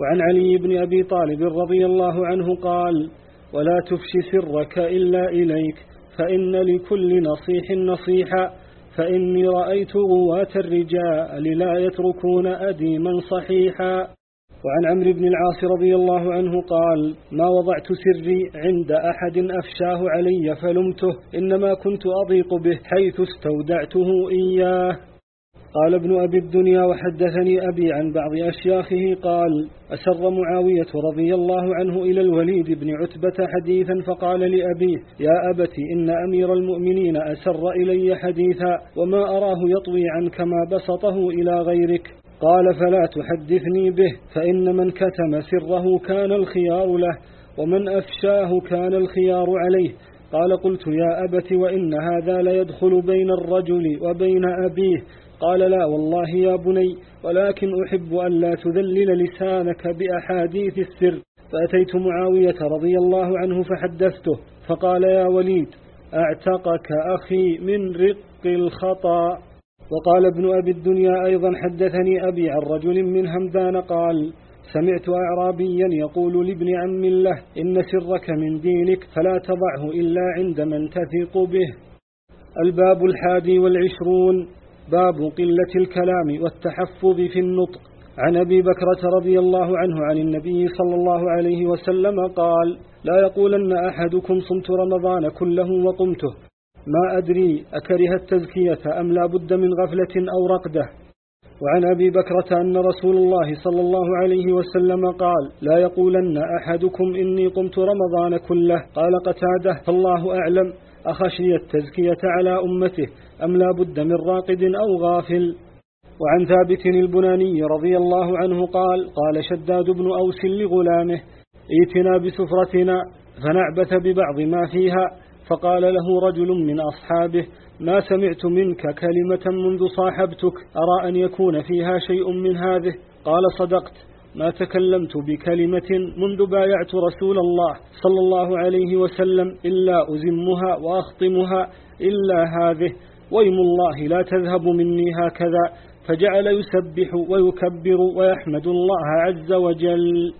وعن علي بن أبي طالب رضي الله عنه قال ولا تفش سرك إلا إليك فإن لكل نصيح نصيحا فإني رأيت غواة الرجال لا يتركون أديما صحيحا. وعن عمرو بن العاص رضي الله عنه قال ما وضعت سري عند أحد أفشاه علي فلمته إنما كنت أضيق به حيث استودعته إياه. قال ابن أبي الدنيا وحدثني أبي عن بعض أشياخه قال أسر معاوية رضي الله عنه إلى الوليد بن عتبة حديثا فقال لأبيه يا أبت إن أمير المؤمنين أسر إلي حديثا وما أراه يطوي عنك ما بسطه إلى غيرك. قال فلا تحدثني به فإن من كتم سره كان الخيار له ومن أفشاه كان الخيار عليه. قال قلت يا أبت وإن هذا ليدخل بين الرجل وبين أبيه قال لا والله يا بني ولكن أحب أن لا تذلل لسانك بأحاديث السر. فأتيت معاوية رضي الله عنه فحدثته فقال يا وليد أعتقك أخي من رق الخطأ. وقال ابن أبي الدنيا أيضا حدثني أبي عن رجل من همدان قال سمعت أعرابيا يقول لابن عم له إن سرك من دينك فلا تضعه إلا عند من تثق به. الباب الحادي والعشرون. باب قلة الكلام والتحفظ في النطق. عن أبي بكرة رضي الله عنه عن النبي صلى الله عليه وسلم قال لا يقولن أحدكم صمت رمضان كله وقمته. ما أدري أكره التزكية أم لا بد من غفلة أو رقدة. وعن أبي بكرة أن رسول الله صلى الله عليه وسلم قال لا يقولن أحدكم إني قمت رمضان كله. قال قتادة فالله أعلم. أخشي التزكية على أمته أم لا بد من راقد أو غافل؟ وعن ثابت البناني رضي الله عنه قال قال شداد بن أوس لغلامه ائتنا بسفرتنا فنعبث ببعض ما فيها. فقال له رجل من أصحابه ما سمعت منك كلمة منذ صاحبتك أرى أن يكون فيها شيء من هذه؟ قال صدقت. ما تكلمت بكلمة منذ بايعت رسول الله صلى الله عليه وسلم إلا أزمها وأخطمها إلا هذه ويم الله لا تذهب مني هكذا فجعل يسبح ويكبر ويحمد الله عز وجل.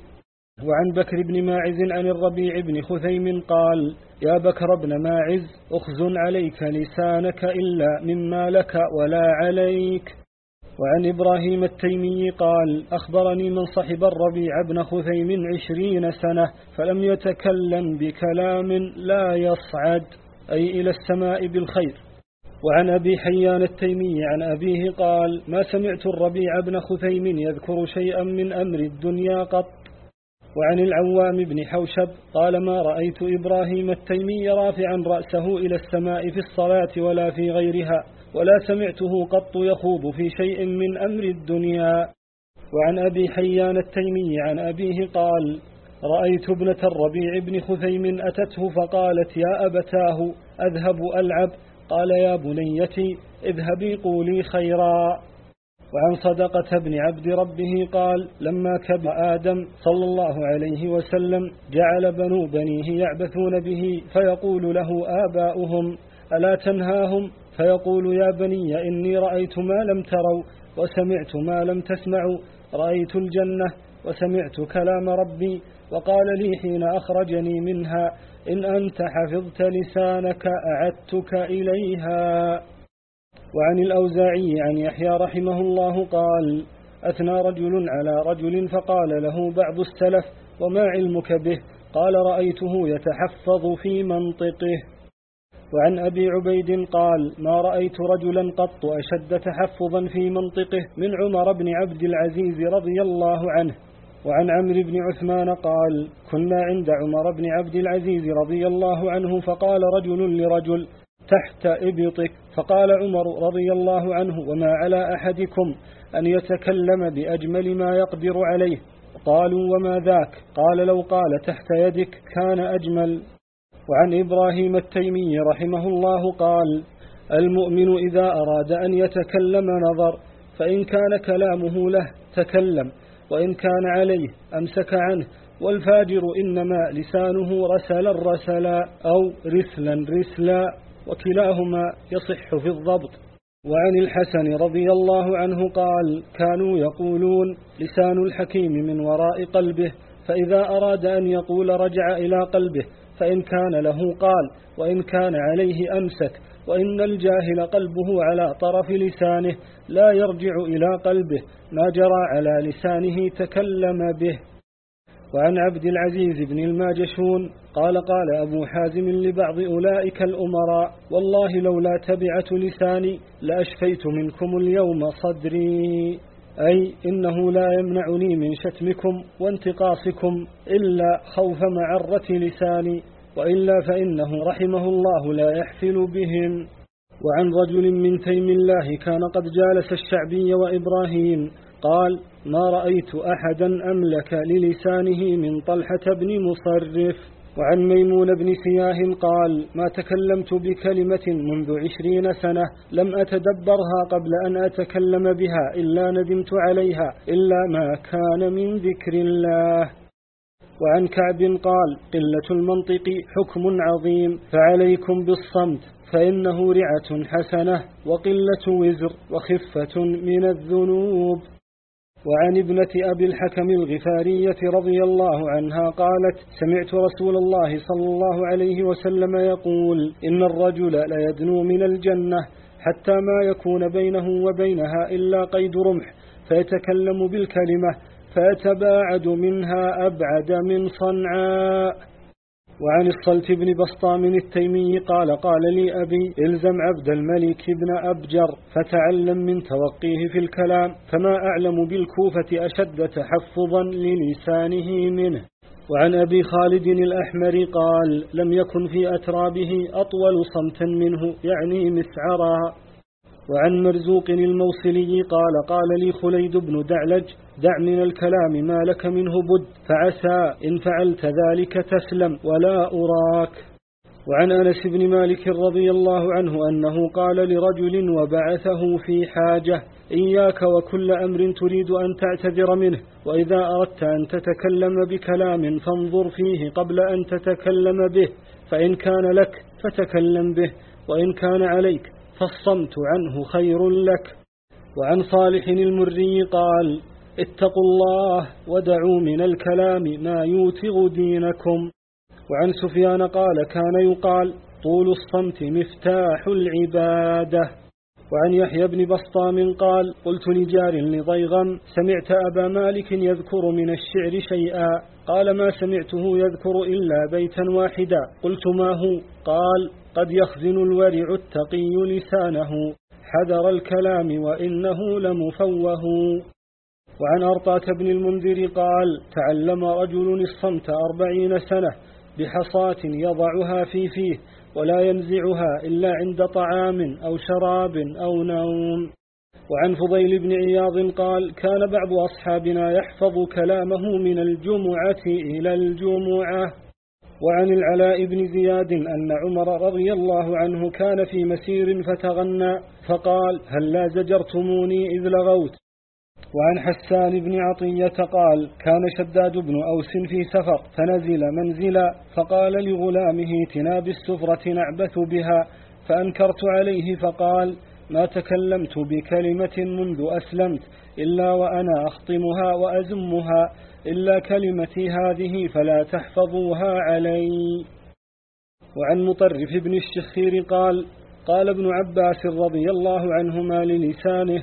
وعن بكر بن ماعز عن الربيع بن خثيم قال يا بكر بن ماعز أخز عليك لسانك إلا مما لك ولا عليك. وعن إبراهيم التيمي قال أخبرني من صحب الربيع بن خثيم عشرين سنة فلم يتكلم بكلام لا يصعد أي إلى السماء بالخير. وعن أبي حيان التيمي عن أبيه قال ما سمعت الربيع بن خثيم يذكر شيئا من أمر الدنيا قط. وعن العوام بن حوشب قال ما رأيت إبراهيم التيمي رافعا رأسه إلى السماء في الصلاة ولا في غيرها. ولا سمعته قط يخوض في شيء من أمر الدنيا. وعن أبي حيان التيمي عن أبيه قال رأيت ابنة الربيع بن خثيم أتته فقالت يا أبتاه أذهب ألعب؟ قال يا بنيتي اذهبي قولي خيرا. وعن صدقة بن عبد ربه قال لما كبر آدم صلى الله عليه وسلم جعل بنو بنيه يعبثون به فيقول له آباؤهم ألا تنهاهم؟ فيقول يا بني إني رأيت ما لم تروا وسمعت ما لم تسمعوا رأيت الجنة وسمعت كلام ربي وقال لي حين أخرجني منها إن أنت حفظت لسانك أعدتك إليها. وعن الأوزاعي عن يحيى رحمه الله قال أثنى رجل على رجل فقال له بعض السلف وما علمك به؟ قال رأيته يتحفظ في منطقه. وعن أبي عبيد قال ما رأيت رجلا قط أشد تحفظا في منطقه من عمر بن عبد العزيز رضي الله عنه. وعن عمرو بن عثمان قال كنا عند عمر بن عبد العزيز رضي الله عنه فقال رجل لرجل تحت إبطك. فقال عمر رضي الله عنه وما على أحدكم أن يتكلم بأجمل ما يقدر عليه؟ قالوا وما ذاك؟ قال لو قال تحت يدك كان أجمل. وعن إبراهيم التيمي رحمه الله قال المؤمن إذا أراد أن يتكلم نظر فإن كان كلامه له تكلم وإن كان عليه أمسك عنه والفاجر إنما لسانه رسلا رسلا أو رسلا رسلا وكلاهما يصح في الضبط. وعن الحسن رضي الله عنه قال كانوا يقولون لسان الحكيم من وراء قلبه فإذا أراد أن يقول رجع إلى قلبه فإن كان له قال وإن كان عليه أمسك وإن الجاهل قلبه على طرف لسانه لا يرجع إلى قلبه ما جرى على لسانه تكلم به. وعن عبد العزيز بن الماجشون قال قال أبو حازم لبعض أولئك الأمراء والله لولا تبعة لساني لأشفيت منكم اليوم صدري. أي إنه لا يمنعني من شتمكم وانتقاصكم إلا خوف معرة لساني وإلا فإنه رحمه الله لا يحفل بهم. وعن رجل من تيم الله كان قد جالس الشعبي وإبراهيم قال ما رأيت أحدا أملك للسانه من طلحة بن مصرف. وعن ميمون بن سياه قال ما تكلمت بكلمة منذ عشرين سنة لم أتدبرها قبل أن أتكلم بها إلا ندمت عليها إلا ما كان من ذكر الله. وعن كعب قال قلة المنطق حكم عظيم فعليكم بالصمت فإنه رعة حسنة وقلة وزر وخفة من الذنوب. وعن ابنة أبي الحكم الغفارية رضي الله عنها قالت سمعت رسول الله صلى الله عليه وسلم يقول إن الرجل ليدنو من الجنة حتى ما يكون بينه وبينها إلا قيد رمح فيتكلم بالكلمة فيتباعد منها أبعد من صنعاء. وعن الصلت بن بسطام التيمي قال قال لي أبي إلزم عبد الملك بن أبجر فتعلم من توقيه في الكلام فما أعلم بالكوفة أشد تحفظا للسانه منه. وعن أبي خالد الأحمر قال لم يكن في أترابه أطول صمتا منه يعني مسعرا. وعن مرزوق الموصلي قال قال لي خليد بن دعلج دع من الكلام ما لك منه بد فعسى إن فعلت ذلك تسلم ولا أراك. وعن أنس بن مالك رضي الله عنه أنه قال لرجل وبعثه في حاجة إياك وكل أمر تريد أن تعتذر منه وإذا أردت أن تتكلم بكلام فانظر فيه قبل أن تتكلم به فإن كان لك فتكلم به وإن كان عليك فالصمت عنه خير لك. وعن صالح المري قال اتقوا الله ودعوا من الكلام ما يوتغ دينكم. وعن سفيان قال كان يقال طول الصمت مفتاح العبادة. وعن يحيى بن بسطام قال قلت لجار لضيغم سمعت أبا مالك يذكر من الشعر شيئا. قال ما سمعته يذكر إلا بيتا واحدا. قلت ما هو؟ قال قد يخزن الورع التقي لسانه. حذر الكلام وإنه لمفوه. وعن أرطاة بن المنذر قال تعلم رجل الصمت أربعين سنة بحصاة يضعها في فيه. ولا ينزعها إلا عند طعام أو شراب أو نوم. وعن فضيل بن عياض قال كان بعض أصحابنا يحفظ كلامه من الجمعة إلى الجمعة. وعن العلاء بن زياد أن عمر رضي الله عنه كان في مسير فتغنى فقال هل لا زجرتموني إذ لغوت؟ وعن حسان بن عطية قال كان شداد بن أوس في سفر فنزل منزلا فقال لغلامه ائتنا بالسفرة نعبث بها. فأنكرت عليه فقال ما تكلمت بكلمة منذ أسلمت إلا وأنا أخطمها وأزمها إلا كلمتي هذه فلا تحفظوها علي. وعن مطرف بن الشخير قال قال ابن عباس رضي الله عنهما للسانه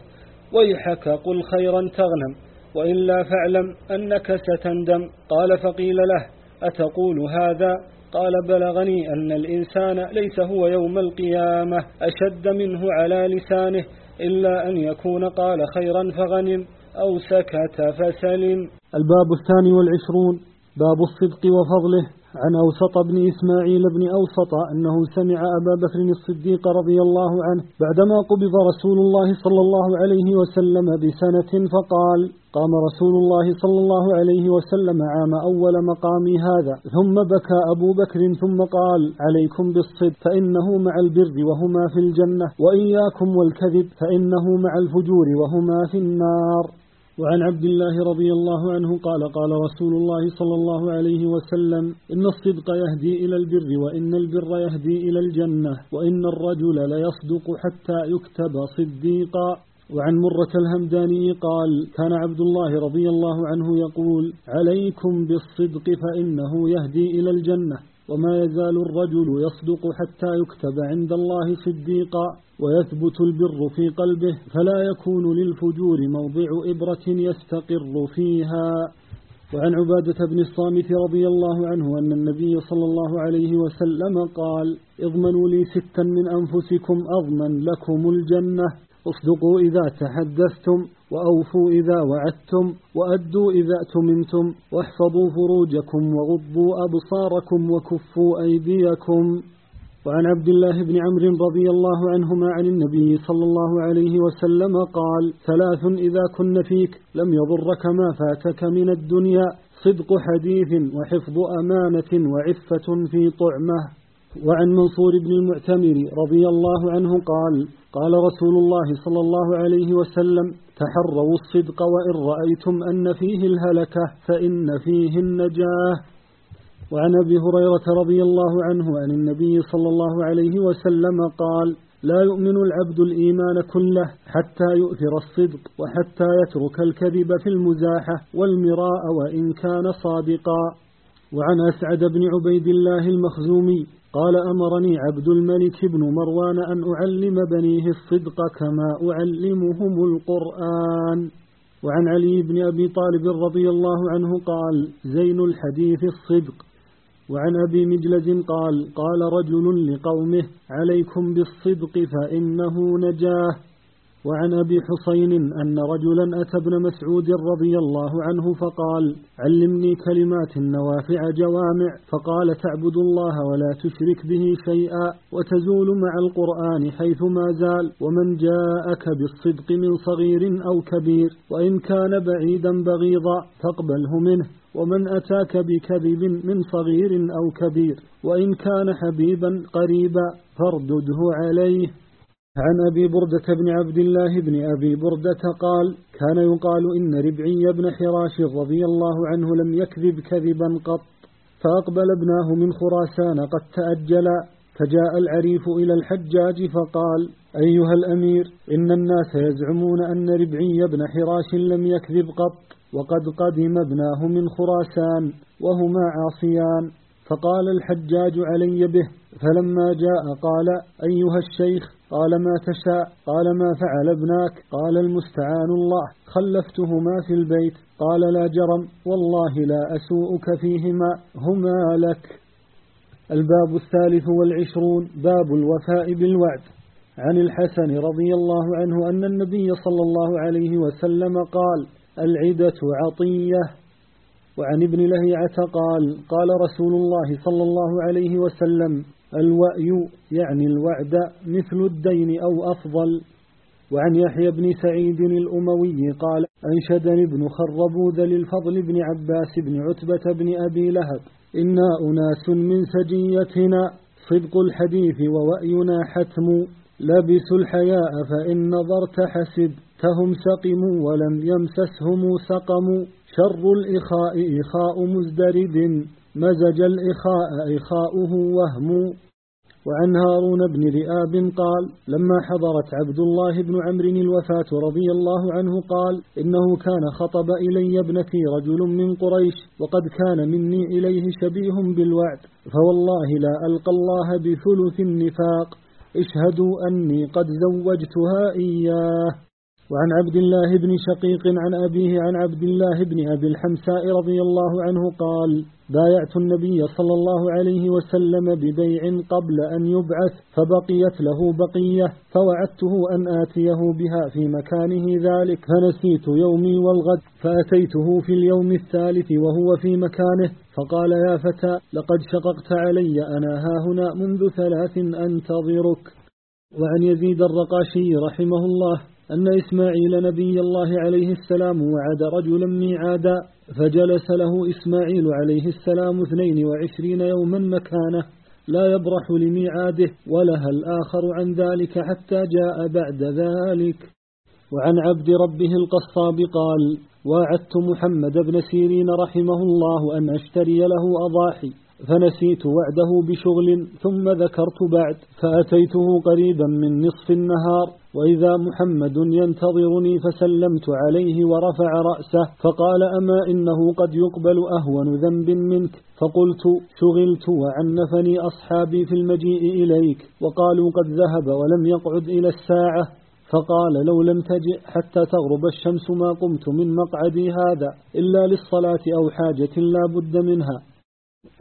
ويحك قل خيرا تغنم وإلا فاعلم أنك ستندم. قال فقيل له أتقول هذا؟ قال بلغني أن الإنسان ليس هو يوم القيامة أشد منه على لسانه إلا أن يكون قال خيرا فغنم أو سكت فسلم. الباب الثاني والعشرون باب الصدق وفضله. عن أوسط بن إسماعيل بن أوسط أنه سمع أبا بكر الصديق رضي الله عنه بعدما قبض رسول الله صلى الله عليه وسلم بسنة فقال قام رسول الله صلى الله عليه وسلم عام أول مقامي هذا. ثم بكى أبو بكر ثم قال عليكم بالصدق فإنه مع البر وهما في الجنة وإياكم والكذب فإنه مع الفجور وهما في النار. وعن عبد الله رضي الله عنه قال قال رسول الله صلى الله عليه وسلم إن الصدق يهدي إلى البر وإن البر يهدي إلى الجنة وإن الرجل ليصدق حتى يكتب صديقا. وعن مرة الهمداني قال كان عبد الله رضي الله عنه يقول عليكم بالصدق فإنه يهدي إلى الجنة. وما يزال الرجل يصدق حتى يكتب عند الله صديقا ويثبت البر في قلبه فلا يكون للفجور موضع إبرة يستقر فيها. وعن عبادة بن الصامت رضي الله عنه أن النبي صلى الله عليه وسلم قال اضمنوا لي ستا من أنفسكم أضمن لكم الجنة. أصدقوا إذا تحدثتم وأوفوا إذا وعدتم وأدوا إذا أتممتم واحفظوا فروجكم وغضوا أبصاركم وكفوا أيديكم. وعن عبد الله بن عمرو رضي الله عنهما عن النبي صلى الله عليه وسلم قال ثلاث إذا كن فيك لم يضرك ما فاتك من الدنيا صدق حديث وحفظ أمانة وعفة في طعمة. وعن منصور بن المعتمر رضي الله عنه قال قال رسول الله صلى الله عليه وسلم تحروا الصدق وإن رأيتم أن فيه الهلكة فإن فيه النجاة. وعن أبي هريرة رضي الله عنه عن النبي صلى الله عليه وسلم قال لا يؤمن العبد الإيمان كله حتى يؤثر الصدق وحتى يترك الكذب في المزاحة والمراء وإن كان صادقا. وعن أسعد بن عبيد الله المخزومي قال أمرني عبد الملك بن مروان أن أعلم بنيه الصدق كما أعلمهم القرآن. وعن علي بن أبي طالب رضي الله عنه قال زين الحديث الصدق. وعن أبي مجلز قال قال رجل لقومه عليكم بالصدق فإنه نجاه. وعن أبي حسين أن رجلا أتى ابن مسعود رضي الله عنه فقال علمني كلمات نوافع جوامع فقال تعبد الله ولا تشرك به شيئا وتزول مع القرآن حيث ما زال ومن جاءك بالصدق من صغير أو كبير وإن كان بعيدا بغيضا فاقبله منه ومن أتاك بكذب من صغير أو كبير وإن كان حبيبا قريبا فاردده عليه عن أبي بردة بن عبد الله بن أبي بردة قال كان يقال إن ربعي بن حراش رضي الله عنه لم يكذب كذبا قط فأقبل ابناه من خراسان قد تأجلا فجاء العريف إلى الحجاج فقال أيها الأمير إن الناس يزعمون أن ربعي بن حراش لم يكذب قط وقد قدم ابناه من خراسان وهما عاصيان. فقال الحجاج علي به فلما جاء قال أيها الشيخ قال ما تشاء قال ما فعل ابناك قال المستعان الله خلفتهما في البيت قال لا جرم والله لا أسوءك فيهما هما لك. الباب الثالث والعشرون باب الوفاء بالوعد. عن الحسن رضي الله عنه أن النبي صلى الله عليه وسلم قال العدة عطية. وعن ابن لهيعة قال قال رسول الله صلى الله عليه وسلم الوأي يعني الوعد مثل الدين أو أفضل. وعن يحيى بن سعيد الأموي قال أنشدني ابن خربوذ للفضل بن عباس بن عتبة بن أبي لهب. إنا أناس من سجيتنا. صدق الحديث ووأينا حتم. لبسوا الحياء فإن نظرت حسبتهم سقموا ولم يمسسهم سقم. شر الإخاء إخاء مزدرد. مزج الإخاء إخاؤه وهم. وعن هارون بن ذئاب قال لما حضرت عبد الله بن عمرو الوفاة رضي الله عنه قال إنه كان خطب إلي ابنتي رجل من قريش وقد كان مني إليه شبيه بالوعد فوالله لا ألقى الله بثلث النفاق اشهدوا أني قد زوجتها إياه. وعن عبد الله بن شقيق عن أبيه عن عبد الله بن أبي الحمساء رضي الله عنه قال بايعت النبي صلى الله عليه وسلم ببيع قبل أن يبعث فبقيت له بقية فوعدته أن آتيه بها في مكانه ذلك. فنسيت يومي والغد فأتيته في اليوم الثالث وهو في مكانه. فقال يا فتى لقد شققت علي أنا هاهنا منذ ثلاث أنتظرك. وعن يزيد الرقاشي رحمه الله أن إسماعيل نبي الله عليه السلام وعد رجلا ميعادا فجلس له إسماعيل عليه السلام اثنين وعشرين يوما مكانه لا يبرح لميعاده ولها الآخر عن ذلك حتى جاء بعد ذلك. وعن عبد ربه القصاب قال واعدت محمد بن سيرين رحمه الله أن أشتري له أضاحي فنسيت وعده بشغل ثم ذكرت بعد فأتيته قريبا من نصف النهار وإذا محمد ينتظرني فسلمت عليه ورفع رأسه فقال أما إنه قد يقبل أهون ذنب منك؟ فقلت شغلت وعنفني أصحابي في المجيء إليك وقالوا قد ذهب ولم يقعد إلى الساعة فقال لو لم تجئ حتى تغرب الشمس ما قمت من مقعدي هذا إلا للصلاة أو حاجة لا بد منها.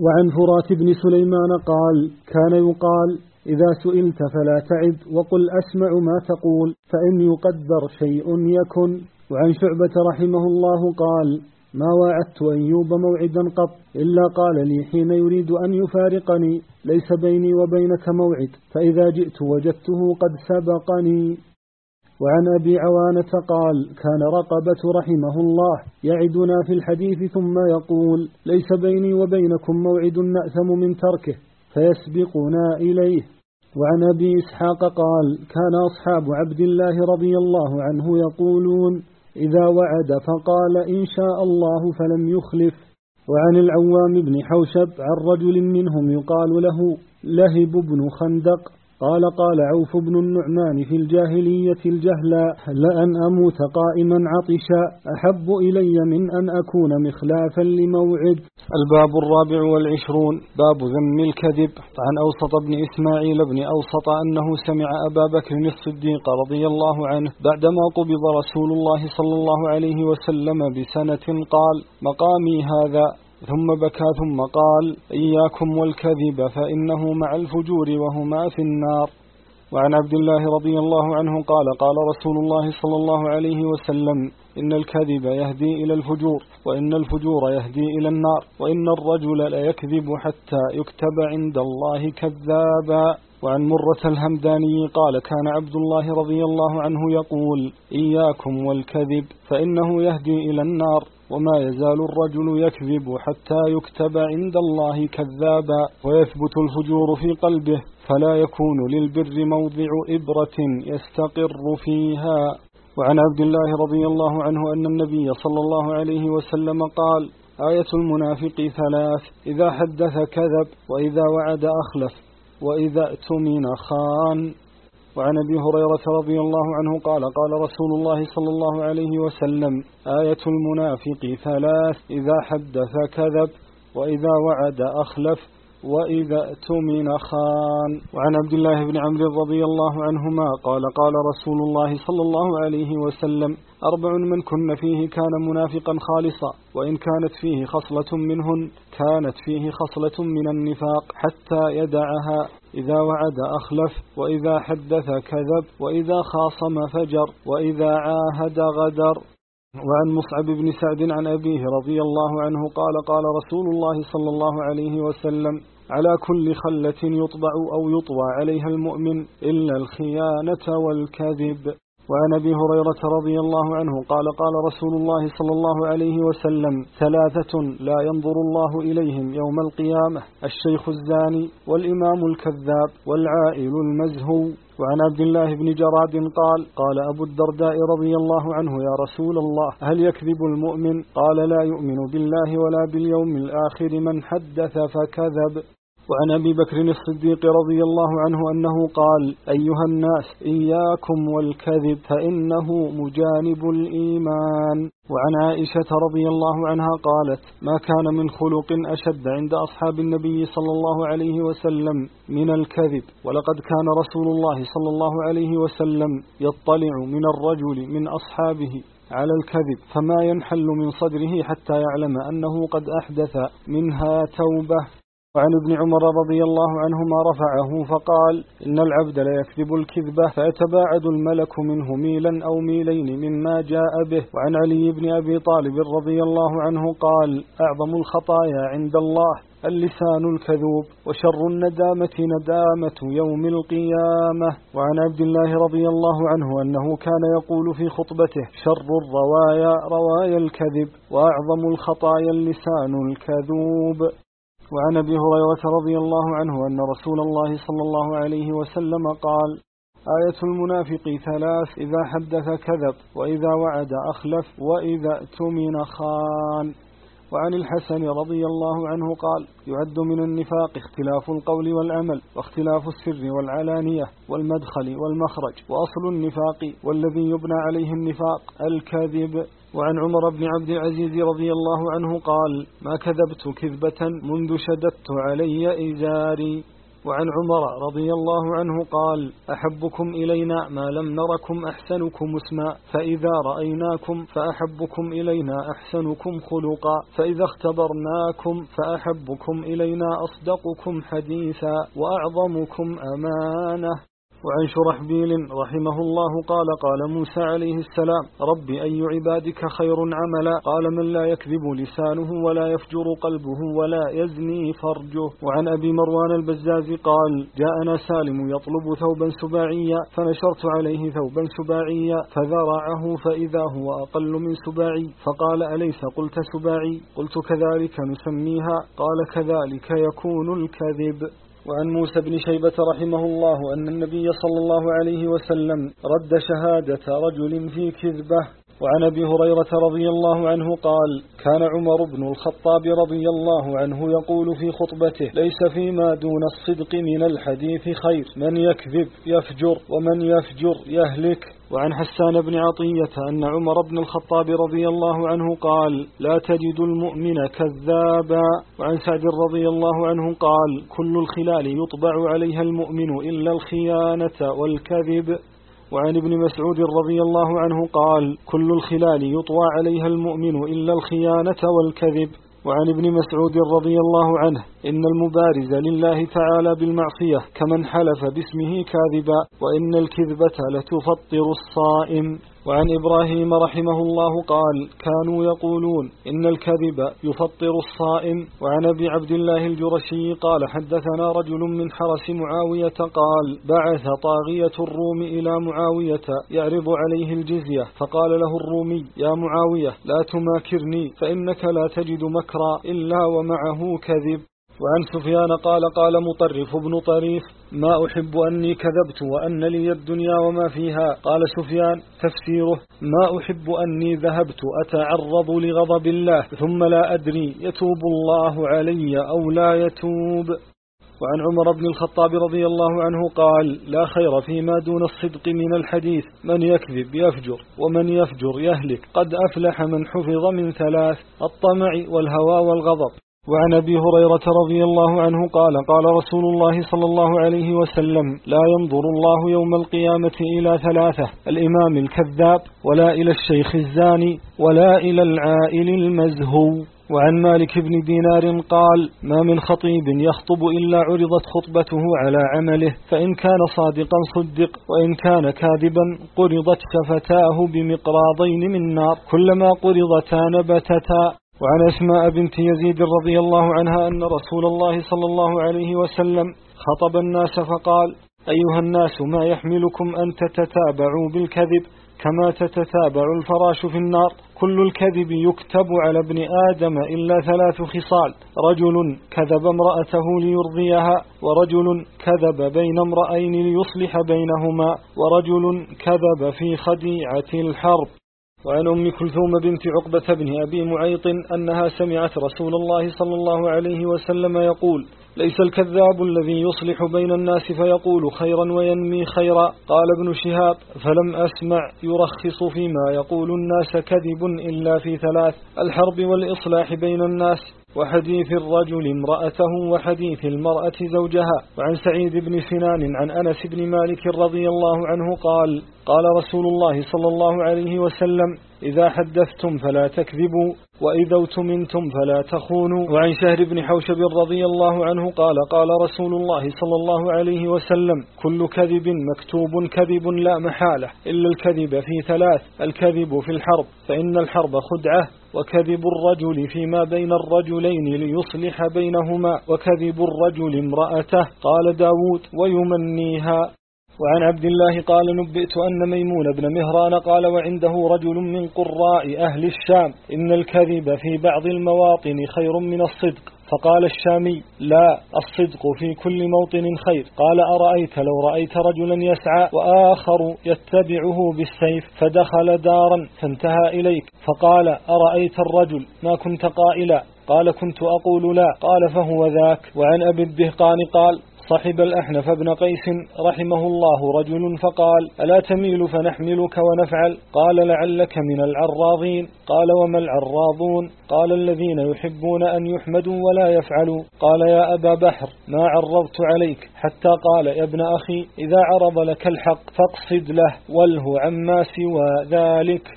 وعن فرات بن سليمان قال كان يقال إذا سئلت فلا تعد وقل أسمع ما تقول فإن يقدر شيء يكن. وعن شعبة رحمه الله قال ما واعدت أيوب موعدا قط إلا قال لي حين يريد أن يفارقني ليس بيني وبينك موعد فإذا جئت وجدته قد سبقني. وعن أبي عوانة قال كان رقبة رحمه الله يعدنا في الحديث ثم يقول ليس بيني وبينكم موعد نأثم من تركه فيسبقنا إليه. وعن أبي إسحاق قال كان أصحاب عبد الله رضي الله عنه يقولون إذا وعد فقال إن شاء الله فلم يخلف. وعن العوام بن حوشب عن رجل منهم يقال له لهب بن خندق. قال قال عوف بن النعمان في الجاهلية الجهلاء لأن أموت قائما عطشا؟ أحب إلي من أن أكون مخلافا لموعد. الباب الرابع والعشرون باب ذم الكذب. عن أوسط بن إسماعيل بن أوسط أنه سمع أبا بكر الصديق رضي الله عنه بعدما قبض رسول الله صلى الله عليه وسلم بسنة قال مقامي هذا. ثم بكى ثم قال إياكم والكذب فإنه مع الفجور وهما في النار. وعن عبد الله رضي الله عنه قال قال رسول الله صلى الله عليه وسلم إن الكذب يهدي إلى الفجور وإن الفجور يهدي إلى النار وإن الرجل ليكذب حتى يكتب عند الله كذابا. وعن مرة الهمداني قال كان عبد الله رضي الله عنه يقول إياكم والكذب فإنه يهدي إلى النار. وما يزال الرجل يكذب حتى يكتب عند الله كذابا ويثبت الفجور في قلبه فلا يكون للبر موضع إبرة يستقر فيها. وعن عبد الله رضي الله عنه أن النبي صلى الله عليه وسلم قال آية المنافق ثلاث إذا حدث كذب وإذا وعد أخلف وإذا اؤتمن خان. وعن أبي هريرة رضي الله عنه قال قال رسول الله صلى الله عليه وسلم آية المنافق ثلاث إذا حدث كذب وإذا وعد أخلف وإذا اؤتمن خان. وعن عبد الله بن عمرو رضي الله عنهما قال قال رسول الله صلى الله عليه وسلم أربع من كن فيه كان منافقا خالصا وإن كانت فيه خصلة منهن كانت فيه خصلة من النفاق حتى يدعها. إذا وعد أخلف وإذا حدث كذب وإذا خاصم فجر وإذا عاهد غدر. وعن مصعب بن سعد عن أبيه رضي الله عنه قال قال رسول الله صلى الله عليه وسلم على كل خلة يطبع أو يطوى عليها المؤمن إلا الخيانة والكذب. وعن أبي هريرة رضي الله عنه قال قال رسول الله صلى الله عليه وسلم ثلاثة لا ينظر الله إليهم يوم القيامة الشيخ الزاني والإمام الكذاب والعائل المزهو. وعن عبد الله بن جراد قال قال أبو الدرداء رضي الله عنه يا رسول الله هل يكذب المؤمن؟ قال لا يؤمن بالله ولا باليوم الآخر من حدث فكذب. وعن أبي بكر الصديق رضي الله عنه أنه قال أيها الناس إياكم والكذب فإنه مجانب الإيمان. وعن عائشة رضي الله عنها قالت ما كان من خلق أشد عند أصحاب النبي صلى الله عليه وسلم من الكذب ولقد كان رسول الله صلى الله عليه وسلم يطلع من الرجل من أصحابه على الكذب فما ينحل من صدره حتى يعلم أنه قد أحدث منها توبة. وعن ابن عمر رضي الله عنهما رفعه فقال إن العبد ليكذب الكذبة فيتباعد الملك منه ميلا أو ميلين مما جاء به. وعن علي بن أبي طالب رضي الله عنه قال أعظم الخطايا عند الله اللسان الكذوب وشر الندامة ندامة يوم القيامة. وعن عبد الله رضي الله عنه أنه كان يقول في خطبته شر الروايا روايا الكذب وأعظم الخطايا اللسان الكذوب. وعن أبي هريرة رضي الله عنه أن رسول الله صلى الله عليه وسلم قال آية المنافق ثلاث إذا حدث كذب وإذا وعد أخلف وإذا اؤتمن خان. وعن الحسن رضي الله عنه قال يعد من النفاق اختلاف القول والعمل واختلاف السر والعلانية والمدخل والمخرج وأصل النفاق والذي يبنى عليه النفاق الكذب. وعن عمر بن عبد العزيز رضي الله عنه قال ما كذبت كذبة منذ شددت علي إزاري. وعن عمر رضي الله عنه قال أحبكم إلينا ما لم نركم أحسنكم اسما فإذا رأيناكم فأحبكم إلينا أحسنكم خلقا فإذا اختبرناكم فأحبكم إلينا أصدقكم حديثا وأعظمكم أمانة. وعن شرحبيل رحمه الله قال قال موسى عليه السلام رب أي عبادك خير عملا؟ قال من لا يكذب لسانه ولا يفجر قلبه ولا يزني فرجه. وعن أبي مروان البزاز قال جاءنا سالم يطلب ثوبا سباعيا فنشرت عليه ثوبا سباعيا فذرعه فإذا هو أقل من سباعي. فقال أليس قلت سباعي؟ قلت كذلك نسميها. قال كذلك يكون الكذب. وعن موسى بن شيبة رحمه الله أن النبي صلى الله عليه وسلم رد شهادة رجل في كذبة. وعن أبي هريرة رضي الله عنه قال كان عمر بن الخطاب رضي الله عنه يقول في خطبته ليس فيما دون الصدق من الحديث خير. من يكذب يفجر ومن يفجر يهلك. وعن حسان بن عطية أن عمر بن الخطاب رضي الله عنه قال لا تجد المؤمن كذابا. وعن سعد رضي الله عنه قال كل الخلال يطبع عليها المؤمن إلا الخيانة والكذب. وعن ابن مسعود رضي الله عنه قال كل الخلال يطوى عليها المؤمن إلا الخيانة والكذب. وعن ابن مسعود رضي الله عنه إن المبارز لله تعالى بالمعصية كمن حلف باسمه كاذبا وإن الكذبة لتفطر الصائم. وعن إبراهيم رحمه الله قال كانوا يقولون إن الكذب يفطر الصائم. وعن أبي عبد الله الجرشي قال حدثنا رجل من حرس معاوية قال بعث طاغية الروم إلى معاوية يعرض عليه الجزية فقال له الرومي يا معاوية لا تماكرني فإنك لا تجد مكرا إلا ومعه كذب. وعن سفيان قال قال مطرف بن طريف ما أحب أني كذبت وأن لي الدنيا وما فيها. قال سفيان تفسيره ما أحب أني ذهبت أتعرض لغضب الله ثم لا أدري يتوب الله علي أو لا يتوب. وعن عمر بن الخطاب رضي الله عنه قال لا خير فيما دون الصدق من الحديث من يكذب يفجر ومن يفجر يهلك قد أفلح من حفظ من ثلاث الطمع والهوى والغضب. وعن أبي هريرة رضي الله عنه قال قال رسول الله صلى الله عليه وسلم لا ينظر الله يوم القيامة إلى ثلاثة الإمام الكذاب ولا إلى الشيخ الزاني ولا إلى العائل المزهو. وعن مالك بن دينار قال ما من خطيب يخطب إلا عرضت خطبته على عمله فإن كان صادقا صدق وإن كان كاذبا قرضت شفتاه بمقراضين من نار كلما قرضتا نبتتا وعن أسماء بنت يزيد رضي الله عنها أن رسول الله صلى الله عليه وسلم خطب الناس فقال أيها الناس ما يحملكم أن تتتابعوا بالكذب كما تتتابع الفراش في النار؟ كل الكذب يكتب على ابن آدم إلا ثلاث خصال رجل كذب امرأته ليرضيها ورجل كذب بين امرأين ليصلح بينهما ورجل كذب في خديعة الحرب. وعن أم كلثوم بنت عقبة بن أبي معيط أنها سمعت رسول الله صلى الله عليه وسلم يقول ليس الكذاب الذي يصلح بين الناس فيقول خيرا وينمي خيرا. قال ابن شهاب فلم أسمع يرخص فيما يقول الناس كذب إلا في ثلاث الحرب والإصلاح بين الناس وحديث الرجل امرأته وحديث المرأة زوجها. وعن سعيد بن سنان عن أنس بن مالك رضي الله عنه قال قال رسول الله صلى الله عليه وسلم إذا حدثتم فلا تكذبوا وإذا اؤتمنتم فلا تخونوا. وعن شهر بن حوشب رضي الله عنه قال قال رسول الله صلى الله عليه وسلم كل كذب مكتوب كذب لا محالة إلا الكذب في ثلاث الكذب في الحرب فإن الحرب خدعة وكذب الرجل فيما بين الرجلين ليصلح بينهما وكذب الرجل امرأته. قال داود ويمنيها وعن عبد الله قال نبئت أن ميمون بن مهران قال وعنده رجل من قراء أهل الشام إن الكذب في بعض المواطن خير من الصدق. فقال الشامي لا الصدق في كل موطن خير. قال أرأيت لو رأيت رجلا يسعى وآخر يتبعه بالسيف فدخل دارا فانتهى إليك. فقال أرأيت الرجل؟ ما كنت قائلا. قال كنت أقول لا. قال فهو ذاك. وعن أبي الدهقان قال صحب الأحنف بن قيس رحمه الله رجل فقال ألا تميل فنحملك ونفعل؟ قال لعلك من العراضين. قال وما العراضون؟ قال الذين يحبون أن يحمدوا ولا يفعلوا. قال يا أبا بحر ما عرضت عليك. حتى قال يا ابن أخي إذا عرض لك الحق فاقصد له وله عما سوى ذلك.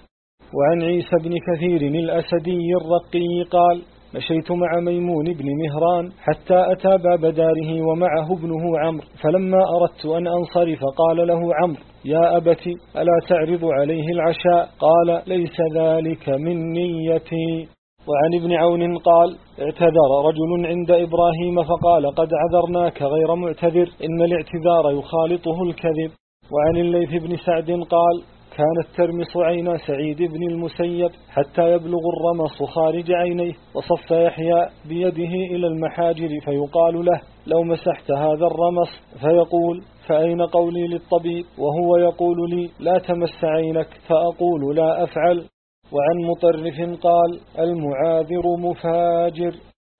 وعن عيسى بن كثير الأسدي الرقي قال مشيت مع ميمون بن مهران حتى أتى باب داره ومعه ابنه عمرو. فلما أردت أن أنصرف قال له عمرو يا أبت ألا تعرض عليه العشاء؟ قال ليس ذلك من نيتي. وعن ابن عون قال اعتذر رجل عند إبراهيم فقال قد عذرناك غير معتذر إن الاعتذار يخالطه الكذب. وعن الليث بن سعد قال كانت ترمص عينا سعيد بن المسيب حتى يبلغ الرمص خارج عينيه وصف يحيى بيده إلى المحاجر فيقال له لو مسحت هذا الرمص فيقول فأين قولي للطبيب؟ وهو يقول لي لا تمس عينك. فأقول لا أفعل. وعن مطرف قال المعاذر مفاجر.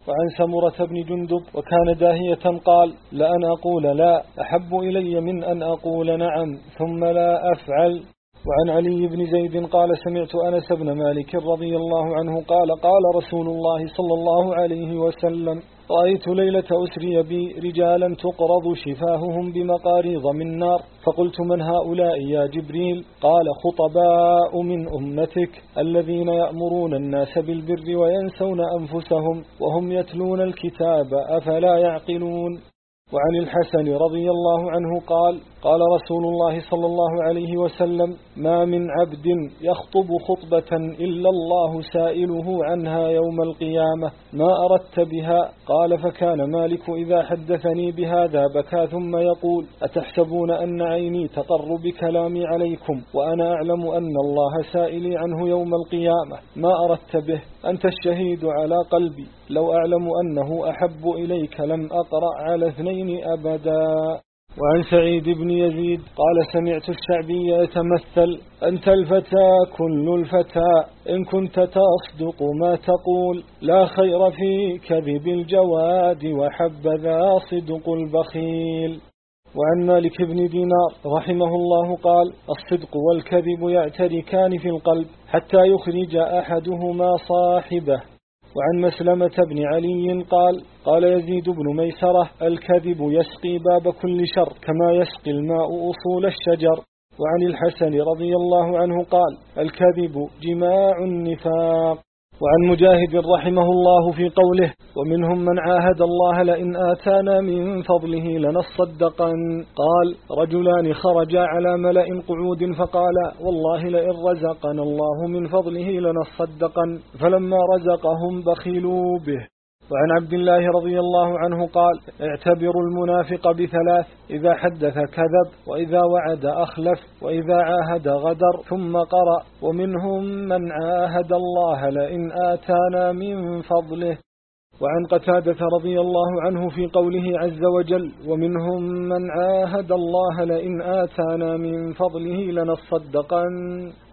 وعن سمرة بن جندب وكان داهية قال لأن أقول لا أحب إلي من أن أقول نعم ثم لا أفعل. وعن علي بن زيد قال سمعت أنس بن مالك رضي الله عنه قال قال رسول الله صلى الله عليه وسلم رأيت ليلة أسري بي رجالا تقرض شفاههم بمقاريض من نار فقلت من هؤلاء يا جبريل؟ قال خطباء من أمتك الذين يأمرون الناس بالبر وينسون أنفسهم وهم يتلون الكتاب أفلا يعقلون. وعن الحسن رضي الله عنه قال قال رسول الله صلى الله عليه وسلم ما من عبد يخطب خطبة إلا الله سائله عنها يوم القيامة ما أردت بها؟ قال فكان مالك إذا حدثني بهذا بكى ثم يقول أتحسبون أن عيني تقر بكلامي عليكم وأنا أعلم أن الله سائلي عنه يوم القيامة ما أردت به؟ أنت الشهيد على قلبي لو أعلم أنه أحب إليك لم أقرأ على اثنين أبدا. وعن سعيد بن يزيد قال سمعت الشعبي يتمثل أنت الفتى كل الفتى إن كنت تصدق ما تقول لا خير في كذب الجواد وحبذا صدق البخيل. وعن مالك بن دينار رحمه الله قال الصدق والكذب يعتركان في القلب حتى يخرج أحدهما صاحبه. وعن مسلمة بن علي قال قال يزيد بن ميسرة الكذب يسقي باب كل شر كما يسقي الماء أصول الشجر. وعن الحسن رضي الله عنه قال الكذب جماع النفاق. وعن مجاهد رحمه الله في قوله ومنهم من عاهد الله لئن آتانا من فضله لنصدقن. قال رجلان خرجا على ملأ قعود فقالا والله لئن رزقنا الله من فضله لنصدقن. فلما رزقهم بخلوا به. وعن عبد الله رضي الله عنه قال اعتبروا المنافق بثلاث إذا حدث كذب وإذا وعد أخلف وإذا عاهد غدر ثم قرأ ومنهم من عاهد الله لئن آتانا من فضله. وعن قتادة رضي الله عنه في قوله عز وجل ومنهم من عاهد الله لئن آتانا من فضله لنصدقن.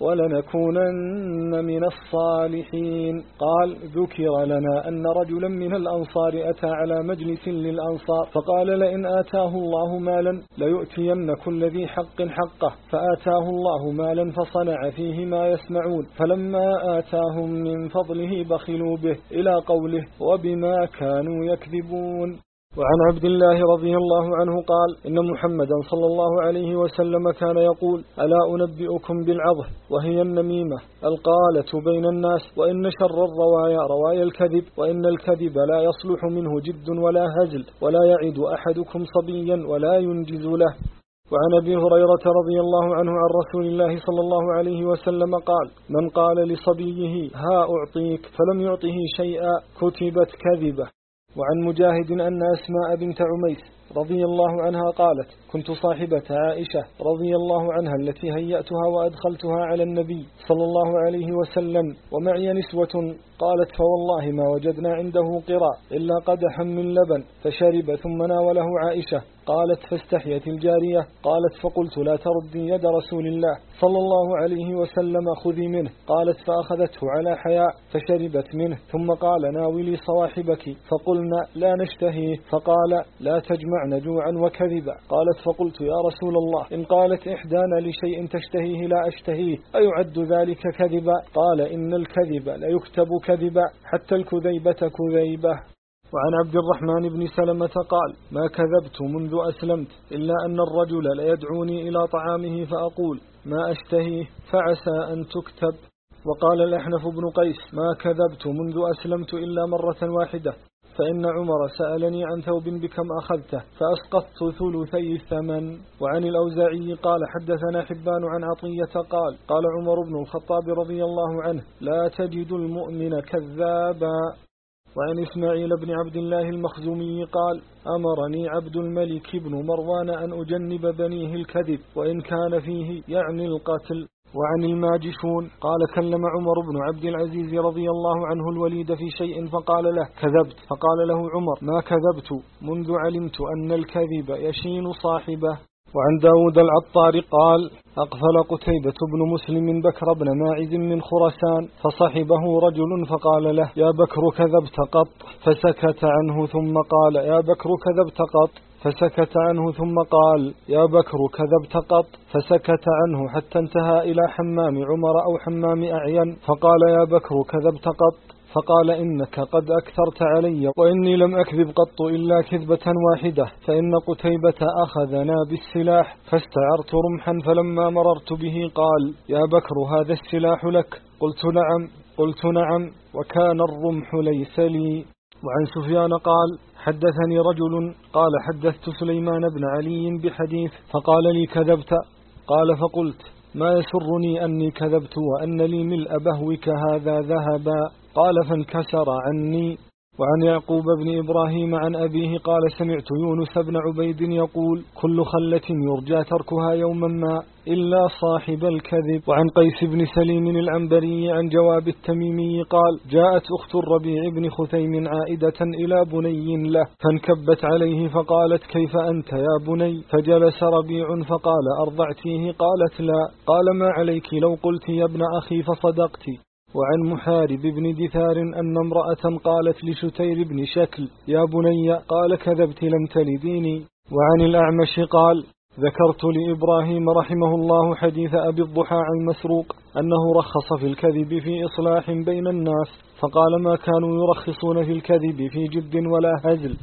ولنكونن من الصالحين. قال ذكر لنا أن رجلا من الأنصار أتى على مجلس للأنصار فقال لئن آتاه الله مالا ليؤتين كل ذي حق حقه فآتاه الله مالا فصنع فيه ما يسمعون فلما آتاهم من فضله بخلوا به إلى قوله وبما بما كانوا يكذبون. وعن عبد الله رضي الله عنه قال إن محمدا صلى الله عليه وسلم كان يقول ألا أنبئكم بالعظه وهي النميمة القالة بين الناس وإن شر الروايا روايا الكذب وإن الكذب لا يصلح منه جد ولا هزل ولا يعد أحدكم صبيا ولا ينجز له. وعن أبي هريرة رضي الله عنه عن رسول الله صلى الله عليه وسلم قال من قال لصبيه ها أعطيك فلم يعطه شيئا كتبت كذبة. وعن مجاهد أن أسماء بنت عميس رضي الله عنها قالت كنت صاحبة عائشة رضي الله عنها التي هيأتها وأدخلتها على النبي صلى الله عليه وسلم ومعي نسوة قالت فوالله ما وجدنا عنده قراء إلا قدحا من لبن فشرب ثم ناوله عائشة. قالت فاستحيت الجارية. قالت فقلت لا تردي يد رسول الله صلى الله عليه وسلم خذي منه. قالت فأخذته على حياء فشربت منه ثم قال ناولي صواحبك. فقلنا لا نشتهيه. فقال لا تجمعن جوعا وكذبا. قالت فقلت يا رسول الله إن قالت إحدانا لشيء تشتهيه لا أشتهيه أيعد ذلك كذبا؟ قال إن الكذب ليكتب كذبا حتى الكذيبة كذيبة. وعن عبد الرحمن بن سلمة قال ما كذبت منذ أسلمت إلا أن الرجل ليدعوني إلى طعامه فأقول ما أشتهيه؟ فعسى أن تكتب. وقال الأحنف بن قيس ما كذبت منذ أسلمت إلا مرة واحدة. فإن عمر سألني عن ثوب بكم أخذته فأسقطت ثلثي الثمن. وعن الأوزاعي قال حدثنا حبان عن عطية قال قال عمر بن الخطاب رضي الله عنه لا تجد المؤمن كذابا. وعن إسماعيل بن عبد الله المخزومي قال أمرني عبد الملك بن مروان أن أجنب بنيه الكذب وإن كان فيه يعني القتل. وعن الماجشون قال كلم عمر بن عبد العزيز رضي الله عنه الوليد في شيء فقال له كذبت. فقال له عمر ما كذبت؟ منذ علمت أن الكذب يشين صاحبه. وعن داود العطار قال أقفل قتيبة بن مسلم بكر بن ماعز من خرسان فصحبه رجل فقال له يا بكر كذبت قط. فسكت عنه ثم قال يا بكر كذبت قط. فسكت عنه ثم قال يا بكر كذبت قط. فسكت عنه حتى انتهى إلى حمام عمر أو حمام أعين فقال يا بكر كذبت قط. فقال إنك قد أكثرت علي وإني لم أكذب قط إلا كذبة واحدة فإن قتيبة أخذنا بالسلاح. فاستعرت رمحا فلما مررت به قال يا بكر هذا السلاح لك. قلت نعم. قلت نعم. وكان الرمح ليس لي. وعن سفيان قال حدثني رجل قال حدثت سليمان بن علي بحديث فقال لي كذبت. قال فقلت ما يسرني أني كذبت وأن لي ملء بهوك هذا ذهبا. قال فانكسر عني. وعن يعقوب بن إبراهيم عن أبيه قال سمعت يونس بن عبيد يقول كل خلة يرجى تركها يوما ما إلا صاحب الكذب. وعن قيس بن سليم العنبري عن جواب التميمي قال جاءت أخت الربيع بن خثيم عائدة إلى بني له فانكبت عليه فقالت كيف أنت يا بني؟ فجلس ربيع فقال أرضعتيه؟ قالت لا. قال ما عليك لو قلت يا ابن أخي فصدقت. وعن محارب بن دثار أن امرأة قالت لشتير بن شكل يا بني قال كذبت لم تلديني وعن الأعمش قال ذكرت لإبراهيم رحمه الله حديث أبي الضحى عن مسروق أنه رخص في الكذب في إصلاح بين الناس فقال ما كانوا يرخصون في الكذب في جد ولا هزل.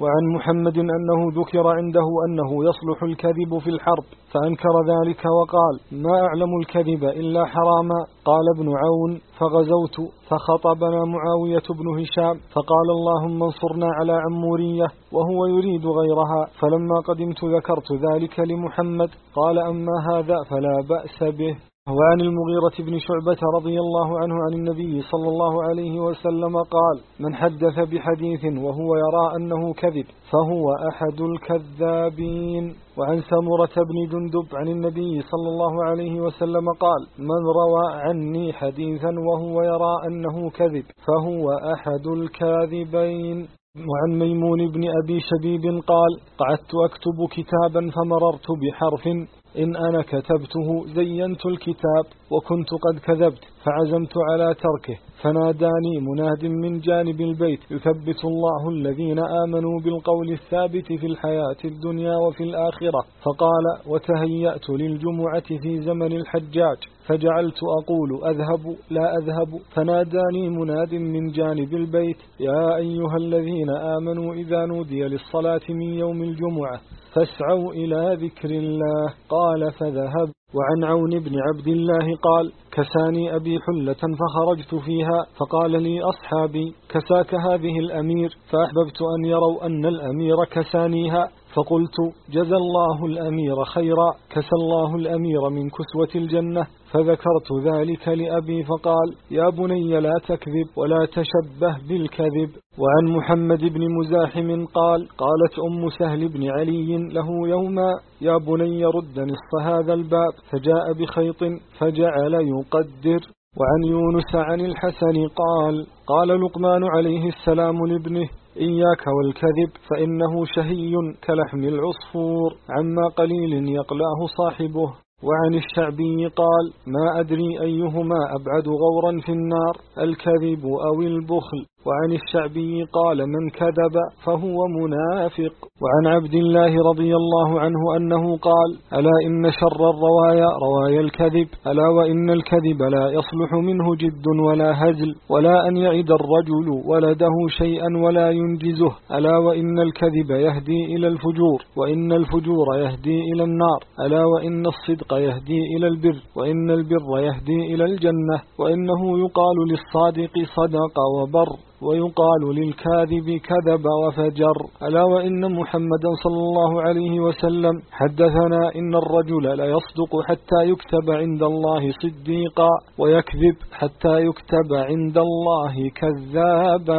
وعن محمد أنه ذكر عنده أنه يصلح الكذب في الحرب فأنكر ذلك وقال ما أعلم الكذب إلا حراما. قال ابن عون فغزوت فخطبنا معاوية بن هشام فقال اللهم انصرنا على عمورية وهو يريد غيرها فلما قدمت ذكرت ذلك لمحمد. قال أما هذا فلا بأس به. وعن المغيرة بن شعبة رضي الله عنه عن النبي صلى الله عليه وسلم قال من حدث بحديث وهو يرى أنه كذب فهو أحد الكذابين. وعن سمرة بن جندب عن النبي صلى الله عليه وسلم قال من روى عني حديثا وهو يرى أنه كذب فهو أحد الكاذبين. وعن ميمون بن أبي شبيب قال قعدت أكتب كتابا فمررت بحرف إن أنا كتبته زينت الكتاب. وكنت قد كذبت فعزمت على تركه فناداني مناد من جانب البيت يثبت الله الذين آمنوا بالقول الثابت في الحياة الدنيا وفي الآخرة. فقال وتهيأت للجمعة في زمن الحجاج فجعلت أقول أذهب لا أذهب. فناداني مناد من جانب البيت يا أيها الذين آمنوا إذا نودي للصلاة من يوم الجمعة فاسعوا إلى ذكر الله. قال فذهب. وعن عون بن عبد الله قال كساني أبي حلة فخرجت فيها فقال لي أصحابي كساك هذه الأمير؟ فأحببت أن يروا أن الأمير كسانيها فقلت جزى الله الأمير خيرا كسى الله الأمير من كسوة الجنة فذكرت ذلك لأبي فقال يا بني لا تكذب ولا تشبه بالكذب. وعن محمد بن مزاحم قال قالت أم سهل بن علي له يوما يا بني رد نصف هذا الباب فجاء بخيط فجعل يقدر. وعن يونس عن الحسن قال قال لقمان عليه السلام لابنه إياك والكذب فإنه شهي كلحم العصفور. عما قليل يقلأه صاحبه. وعن الشعبي قال ما أدري أيهما أبعد غورا في النار الكذب أو البخل. وعن الشعبي قال من كذب فهو منافق. وعن عبد الله رضي الله عنه أنه قال ألا إن شر الروايا روايا الكذب ألا وإن الكذب لا يصلح منه جد ولا هزل ولا أن يعد الرجل ولده شيئا ولا ينجزه ألا وإن الكذب يهدي إلى الفجور وإن الفجور يهدي إلى النار ألا وإن الصدق يهدي إلى البر وإن البر يهدي إلى الجنة وإنه يقال للصادق صدق وبر. ويقال للكاذب كذب وفجر. ألا وإن محمدا صلى الله عليه وسلم حدثنا إن الرجل لا يصدق حتى يكتب عند الله صديقا ويكذب حتى يكتب عند الله كذابا.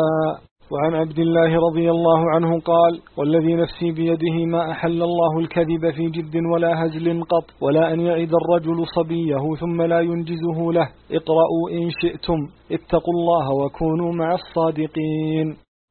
وعن عبد الله رضي الله عنه قال والذي نفسي بيده ما أحل الله الكذب في جد ولا هزل قط ولا أن يعد الرجل صبيه ثم لا ينجزه له. اقرأوا إن شئتم اتقوا الله وكونوا مع الصادقين.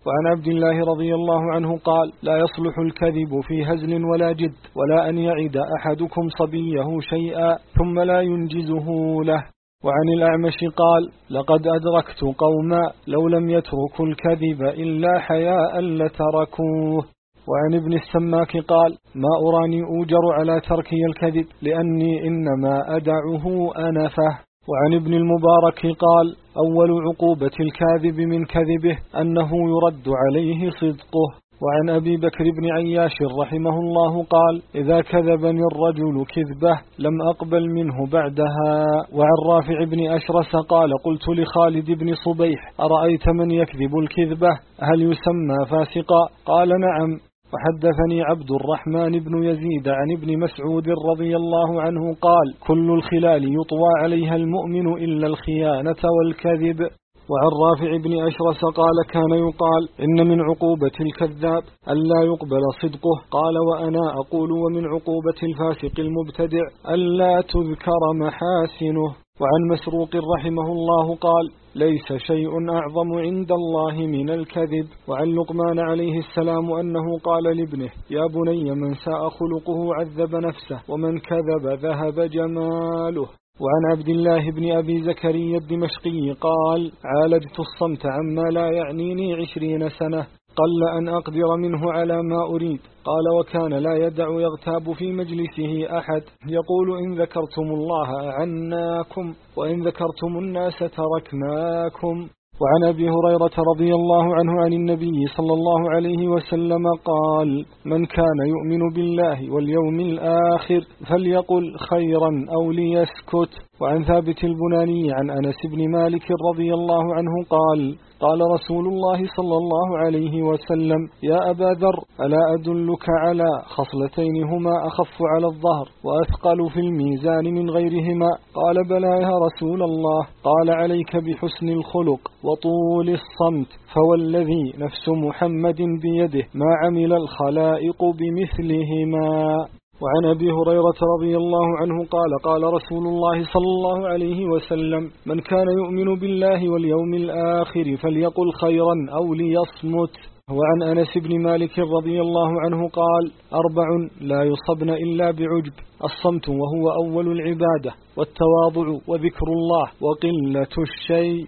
وعن عبد الله رضي الله عنه قال لا يصلح الكذب في هزل ولا جد ولا أن يعد أحدكم صبيه شيئا ثم لا ينجزه له. وعن الأعمش قال لقد أدركت قوما لو لم يتركوا الكذب إلا حياء لتركوه. وعن ابن السماك قال ما أراني أوجر على تركي الكذب لأني إنما أدعه أنفه وعن ابن المبارك قال أول عقوبة الكاذب من كذبه أنه يرد عليه صدقه. وعن أبي بكر بن عياش رحمه الله قال إذا كذبني الرجل كذبة لم أقبل منه بعدها. وعن رافع بن أشرس قال قلت لخالد بن صبيح أرأيت من يكذب الكذبة؟ هل يسمى فاسقا؟ قال نعم. وحدثني عبد الرحمن بن يزيد عن ابن مسعود رضي الله عنه قال كل الخلال يطوى عليها المؤمن إلا الخيانة والكذب. وعن رافع بن أشرس قال كان يقال إن من عقوبة الكذاب ألا يقبل صدقه. قال وأنا أقول ومن عقوبة الفاسق المبتدع ألا تذكر محاسنه. وعن مسروق رحمه الله قال ليس شيء أعظم عند الله من الكذب. وعن لقمان عليه السلام أنه قال لابنه يا بني من ساء خلقه عذب نفسه ومن كذب ذهب جماله. وعن عبد الله بن أبي زكريا الدمشقي قال عالجت الصمت عما لا يعنيني عشرين سنة. قل أن أقدر منه على ما أريد. قال وكان لا يدع يغتاب في مجلسه أحد. يقول إن ذكرتم الله أعناكم وإن ذكرتم الناس تركناكم. وعن أبي هريرة رضي الله عنه عن النبي صلى الله عليه وسلم قال من كان يؤمن بالله واليوم الآخر فليقل خيرا أو ليسكت. وعن ثابت البناني عن أنس بن مالك رضي الله عنه قال قال رسول الله صلى الله عليه وسلم يا أبا ذر ألا أدلك على خصلتين هما أخف على الظهر وأثقل في الميزان من غيرهما قال بلى يا رسول الله قال عليك بحسن الخلق وطول الصمت فوالذي نفس محمد بيده ما عمل الخلائق بمثلهما. وعن أبي هريرة رضي الله عنه قال قال رسول الله صلى الله عليه وسلم من كان يؤمن بالله واليوم الآخر فليقل خيرا أو ليصمت. وعن أنس بن مالك رضي الله عنه قال أربع لا يصبن إلا بعجب الصمت وهو أول العبادة والتواضع وذكر الله وقلة الشيء.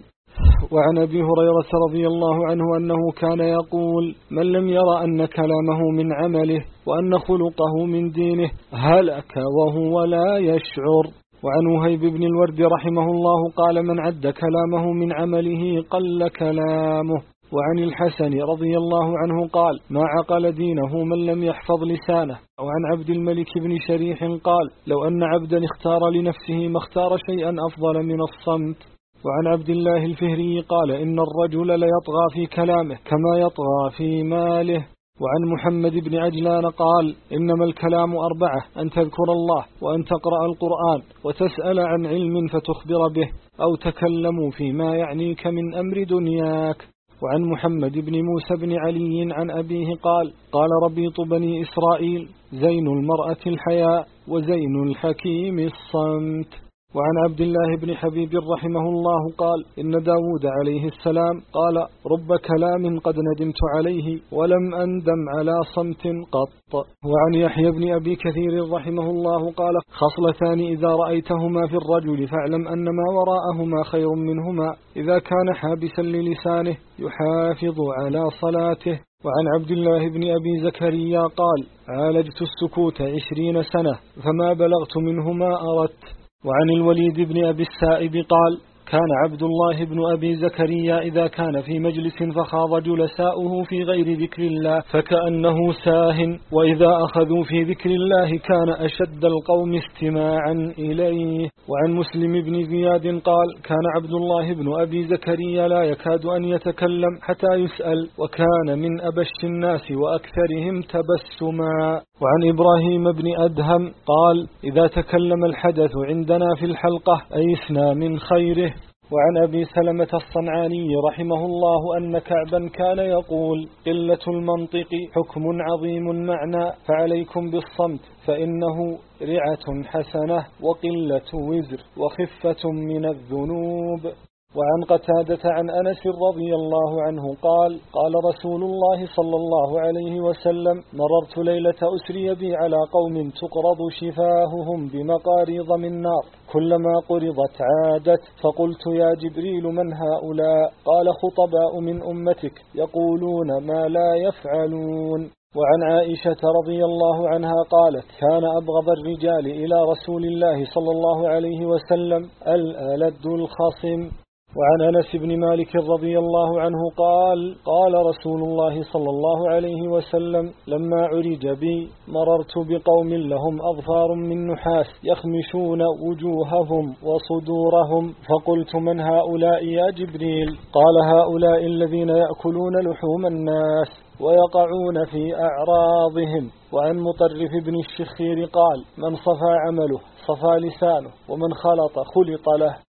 وعن أبي هريرة رضي الله عنه أنه كان يقول من لم يرى أن كلامه من عمله وأن خلقه من دينه هلك وهو لا يشعر. وعن وهيب بن الورد رحمه الله قال من عد كلامه من عمله قل كلامه. وعن الحسن رضي الله عنه قال ما عقل دينه من لم يحفظ لسانه. وعن عبد الملك بن شريح قال لو أن عبدا اختار لنفسه ما اختار شيئا أفضل من الصمت. وعن عبد الله الفهري قال إن الرجل ليطغى في كلامه كما يطغى في ماله. وعن محمد بن عجلان قال إنما الكلام أربعة أن تذكر الله وأن تقرأ القرآن وتسأل عن علم فتخبر به أو تكلموا فيما يعنيك من أمر دنياك. وعن محمد بن موسى بن علي عن أبيه قال قال ربيط بني إسرائيل زين المرأة الحياء وزين الحكيم الصمت. وعن عبد الله بن حبيب رحمه الله قال إن داود عليه السلام قال رب كلام قد ندمت عليه ولم أندم على صمت قط. وعن يحيى بن أبي كثير رحمه الله قال خصلتان إذا رأيتهما في الرجل فاعلم أن ما وراءهما خير منهما. إذا كان حابسا للسانه يحافظ على صلاته. وعن عبد الله بن أبي زكريا قال عالجت السكوت عشرين سنة فما بلغت منه ما أردت. وعن الوليد بن أبي السائب قال كان عبد الله بن أبي زكريا إذا كان في مجلس فخاض جلساؤه في غير ذكر الله فكأنه ساه وإذا أخذوا في ذكر الله كان أشد القوم استماعا إليه. وعن مسلم بن زياد قال كان عبد الله بن أبي زكريا لا يكاد أن يتكلم حتى يسأل وكان من أبش الناس وأكثرهم تبسما. وعن إبراهيم بن أدهم قال إذا تكلم الحدث عندنا في الحلقة أيسنا من خيره. وعن أبي سلمة الصنعاني رحمه الله أن كعبا كان يقول قلة المنطق حكم عظيم معنى فعليكم بالصمت فإنه رعة حسنة وقلة وزر وخفة من الذنوب. وعن قتادة عن أنس رضي الله عنه قال قال رسول الله صلى الله عليه وسلم مررت ليلة أسري بي على قوم تقرض شفاههم بمقاريض من نار. كلما قرضت عادت فقلت يا جبريل من هؤلاء؟ قال خطباء من أمتك يقولون ما لا يفعلون. وعن عائشة رضي الله عنها قالت كان أبغض الرجال إلى رسول الله صلى الله عليه وسلم الألد الخصم. وعن أنس بن مالك رضي الله عنه قال قال رسول الله صلى الله عليه وسلم لما عرج بي مررت بقوم لهم أظفار من نحاس يخمشون وجوههم وصدورهم فقلت من هؤلاء يا جبريل؟ قال هؤلاء الذين يأكلون لحوم الناس ويقعون في أعراضهم. وعن مطرف بن الشخير قال من صفى عمله صفى لسانه ومن خلط خلط له.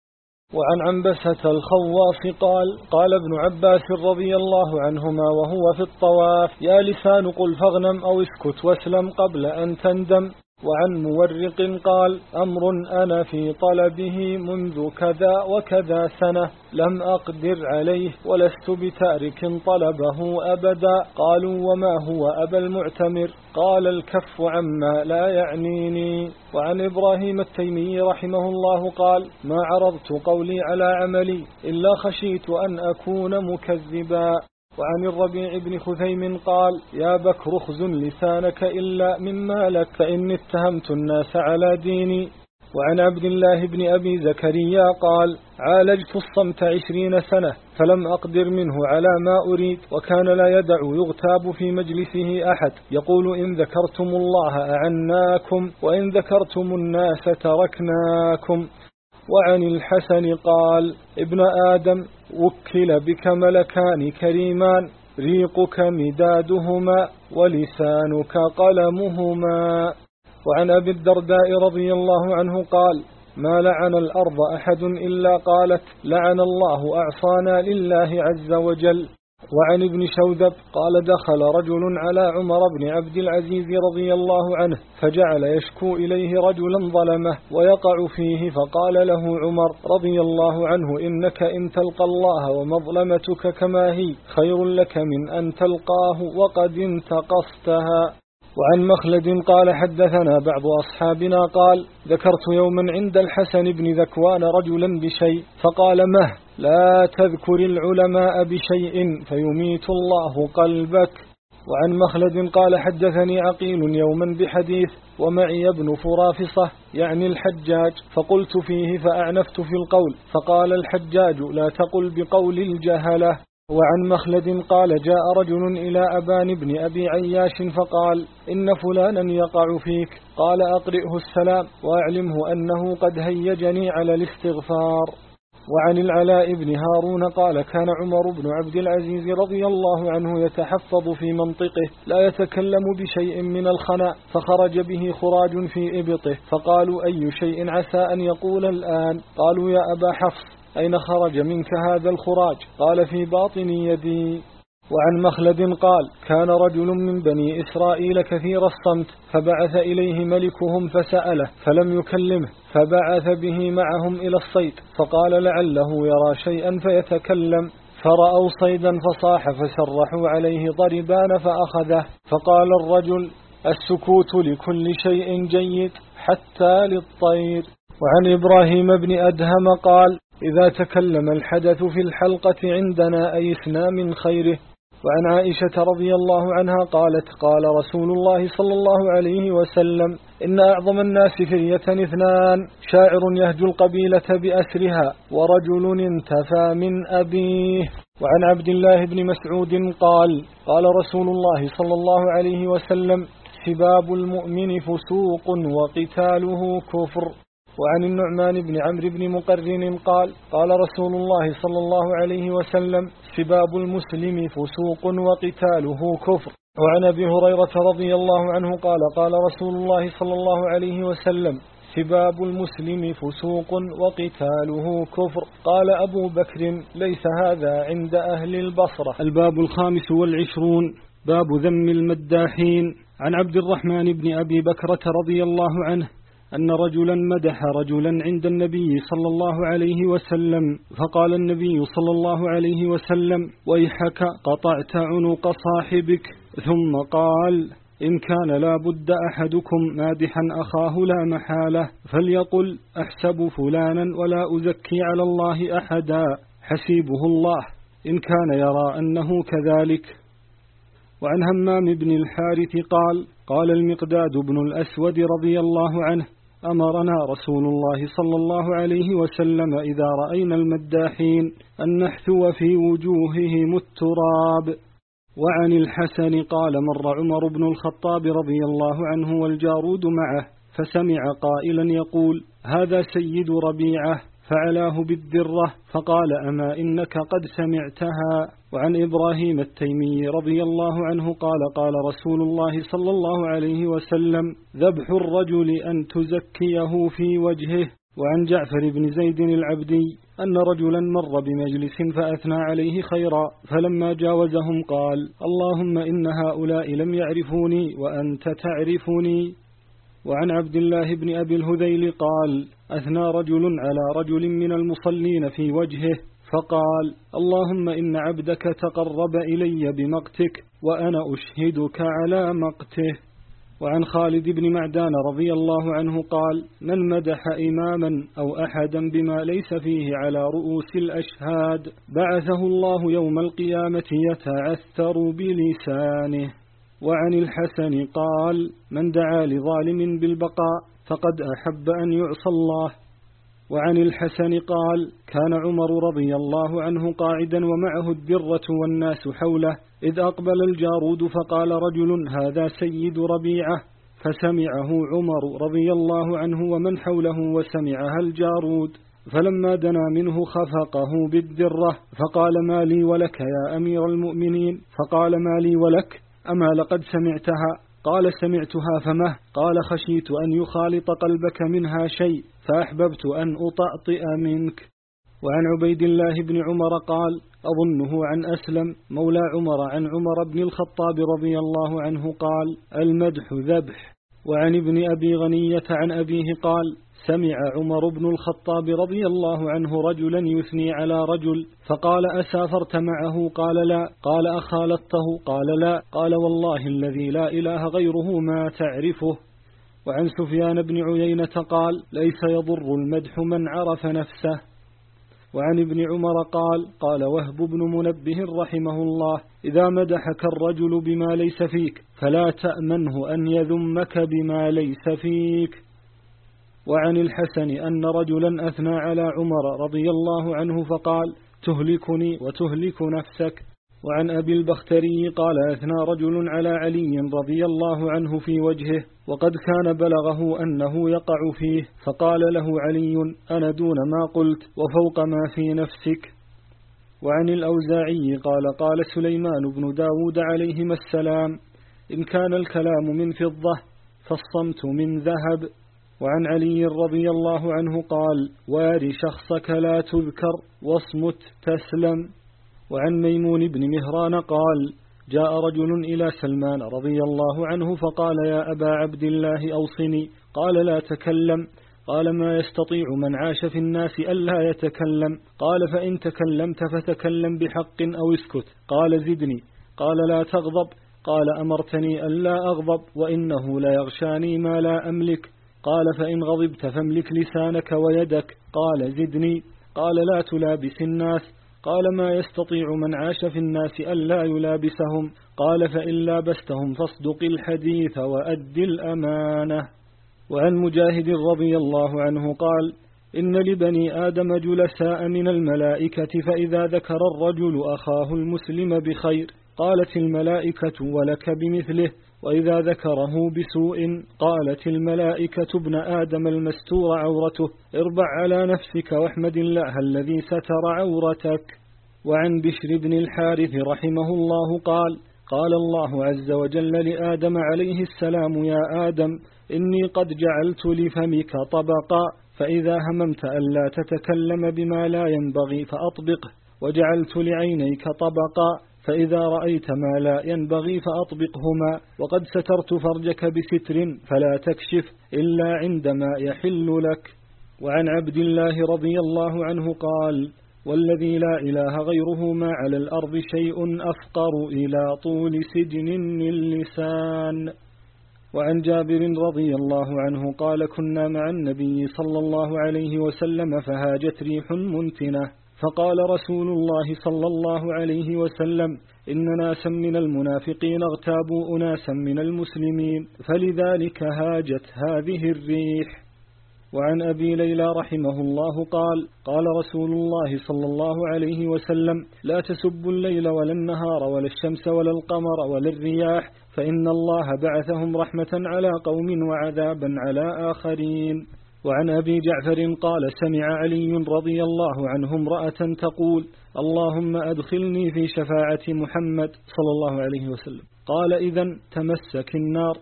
وعن عنبسة الخواص قال قال ابن عباس رضي الله عنهما وهو في الطواف يا لسان قل فاغنم أو اسكت واسلم قبل أن تندم. وعن مورق قال أمر أنا في طلبه منذ كذا وكذا سنة لم أقدر عليه ولست بتارك طلبه أبدا. قالوا وما هو أبا المعتمر؟ قال الكف عما لا يعنيني. وعن إبراهيم التيمي رحمه الله قال ما عرضت قولي على عملي إلا خشيت أن أكون مكذبا. وعن الربيع بن خثيم قال يا بكر اخزن لسانك إلا مما لك فإني اتهمت الناس على ديني. وعن عبد الله بن أبي زكريا قال عالجت الصمت عشرين سنة فلم أقدر منه على ما أريد وكان لا يدع يغتاب في مجلسه أحد. يقول إن ذكرتم الله أعناكم وإن ذكرتم الناس تركناكم. وعن الحسن قال ابن آدم وكل بك ملكان كريمان ريقك مدادهما ولسانك قلمهما. وعن أبي الدرداء رضي الله عنه قال ما لعن الأرض أحد إلا قالت لعن الله أعصانا لله عز وجل. وعن ابن شوذب قال دخل رجل على عمر بن عبد العزيز رضي الله عنه فجعل يشكو إليه رجلا ظلمه ويقع فيه فقال له عمر رضي الله عنه إنك إن تلقى الله ومظلمتك كما هي خير لك من أن تلقاه وقد انتقصتها. وعن مخلد قال حدثنا بعض أصحابنا قال ذكرت يوما عند الحسن بن ذكوان رجلا بشيء فقال مه لا تذكر العلماء بشيء فيميت الله قلبك. وعن مخلد قال حدثني عقيل يوما بحديث ومعي ابن فرافصة يعني الحجاج فقلت فيه فأعنفت في القول فقال الحجاج لا تقل بقول الجهلة. وعن مخلد قال جاء رجل إلى أبان بن أبي عياش فقال إن فلانا يقع فيك قال أقرئه السلام وأعلمه أنه قد هيجني على الاستغفار وعن العلاء بن هارون قال كان عمر بن عبد العزيز رضي الله عنه يتحفظ في منطقه لا يتكلم بشيء من الخناء فخرج به خراج في إبطه فقالوا أي شيء عسى أن يقول الآن قالوا يا أبا حفص أين خرج منك هذا الخراج؟ قال في باطن يدي. وعن مخلد قال كان رجل من بني إسرائيل كثير الصمت فبعث إليه ملكهم فسأله فلم يكلمه فبعث به معهم إلى الصيد فقال لعله يرى شيئا فيتكلم. فرأوا صيدا فصاح فسرحوا عليه ضربان فأخذه. فقال الرجل السكوت لكل شيء جيد حتى للطير. وعن إبراهيم بن أدهم قال إذا تكلم الحدث في الحلقة عندنا أيسنا من خيره. وعن عائشة رضي الله عنها قالت قال رسول الله صلى الله عليه وسلم إن أعظم الناس فرية اثنان شاعر يهجو القبيلة بأسرها ورجل انتفى من أبيه. وعن عبد الله بن مسعود قال قال رسول الله صلى الله عليه وسلم سباب المؤمن فسوق وقتاله كفر. وعن النعمان بن عمرو بن مقرن قال قال رسول الله صلى الله عليه وسلم سباب المسلم فسوق وقتاله كفر. وعن أبي هريرة رضي الله عنه قال قال رسول الله صلى الله عليه وسلم سباب المسلم فسوق وقتاله كفر. قال أبو بكر ليس هذا عند أهل البصرة. الباب الخامس والعشرون باب ذم المداحين. عن عبد الرحمن بن أبي بكرة رضي الله عنه أن رجلا مدح رجلا عند النبي صلى الله عليه وسلم فقال النبي صلى الله عليه وسلم ويحك قطعت عنق صاحبك. ثم قال إن كان لا بد أحدكم مادحا أخاه لا محالة فليقل أحسب فلانا ولا أزكي على الله أحدا حسيبه الله إن كان يرى أنه كذلك. وعن همام بن الحارث قال قال المقداد بن الأسود رضي الله عنه أمرنا رسول الله صلى الله عليه وسلم إذا رأينا المداحين أن نحثو في وجوههم التراب. وعن الحسن قال مر عمر بن الخطاب رضي الله عنه والجارود معه فسمع قائلا يقول هذا سيد ربيعة. فعلاه بالدرة فقال أما إنك قد سمعتها؟ وعن إبراهيم التيمي رضي الله عنه قال قال رسول الله صلى الله عليه وسلم ذبح الرجل أن تزكيه في وجهه. وعن جعفر بن زيد العبدي أن رجلا مر بمجلس فأثنى عليه خيرا فلما جاوزهم قال اللهم إن هؤلاء لم يعرفوني وأنت تعرفني. وعن عبد الله بن أبي الهذيل قال أثنى رجل على رجل من المصلين في وجهه فقال اللهم إن عبدك تقرب إلي بمقتك وأنا أشهدك على مقته. وعن خالد بن معدان رضي الله عنه قال من مدح إماما أو أحدا بما ليس فيه على رؤوس الأشهاد بعثه الله يوم القيامة يتعثر بلسانه. وعن الحسن قال من دعا لظالم بالبقاء فقد أحب أن يعصى الله. وعن الحسن قال كان عمر رضي الله عنه قاعدا ومعه الدرة والناس حوله إذ أقبل الجارود فقال رجل هذا سيد ربيعة. فسمعه عمر رضي الله عنه ومن حوله وسمعها الجارود. فلما دنا منه خفقه بالدرة فقال ما لي ولك يا أمير المؤمنين؟ فقال ما لي ولك؟ أما لقد سمعتها. قال سمعتها فمه. قال خشيت أن يخالط قلبك منها شيء فأحببت أن أطأطئ منك. وعن عبيد الله بن عمر قال أظنه عن أسلم. مولى عمر عن عمر بن الخطاب رضي الله عنه قال المدح ذبح. وعن ابن أبي غنية عن أبيه قال سمع عمر بن الخطاب رضي الله عنه رجلا يثني على رجل فقال أسافرت معه؟ قال لا. قال أخالطته؟ قال لا. قال والله الذي لا إله غيره ما تعرفه. وعن سفيان بن عيينة قال ليس يضر المدح من عرف نفسه. وعن ابن عمر قال قال وهب بن منبه رحمه الله إذا مدحك الرجل بما ليس فيك فلا تأمنه أن يذمك بما ليس فيك. وعن الحسن أن رجلا أثنى على عمر رضي الله عنه فقال تهلكني وتهلك نفسك. وعن أبي البختري قال أثنى رجل على علي رضي الله عنه في وجهه وقد كان بلغه أنه يقع فيه فقال له علي أنا دون ما قلت وفوق ما في نفسك. وعن الأوزاعي قال قال سليمان بن داود عليهما السلام إن كان الكلام من فضة فالصمت من ذهب. وعن علي رضي الله عنه قال وار شخصك لا تذكر واصمت تسلم. وعن ميمون بن مهران قال جاء رجل إلى سلمان رضي الله عنه فقال يا أبا عبد الله أوصني. قال لا تكلم. قال ما يستطيع من عاش في الناس ألا يتكلم. قال فإن تكلمت فتكلم بحق أو اسكت. قال زدني. قال لا تغضب. قال أمرتني ألا أغضب وإنه لا يغشاني ما لا أملك. قال فإن غضبت فاملك لسانك ويدك. قال زدني. قال لا تلابس الناس. قال ما يستطيع من عاش في الناس ألا يلابسهم. قال فإن لابستهم فاصدق الحديث وأد الأمانة. وعن مجاهد رضي الله عنه قال إن لبني آدم جلساء من الملائكة فإذا ذكر الرجل أخاه المسلم بخير. قالت الملائكة ولك بمثله. وإذا ذكره بسوء قالت الملائكة ابن آدم المستور عورته أربع على نفسك واحمد الله الذي ستر عورتك. وعن بشر بن الحارث رحمه الله قال قال الله عز وجل لآدم عليه السلام يا آدم إني قد جعلت لفمك طبقا فإذا هممت ألا تتكلم بما لا ينبغي فأطبقه وجعلت لعينيك طبقا. فإذا رأيت ما لا ينبغي فأطبقهما وقد سترت فرجك بستر فلا تكشف إلا عندما يحل لك. وعن عبد الله رضي الله عنه قال والذي لا إله غيره ما على الأرض شيء أفقر إلى طول سجن اللسان. وعن جابر رضي الله عنه قال كنا مع النبي صلى الله عليه وسلم فهاجت ريح منتنة. فقال رسول الله صلى الله عليه وسلم إن ناسا من المنافقين اغتابوا أناسا من المسلمين فلذلك هاجت هذه الريح. وعن أبي ليلى رحمه الله قال قال رسول الله صلى الله عليه وسلم لا تسبوا الليل ولا النهار ولا الشمس ولا القمر ولا الرياح فإن الله بعثهم رحمة على قوم وعذابا على آخرين. وعن أبي جعفر قال سمع علي رضي الله عنه امرأة تقول اللهم أدخلني في شفاعة محمد صلى الله عليه وسلم. قال إذا تمسك النار.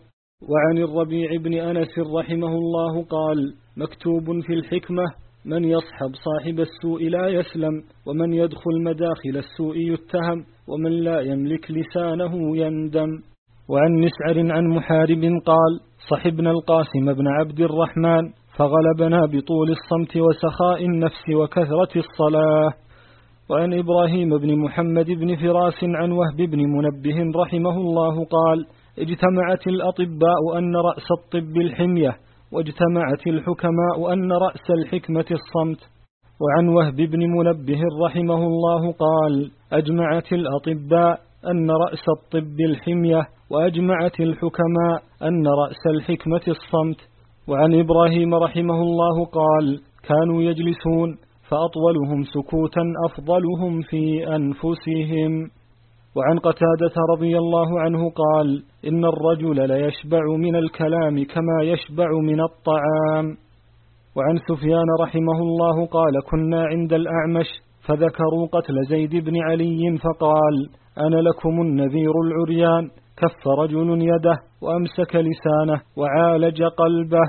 وعن الربيع بن أنس رحمه الله قال مكتوب في الحكمة من يصحب صاحب السوء لا يسلم ومن يدخل مداخل السوء يتهم ومن لا يملك لسانه يندم. وعن مسعر عن محارب قال صحبنا القاسم بن عبد الرحمن فغلبنا بطول الصمت وسخاء النفس وكثرة الصلاة. وعن إبراهيم بن محمد بن فراس عن وهب بن منبه رحمه الله قال اجتمعت الأطباء أن رأس الطب الحمية واجتمعت الحكماء أن رأس الحكمة الصمت. وعن وهب بن منبه رحمه الله قال أجمعت الأطباء أن رأس الطب الحمية وأجمعت الحكماء أن رأس الحكمة الصمت. وعن إبراهيم رحمه الله قال كانوا يجلسون فأطولهم سكوتا أفضلهم في أنفسهم. وعن قتادة رضي الله عنه قال إن الرجل ليشبع من الكلام كما يشبع من الطعام. وعن سفيان رحمه الله قال كنا عند الأعمش فذكروا قتل زيد بن علي فقال أنا لكم النذير العريان كف رجل يده وأمسك لسانه وعالج قلبه.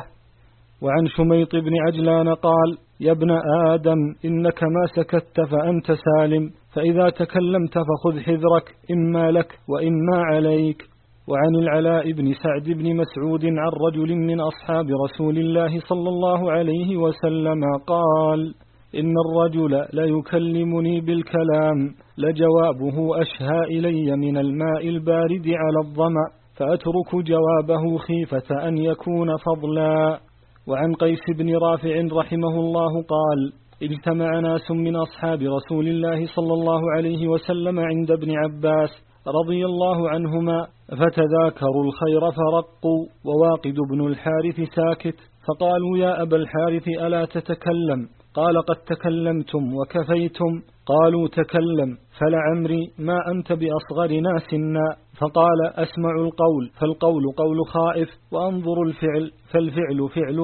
وعن شميط بن عجلان قال يا ابن آدم إنك ما سكت فأنت سالم فإذا تكلمت فخذ حذرك إما لك وإما عليك. وعن العلاء بن سعد بن مسعود عن رجل من أصحاب رسول الله صلى الله عليه وسلم قال إن الرجل ليكلمني بالكلام. لجوابه أشهى إلي من الماء البارد على الظمأ فأترك جوابه خيفة أن يكون فضلا. وعن قيس بن رافع رحمه الله قال اجتمع ناس من أصحاب رسول الله صلى الله عليه وسلم عند ابن عباس رضي الله عنهما فتذاكروا الخير فرقوا وواقد بن الحارث ساكت. فقالوا يا أبا الحارث ألا تتكلم؟ قال قد تكلمتم وكفيتم. قالوا تكلم فلعمري ما أنت بأصغر ناسنا فقال أسمع القول فالقول قول خائف وأنظر الفعل فالفعل فعل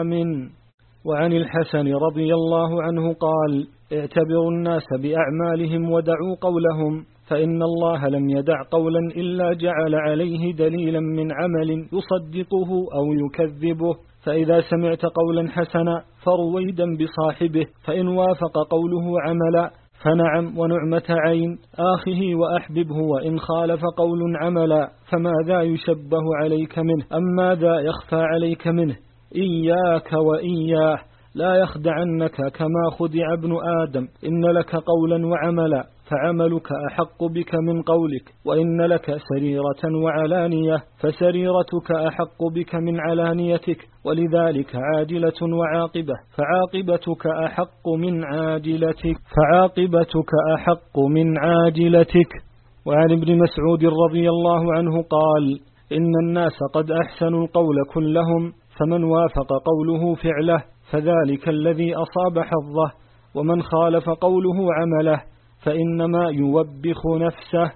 آمن. وعن الحسن رضي الله عنه قال اعتبروا الناس بأعمالهم ودعوا قولهم فإن الله لم يدع قولا إلا جعل عليه دليلا من عمل يصدقه أو يكذبه. فإذا سمعت قولا حسنا فرويدا بصاحبه فإن وافق قوله عملا فنعم ونعمة عين آخه وأحببه وإن خالف قول عملا فماذا يشبه عليك منه؟ أم ماذا يخفى عليك منه؟ إياك وإياه لا يخدعنك كما خدع ابن آدم إن لك قولا وعملا. فعملك أحق بك من قولك وإن لك سريرة وعلانية فسريرتك أحق بك من علانيتك ولذلك عاجلة وعاقبة فعاقبتك أحق من عاجلتك فعاقبتك أحق من عاجلتك وعن ابن مسعود رضي الله عنه قال إن الناس قد أحسنوا القول كلهم فمن وافق قوله فعله فذلك الذي أصاب حظه ومن خالف قوله عمله. فإنما يوبخ نفسه.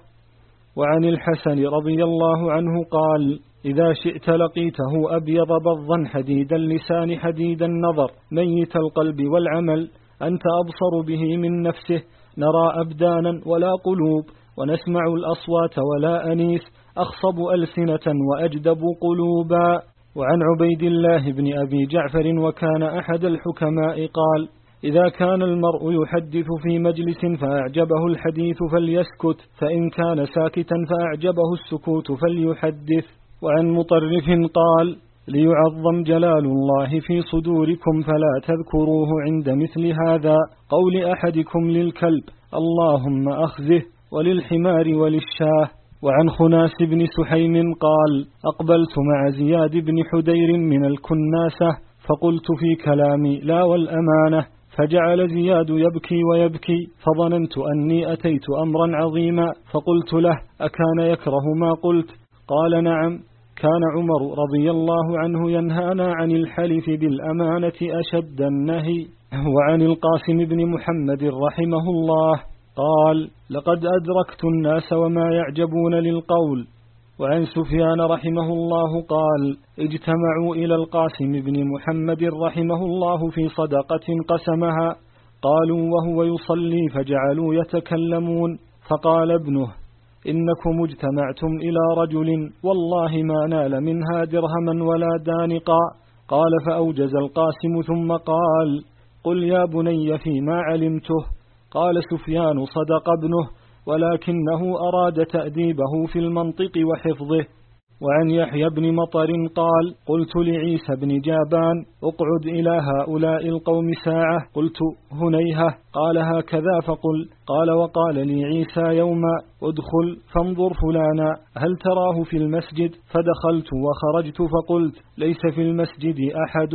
وعن الحسن رضي الله عنه قال إذا شئت لقيته أبيض بضا حديد اللسان حديد النظر. ميت القلب والعمل. أنت أبصر به من نفسه. نرى أبدانا ولا قلوب. ونسمع الأصوات ولا أنيس. أخصب ألسنة وأجدب قلوبا. وعن عبيد الله بن أبي جعفر وكان أحد الحكماء قال إذا كان المرء يحدث في مجلس فأعجبه الحديث فليسكت فإن كان ساكتا فأعجبه السكوت فليحدث. وعن مطرف قال ليعظم جلال الله في صدوركم فلا تذكروه عند مثل هذا. قول أحدكم للكلب اللهم أخذه وللحمار وللشاه. وعن خناس بن سحيم قال أقبلت مع زياد بن حدير من الكناسة فقلت في كلامي لا والأمانة. فجعل زياد يبكي ويبكي فظننت أني أتيت أمرا عظيما فقلت له أكان يكره ما قلت؟ قال نعم. كان عمر رضي الله عنه ينهانا عن الحلف بالأمانة أشد النهي. وعن القاسم بن محمد رحمه الله. قال لقد أدركت الناس وما يعجبون للقول. وعن سفيان رحمه الله قال اجتمعوا إلى القاسم بن محمد رحمه الله في صدقة قسمها. قالوا وهو يصلي فجعلوا يتكلمون. فقال ابنه إنكم اجتمعتم إلى رجل والله ما نال منها درهما ولا دانقا. قال فأوجز القاسم ثم قال قل يا بني فيما علمته؟ قال سفيان صدق ابنه. ولكنه أراد تأديبه في المنطق وحفظه. وعن يحيى بن مطر قال قلت لعيسى بن جابان اقعد إلى هؤلاء القوم ساعة. قلت هنيهة. قال هكذا. فقل قال وقال لي عيسى يوما ادخل فانظر فلانا هل تراه في المسجد؟ فدخلت وخرجت فقلت ليس في المسجد أحد.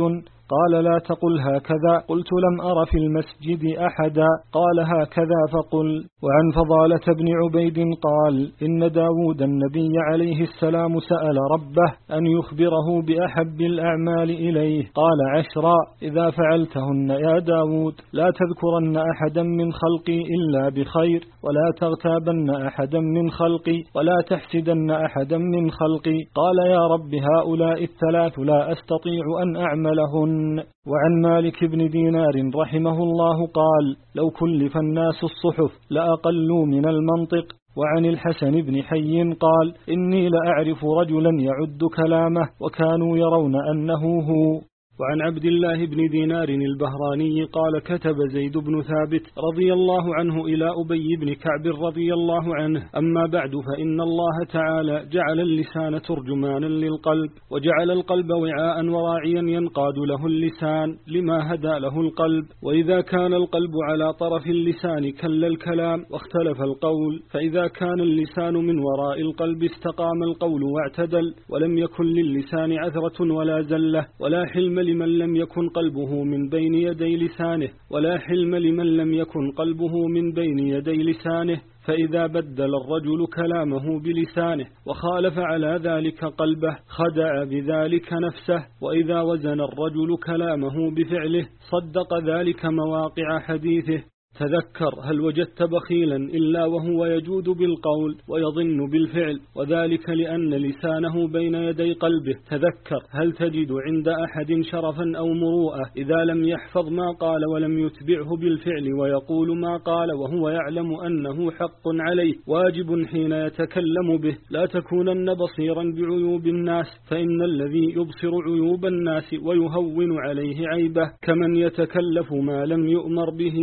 قال لا تقل هكذا. قلت لم أر في المسجد أحدا. قال هكذا فقل. وعن فضالة بن عبيد قال إن داود النبي عليه السلام سأل ربه أن يخبره بأحب الأعمال إليه. قال عشرا. إذا فعلتهن يا داود لا تذكرن أحدا من خلقي إلا بخير ولا تغتابن أحدا من خلقي ولا تحسدن أحدا من خلقي. قال يا رب هؤلاء الثلاث لا أستطيع أن أعملهن. وعن مالك بن دينار رحمه الله قال لو كلف الناس الصحف لأقلوا من المنطق. وعن الحسن بن حي قال إني لأعرف رجلا يعد كلامه وكانوا يرون أنه هو. وعن عبد الله بن دينار البهراني قال كتب زيد بن ثابت رضي الله عنه إلى أبي بن كعب رضي الله عنه. أما بعد فإن الله تعالى جعل اللسان ترجمانا للقلب وجعل القلب وعاء وراعيا ينقاد له اللسان لما هدى له القلب. وإذا كان القلب على طرف اللسان كل الكلام واختلف القول فإذا كان اللسان من وراء القلب استقام القول واعتدل ولم يكن للسان عثرة ولا زلة ولا حلم لمن لم يكن قلبه من بين يدي لسانه ولا حلم لمن لم يكن قلبه من بين يدي لسانه فإذا بدل الرجل كلامه بلسانه وخالف على ذلك قلبه خدع بذلك نفسه وإذا وزن الرجل كلامه بفعله صدق ذلك مواقع حديثه. تذكر هل وجدت بخيلا إلا وهو يجود بالقول ويظن بالفعل وذلك لأن لسانه بين يدي قلبه. تذكر هل تجد عند أحد شرفا أو مروءة إذا لم يحفظ ما قال ولم يتبعه بالفعل ويقول ما قال وهو يعلم أنه حق عليه. واجب حين يتكلم به لا تكونن بصيرا بعيوب الناس فإن الذي يبصر عيوب الناس ويهون عليه عيبه كمن يتكلف ما لم يؤمر به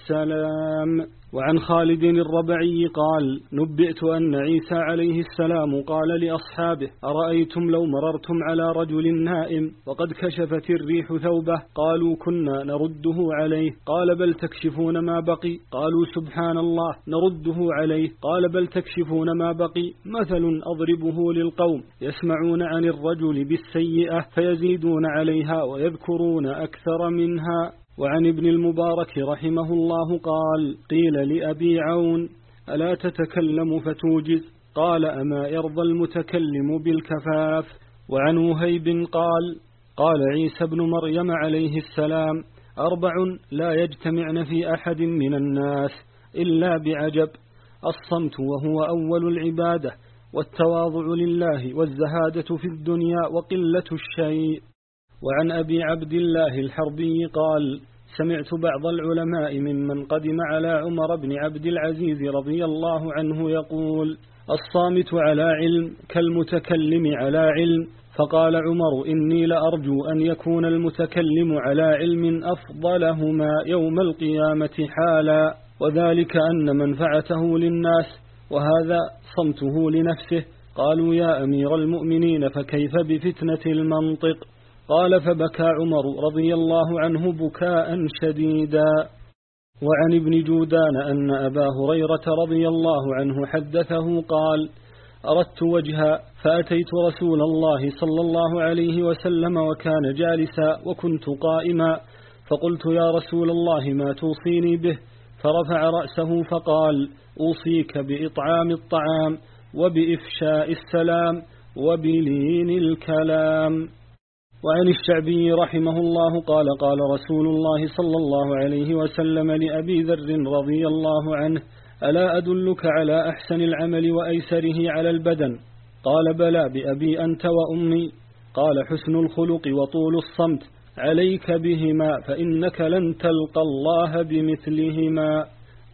السلام وعن خالد الربعي قال نبئت أن عيسى عليه السلام قال لأصحابه أرأيتم لو مررتم على رجل نائم وقد كشفت الريح ثوبه? قالوا كنا نرده عليه. قال بل تكشفون ما بقي? قالوا سبحان الله نرده عليه. قال بل تكشفون ما بقي? مثل أضربه للقوم يسمعون عن الرجل بالسيئة فيزيدون عليها ويذكرون أكثر منها. وعن ابن المبارك رحمه الله قال قيل لأبي عون ألا تتكلم فتوجز؟ قال أما يرضى المتكلم بالكفاف؟ وعن وهيب قال قال عيسى بن مريم عليه السلام أربع لا يجتمعن في أحد من الناس إلا بعجب الصمت وهو أول العبادة والتواضع لله والزهادة في الدنيا وقلة الشيء. وعن أبي عبد الله الحربي قال سمعت بعض العلماء ممن قدم على عمر بن عبد العزيز رضي الله عنه يقول الصامت على علم كالمتكلم على علم. فقال عمر إني لأرجو أن يكون المتكلم على علم أفضلهما يوم القيامة حالا. وذلك أن منفعته للناس وهذا صمته لنفسه. قالوا يا أمير المؤمنين فكيف بفتنة المنطق؟ قال فبكى عمر رضي الله عنه بكاء شديدا. وعن ابن جودان أن أبا هريرة رضي الله عنه حدثه قال أردت وجها فأتيت رسول الله صلى الله عليه وسلم وكان جالسا وكنت قائما فقلت يا رسول الله ما توصيني به؟ فرفع رأسه فقال أوصيك بإطعام الطعام وبإفشاء السلام وبلين الكلام. وعن الشعبي رحمه الله قال قال رسول الله صلى الله عليه وسلم لأبي ذر رضي الله عنه ألا أدلك على أحسن العمل وأيسره على البدن؟ قال بلى بأبي أنت وأمي. قال حسن الخلق وطول الصمت عليك بهما فإنك لن تلقى الله بمثلهما.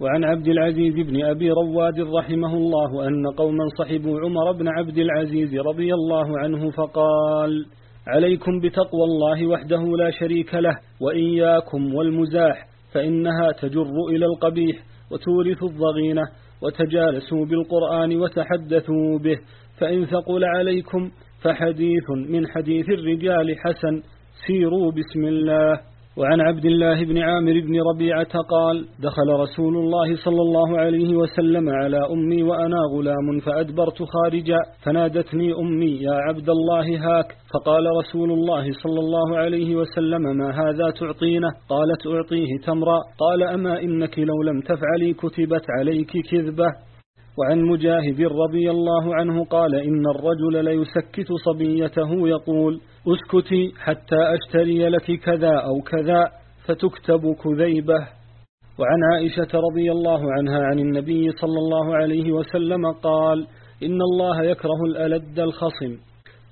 وعن عبد العزيز بن أبي رواد رحمه الله أن قوما صحبوا عمر بن عبد العزيز رضي الله عنه فقال عليكم بتقوى الله وحده لا شريك له وإياكم والمزاح فإنها تجر إلى القبيح وتورث الضغينة وتجالسوا بالقرآن وتحدثوا به فإن ثقل عليكم فحديث من حديث الرجال حسن سيروا بسم الله. وعن عبد الله بن عامر بن ربيعة قال دخل رسول الله صلى الله عليه وسلم على أمي وأنا غلام فأدبرت خارجا فنادتني أمي يا عبد الله هاك. فقال رسول الله صلى الله عليه وسلم ما هذا تعطينه؟ قالت أعطيه تمرا. قال أما إنك لو لم تفعلي كتبت عليك كذبة. وعن مجاهد رضي الله عنه قال إن الرجل ليسكت صبيته. يقول اسكتي حتى أشتري لك كذا أو كذا فتكتب كذيبة. وعن عائشة رضي الله عنها عن النبي صلى الله عليه وسلم قال إن الله يكره الألد الخصم.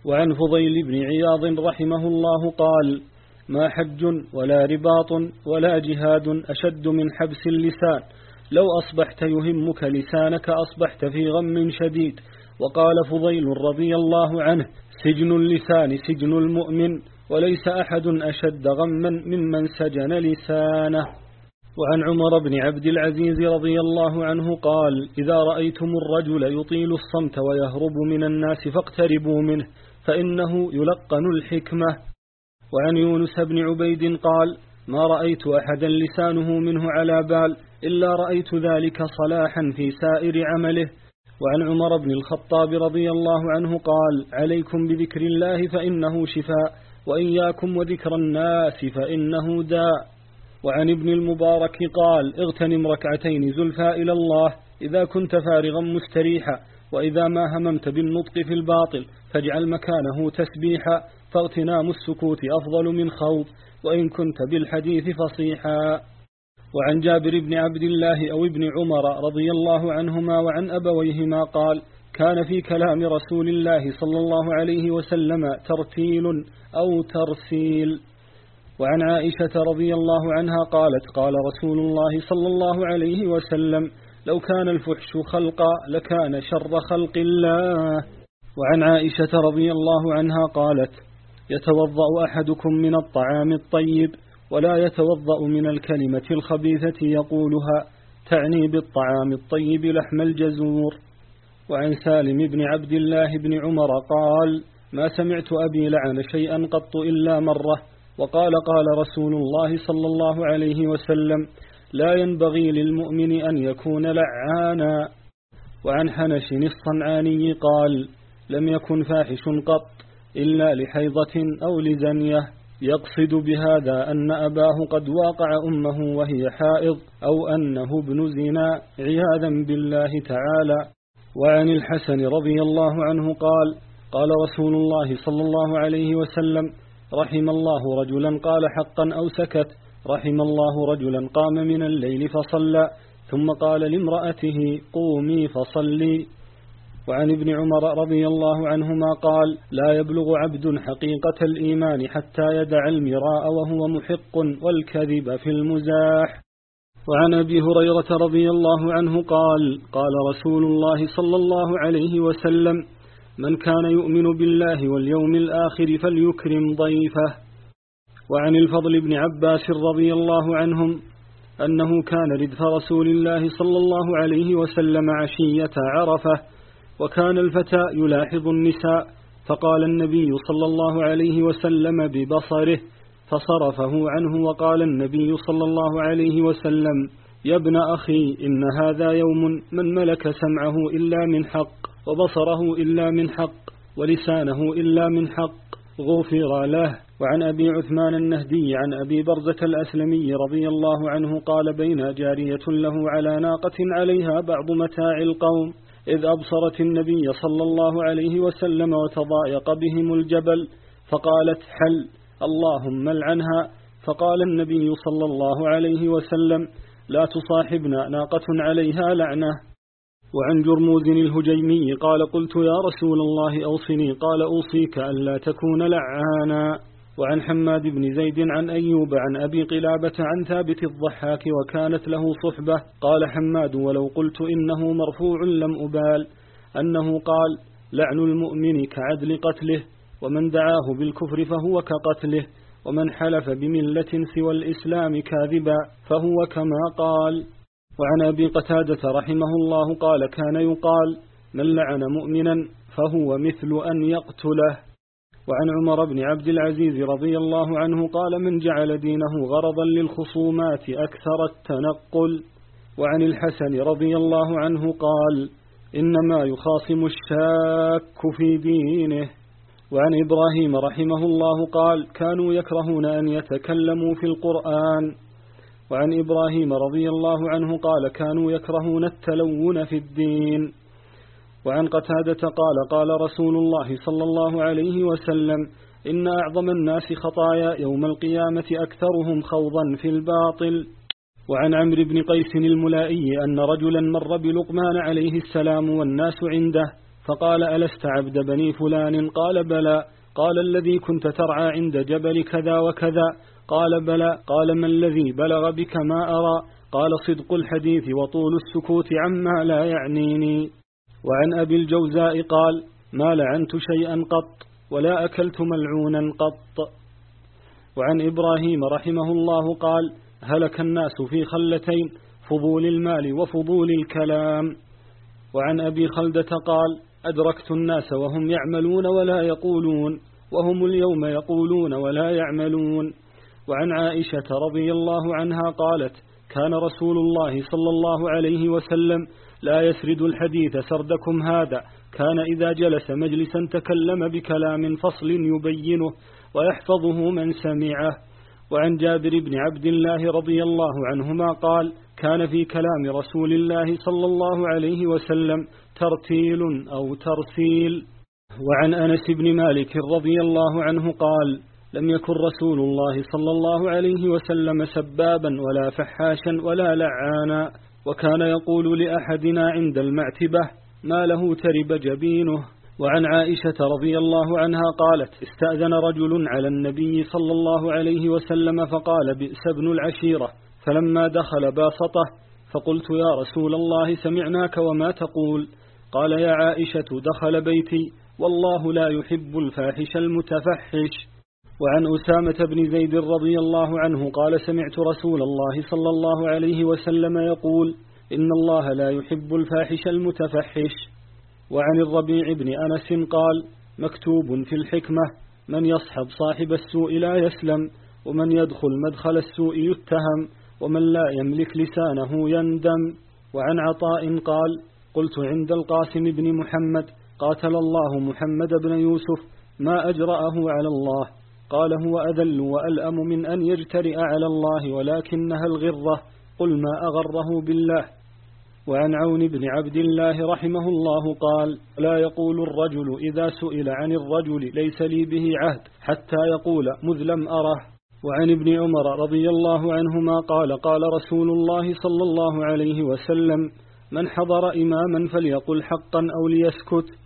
وعن فضيل بن عياض رحمه الله قال ما حج ولا رباط ولا جهاد أشد من حبس اللسان. لو أصبحت يهمك لسانك أصبحت في غم شديد. وقال فضيل رضي الله عنه سجن اللسان سجن المؤمن وليس أحد أشد غما ممن سجن لسانه. وعن عمر بن عبد العزيز رضي الله عنه قال إذا رأيتم الرجل يطيل الصمت ويهرب من الناس فاقتربوا منه فإنه يلقن الحكمة. وعن يونس بن عبيد قال ما رأيت أحدا لسانه منه على بال إلا رأيت ذلك صلاحا في سائر عمله وعن عمر بن الخطاب رضي الله عنه قال عليكم بذكر الله فإنه شفاء وإياكم وذكر الناس فإنه داء. وعن ابن المبارك قال اغتنم ركعتين زلفى إلى الله إذا كنت فارغا مستريحا وإذا ما هممت بالنطق في الباطل فاجعل مكانه تسبيحا فاغتنام السكوت أفضل من خوض وإن كنت بالحديث فصيحا. وعن جابر بن عبد الله أو ابن عمر رضي الله عنهما وعن أبويهما قال كان في كلام رسول الله صلى الله عليه وسلم ترتيل أو ترسيل. وعن عائشة رضي الله عنها قالت قال رسول الله صلى الله عليه وسلم لو كان الفحش خلقا لكان شر خلق الله. وعن عائشة رضي الله عنها قالت يتوضأ أحدكم من الطعام الطيب ولا يتوضأ من الكلمة الخبيثة يقولها تعني بالطعام الطيب لحم الجزور. وعن سالم بن عبد الله بن عمر قال ما سمعت أبي لعن شيئا قط إلا مرة. وقال قال رسول الله صلى الله عليه وسلم لا ينبغي للمؤمن أن يكون لعانا. وعن حنش الصنعاني قال لم يكن فاحش قط إلا لحيضة أو لزنية. يقصد بهذا أن أباه قد واقع أمه وهي حائض أو أنه ابن زنا. عياذا بالله تعالى. وعن الحسن رضي الله عنه قال قال رسول الله صلى الله عليه وسلم رحم الله رجلا قال حقا أو سكت. رحم الله رجلا قام من الليل فصلى ثم قال لامرأته قومي فصلي. وعن ابن عمر رضي الله عنهما قال لا يبلغ عبد حقيقة الإيمان حتى يدع المراء وهو محق والكذب في المزاح. وعن أبي هريرة رضي الله عنه قال قال رسول الله صلى الله عليه وسلم من كان يؤمن بالله واليوم الآخر فليكرم ضيفه. وعن الفضل بن عباس رضي الله عنهم أنه كان ردف رسول الله صلى الله عليه وسلم عشية عرفة وكان الفتى يلاحظ النساء فقال النبي صلى الله عليه وسلم ببصره فصرفه عنه وقال النبي صلى الله عليه وسلم يا ابن أخي إن هذا يوم من ملك سمعه إلا من حق وبصره إلا من حق ولسانه إلا من حق غفر له. وعن أبي عثمان النهدي عن أبي برزة الأسلمي رضي الله عنه قال بين جارية له على ناقة عليها بعض متاع القوم إذ أبصرت النبي صلى الله عليه وسلم وتضايق بهم الجبل فقالت حل اللهم العنها. فقال النبي صلى الله عليه وسلم لا تصاحبنا ناقة عليها لعنة. وعن جرموز الهجيمي قال قلت يا رسول الله أوصني قال أوصيك ألا تكون لعانا. وعن حماد بن زيد عن أيوب عن أبي قلابة عن ثابت الضحاك وكانت له صحبة. قال حماد ولو قلت إنه مرفوع لم أبال. أنه قال لعن المؤمن كعدل قتله ومن دعاه بالكفر فهو كقتله ومن حلف بملة سوى الإسلام كاذبا فهو كما قال. وعن أبي قتادة رحمه الله قال كان يقال من لعن مؤمنا فهو مثل أن يقتله. وعن عمر بن عبد العزيز رضي الله عنه قال من جعل دينه غرضا للخصومات أكثر التنقل؟ وعن الحسن رضي الله عنه قال إنما يخاصم الشاك في دينه. وعن إبراهيم رحمه الله قال كانوا يكرهون أن يتكلموا في القرآن. وعن إبراهيم رضي الله عنه قال كانوا يكرهون التلون في الدين. وعن قتادة قال قال رسول الله صلى الله عليه وسلم إن أعظم الناس خطايا يوم القيامة أكثرهم خوضا في الباطل. وعن عمرو بن قيس الملائي أن رجلا مر بلقمان عليه السلام والناس عنده فقال ألست عبد بني فلان؟ قال بلى. قال الذي كنت ترعى عند جبل كذا وكذا. قال بلى. قال ما الذي بلغ بك ما أرى؟ قال صدق الحديث وطول السكوت عما لا يعنيني. وعن أبي الجوزاء قال ما لعنت شيئا قط ولا أكلت ملعونا قط. وعن إبراهيم رحمه الله قال هلك الناس في خلتين فضول المال وفضول الكلام. وعن أبي خلدة قال أدركت الناس وهم يعملون ولا يقولون وهم اليوم يقولون ولا يعملون. وعن عائشة رضي الله عنها قالت كان رسول الله صلى الله عليه وسلم لا يسرد الحديث سردكم هذا. كان إذا جلس مجلسا تكلم بكلام فصل يبينه ويحفظه من سمعه. وعن جابر بن عبد الله رضي الله عنهما قال كان في كلام رسول الله صلى الله عليه وسلم ترتيل أو ترسيل. وعن أنس بن مالك رضي الله عنه قال لم يكن رسول الله صلى الله عليه وسلم سبابا ولا فحاشا ولا لعانا. وكان يقول لأحدنا عند المعتبة ما له ترب جبينه وعن عائشة رضي الله عنها قالت استأذن رجل على النبي صلى الله عليه وسلم فقال بئس ابن العشيرة. فلما دخل باسطه فقلت يا رسول الله سمعناك وما تقول؟ قال يا عائشة دخل بيتي والله لا يحب الفاحش المتفحش. وعن أسامة بن زيد رضي الله عنه قال سمعت رسول الله صلى الله عليه وسلم يقول إن الله لا يحب الفاحش المتفحش. وعن الربيع بن أنس قال مكتوب في الحكمة من يصحب صاحب السوء لا يسلم ومن يدخل مدخل السوء يتهم ومن لا يملك لسانه يندم. وعن عطاء قال قلت عند القاسم بن محمد قاتل الله محمد بن يوسف ما أجرأه على الله. قال هو أذل وألأم من أن يجترئ على الله ولكنها الغرة. قل ما أغره بالله. وعن عون بن عبد الله رحمه الله قال لا يقول الرجل إذا سئل عن الرجل ليس لي به عهد حتى يقول مذ لم أره. وعن ابن عمر رضي الله عنهما قال قال رسول الله صلى الله عليه وسلم من حضر إماما فليقل حقا أو ليسكت.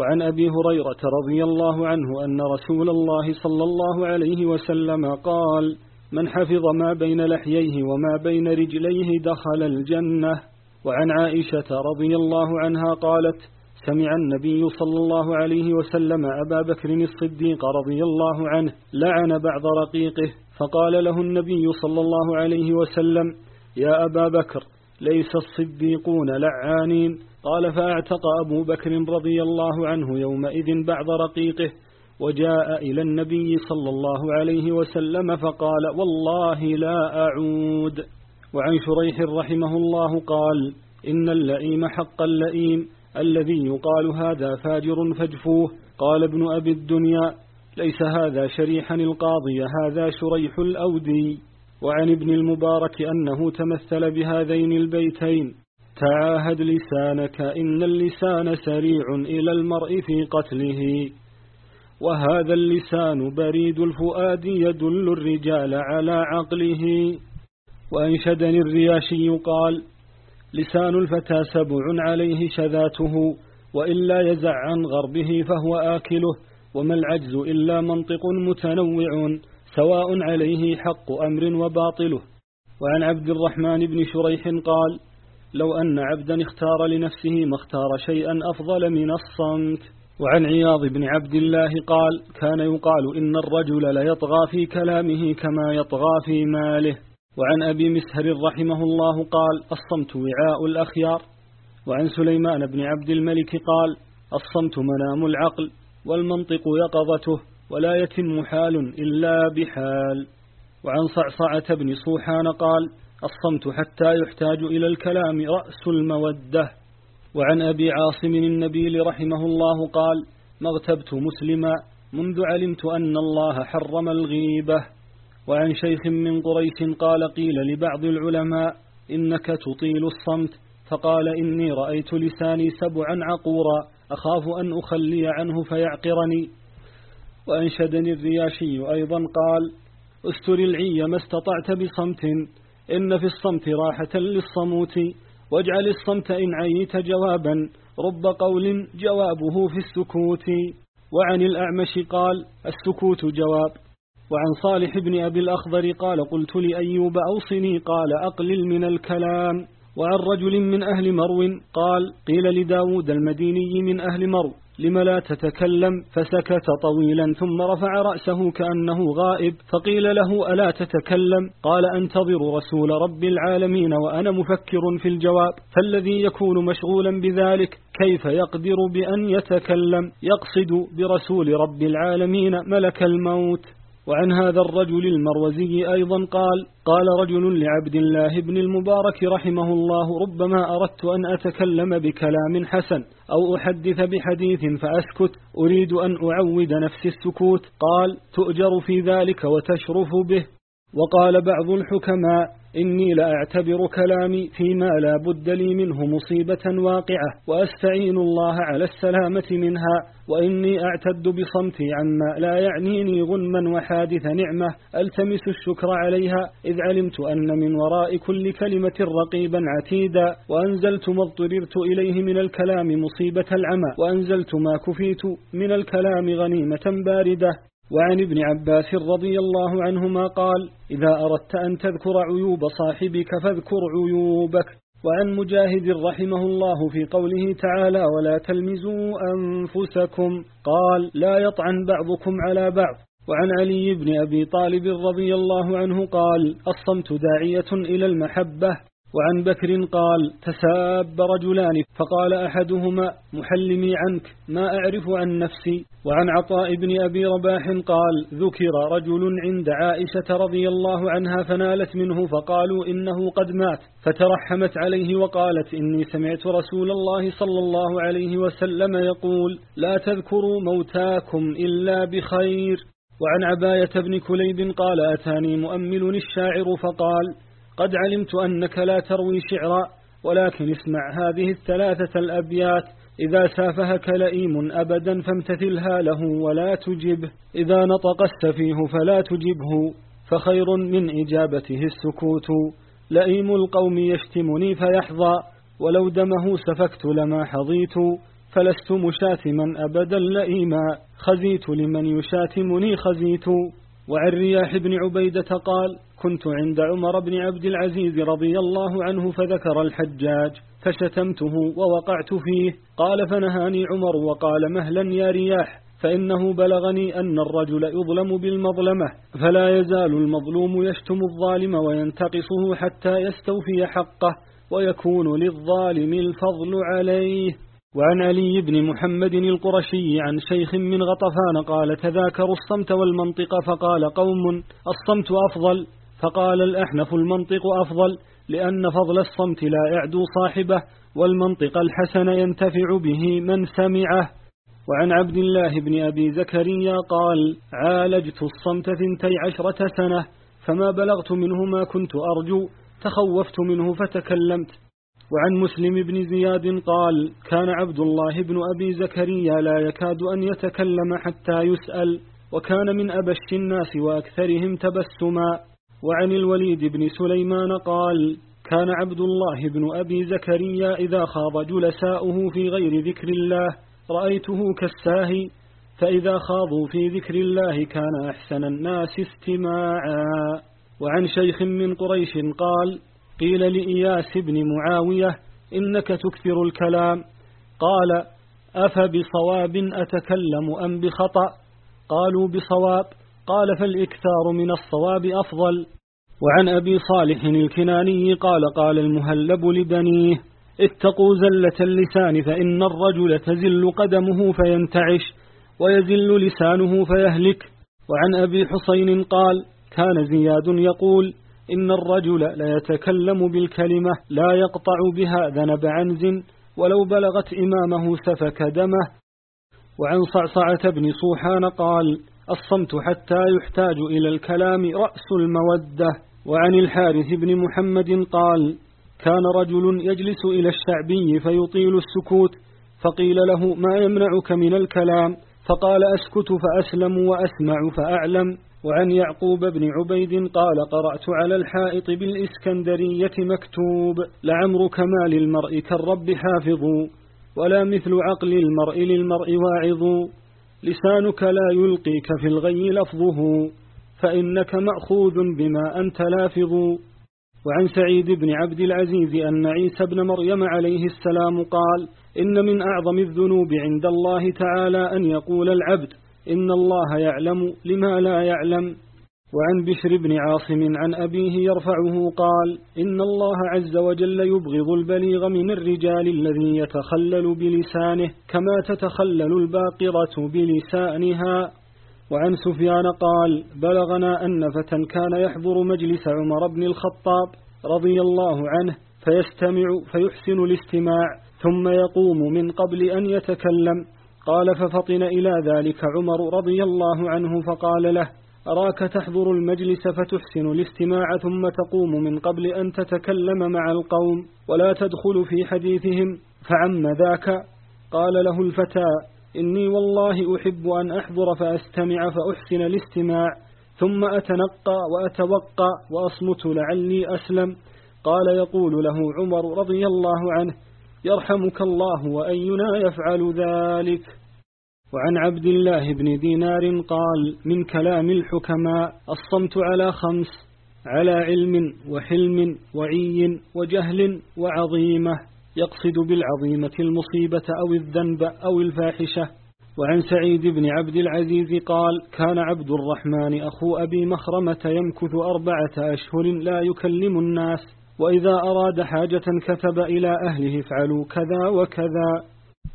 وعن أبي هريرة رضي الله عنه أن رسول الله صلى الله عليه وسلم قال من حفظ ما بين لحييه وما بين رجليه دخل الجنة. وعن عائشة رضي الله عنها قالت سمع النبي صلى الله عليه وسلم أبا بكر الصديق رضي الله عنه لعن بعض رقيقه فقال له النبي صلى الله عليه وسلم يا أبا بكر ليس الصديقون لعانين. قال فاعتق أبو بكر رضي الله عنه يومئذ بعض رقيقه وجاء إلى النبي صلى الله عليه وسلم فقال والله لا أعود. وعن شريح رحمه الله قال إن اللئيم حق اللئيم الذي يقال هذا فاجر فاجفوه. قال ابن أبي الدنيا ليس هذا شريحا القاضي هذا شريح الأودي. وعن ابن المبارك أنه تمثل بهذين البيتين تعاهد لسانك إن اللسان سريع إلى المرء في قتله. وهذا اللسان بريد الفؤاد يدل الرجال على عقله. وأنشدني الرياشي قال لسان الفتى سبع عليه شذاته وإلا يزع عن غربه فهو آكله وما العجز إلا منطق متنوع سواء عليه حق أمر وباطله. وعن عبد الرحمن بن شريح قال لو أن عبدا اختار لنفسه ما اختار شيئا أفضل من الصمت. وعن عياض بن عبد الله قال كان يقال إن الرجل ليطغى في كلامه كما يطغى في ماله. وعن أبي مسهر رحمه الله قال الصمت وعاء الأخيار. وعن سليمان بن عبد الملك قال الصمت منام العقل والمنطق يقظته ولا يتم حال إلا بحال. وعن صعصعة بن صوحان قال الصمت حتى يحتاج إلى الكلام رأس المودة. وعن أبي عاصم النبيل رحمه الله قال ما اغتبت مسلما منذ علمت أن الله حرم الغيبة. وعن شيخ من قريش قال قيل لبعض العلماء إنك تطيل الصمت. فقال إني رأيت لساني سبعا عقورا أخاف أن أخلي عنه فيعقرني. وأنشدني الرياشي أيضا قال استر العي ما استطعت بصمت. إن في الصمت راحة للصموت واجعل الصمت إن عيت جوابا رب قول جوابه في السكوت. وعن الأعمش قال السكوت جواب. وعن صالح بن أبي الأخضر قال قلت لأيوب أوصني قال أقلل من الكلام. وعن رجل من أهل مرو قال قيل لداود المديني من أهل مرو. لم لا تتكلم فسكت طويلا ثم رفع رأسه كأنه غائب فقيل له ألا تتكلم؟ قال أنتظر رسول رب العالمين وأنا مفكر في الجواب فالذي يكون مشغولا بذلك كيف يقدر بأن يتكلم؟ يقصد برسول رب العالمين ملك الموت. وعن هذا الرجل المروزي أيضا قال قال رجل لعبد الله بن المبارك رحمه الله ربما أردت أن أتكلم بكلام حسن أو أحدث بحديث فأسكت أريد أن أعود نفسي السكوت. قال تؤجر في ذلك وتشرف به. وقال بعض الحكماء إني لأعتبر كلامي فيما لا بد لي منه مصيبة واقعة وأستعين الله على السلامة منها وإني أعتد بصمتي عما لا يعنيني غنما وحادث نعمة ألتمس الشكر عليها إذ علمت أن من وراء كل كلمة رقيبا عتيدا وأنزلت ما اضطررت إليه من الكلام مصيبة العمى وأنزلت ما كفيت من الكلام غنيمة باردة وعن ابن عباس رضي الله عنهما قال إذا أردت أن تذكر عيوب صاحبك فاذكر عيوبك. وعن مجاهد رحمه الله في قوله تعالى ولا تلمزوا أنفسكم. قال لا يطعن بعضكم على بعض. وعن علي بن أبي طالب رضي الله عنه قال الصمت داعية إلى المحبة. وعن بكر قال تساب رجلان فقال أحدهما محلمي عنك ما أعرف عن نفسي. وعن عطاء بن أبي رباح قال ذكر رجل عند عائشة رضي الله عنها فنالت منه فقالوا إنه قد مات فترحمت عليه وقالت إني سمعت رسول الله صلى الله عليه وسلم يقول لا تذكروا موتاكم إلا بخير. وعن عباية بن كليب قال أتاني مؤمل الشاعر فقال قد علمت أنك لا تروي شعرا ولكن اسمع هذه الثلاثة الأبيات. إذا سافهك لئيم أبدا فامتثلها له ولا تجبه إذا نطق السفيه فلا تجبه فخير من إجابته السكوت. لئيم القوم يشتمني فيحظى ولو دمه سفكت لما حظيت. فلست مشاتما أبدا لئيما خزيت لمن يشاتمني خزيت. وعن رياح بن عبيدة قال كنت عند عمر بن عبد العزيز رضي الله عنه فذكر الحجاج فشتمته ووقعت فيه. قال فنهاني عمر وقال مهلا يا رياح فإنه بلغني أن الرجل يظلم بالمظلمة فلا يزال المظلوم يشتم الظالم وينتقصه حتى يستوفي حقه ويكون للظالم الفضل عليه. وعن علي بن محمد القرشي عن شيخ من غطفان قال تذاكروا الصمت والمنطق فقال قوم الصمت أفضل فقال الأحنف المنطق أفضل لأن فضل الصمت لا يعدو صاحبه والمنطق الحسن ينتفع به من سمعه. وعن عبد الله بن أبي زكريا قال عالجت الصمت ثنتي عشرة سنة فما بلغت منه ما كنت أرجو تخوفت منه فتكلمت. وعن مسلم بن زياد قال كان عبد الله بن أبي زكريا لا يكاد أن يتكلم حتى يسأل وكان من أبش الناس وأكثرهم تبسما. وعن الوليد بن سليمان قال كان عبد الله بن أبي زكريا إذا خاض جلساؤه في غير ذكر الله رأيته كالساهي فإذا خاضوا في ذكر الله كان أحسن الناس استماعا. وعن شيخ من قريش قال قيل لإياس بن معاوية إنك تكثر الكلام. قال أفبصواب أتكلم أم بخطأ؟ قالوا بصواب. قال فالإكثار من الصواب أفضل. وعن أبي صالح الكناني قال قال المهلب لبنيه اتقوا زلة اللسان فإن الرجل تزل قدمه فينتعش ويزل لسانه فيهلك. وعن أبي حسين قال كان زياد يقول إن الرجل ليتكلم بالكلمة لا يقطع بها ذنب عنز ولو بلغت إمامه سفك دمه. وعن صعصعة بن صوحان قال الصمت حتى يحتاج إلى الكلام رأس المودة. وعن الحارث بن محمد قال كان رجل يجلس إلى الشعبي فيطيل السكوت فقيل له ما يمنعك من الكلام؟ فقال أسكت فأسلم وأسمع فأعلم. وعن يعقوب بن عبيد قال قرأت على الحائط بالإسكندرية مكتوب لعمرك ما للمرء كالرب حافظ ولا مثل عقل المرء للمرء واعظ. لسانك لا يلقيك في الغي لفظه فإنك مأخوذ بما أنت لافظ. وعن سعيد بن عبد العزيز أن عيسى بن مريم عليه السلام قال إن من أعظم الذنوب عند الله تعالى أن يقول العبد إن الله يعلم لما لا يعلم. وعن بشر بن عاصم عن أبيه يرفعه قال إن الله عز وجل يبغض البليغ من الرجال الذي يتخلل بلسانه كما تتخلل الباقرة بلسانها. وعن سفيان قال بلغنا أن فتى كان يحضر مجلس عمر بن الخطاب رضي الله عنه فيستمع فيحسن الاستماع ثم يقوم من قبل أن يتكلم. قال ففطن إلى ذلك عمر رضي الله عنه فقال له أراك تحضر المجلس فتحسن الاستماع ثم تقوم من قبل أن تتكلم مع القوم ولا تدخل في حديثهم فعم ذاك. قال له الفتى إني والله أحب أن أحضر فأستمع فأحسن الاستماع ثم أتنقى وأتوقى وأصمت لعلي أسلم. قال يقول له عمر رضي الله عنه يرحمك الله وأينا يفعل ذلك. وعن عبد الله بن دينار قال من كلام الحكماء الصمت على خمس على علم وحلم وعي وجهل وعظيمة يقصد بالعظيمة المصيبة أو الذنب أو الفاحشة. وعن سعيد بن عبد العزيز قال كان عبد الرحمن أخو أبي مخرمة يمكث أربعة أشهر لا يكلم الناس. وإذا أراد حاجة كتب إلى أهله افعلوا كذا وكذا.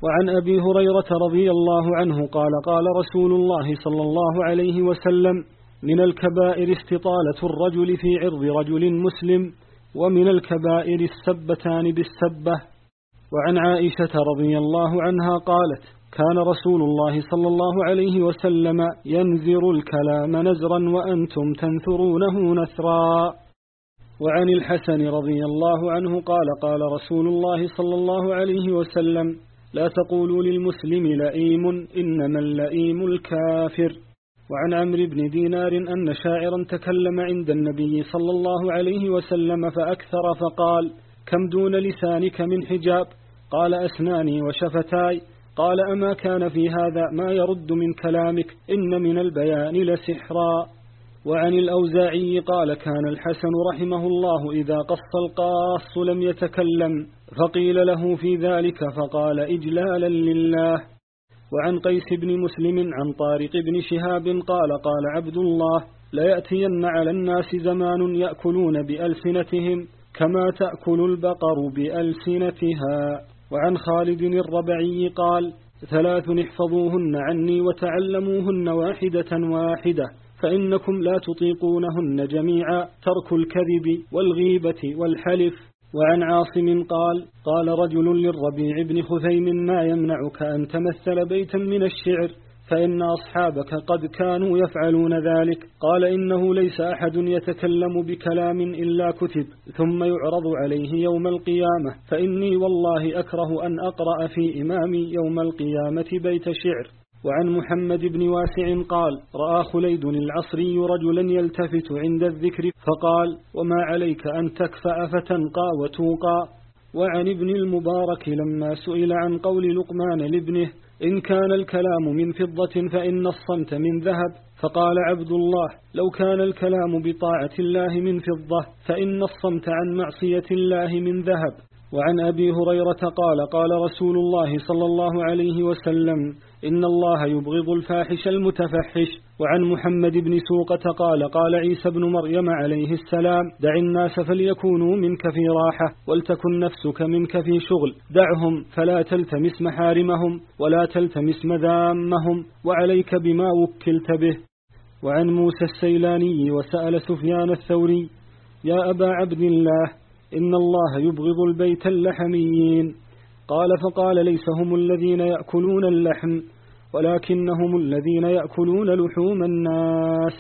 وعن أبي هريرة رضي الله عنه قال قال رسول الله صلى الله عليه وسلم من الكبائر استطالة الرجل في عرض رجل مسلم ومن الكبائر السبتان بالسبة. وعن عائشة رضي الله عنها قالت كان رسول الله صلى الله عليه وسلم ينذر الكلام نزرا وأنتم تنثرونه نثرا. وعن الحسن رضي الله عنه قال قال رسول الله صلى الله عليه وسلم لا تقولوا للمسلم لئيم إنما اللئيم الكافر. وعن عمرو بن دينار أن شاعرا تكلم عند النبي صلى الله عليه وسلم فأكثر فقال كم دون لسانك من حجاب؟ قال أسناني وشفتاي. قال أما كان في هذا ما يرد من كلامك إن من البيان لسحرا. وعن الأوزاعي قال كان الحسن رحمه الله إذا قص القاص لم يتكلم فقيل له في ذلك فقال إجلالا لله. وعن قيس بن مسلم عن طارق بن شهاب قال قال عبد الله ليأتين على الناس زمان يأكلون بألسنتهم كما تأكل البقر بألسنتها. وعن خالد الربعي قال ثلاث احفظوهن عني وتعلموهن واحدة واحدة. فإنكم لا تطيقونهن جميعا ترك الكذب والغيبة والحلف. وعن عاصم قال قال رجل للربيع بن خثيم ما يمنعك أن تمثل بيتا من الشعر؟ فإن أصحابك قد كانوا يفعلون ذلك. قال إنه ليس أحد يتكلم بكلام إلا كتب ثم يعرض عليه يوم القيامة. فإني والله أكره أن أقرأ في إمامي يوم القيامة بيت شعر. وعن محمد بن واسع قال رأى خليد العصري رجلا يلتفت عند الذكر فقال وما عليك أن تكفأ فتنقى وتوقى وعن ابن المبارك لما سئل عن قول لقمان لابنه إن كان الكلام من فضة فإن الصمت من ذهب فقال عبد الله لو كان الكلام بطاعة الله من فضة فإن الصمت عن معصية الله من ذهب وعن أبي هريرة قال قال رسول الله صلى الله عليه وسلم إن الله يبغض الفاحش المتفحش. وعن محمد بن سوقة قال قال عيسى بن مريم عليه السلام دع الناس فليكونوا منك في راحة ولتكن نفسك منك في شغل. دعهم فلا تلتمس محارمهم ولا تلتمس مذامهم وعليك بما وكلت به. وعن موسى السيلاني وسأل سفيان الثوري يا أبا عبد الله إن الله يبغض البيت اللحميين. قال فقال ليس هم الذين يأكلون اللحم ولكنهم الذين يأكلون لحوم الناس.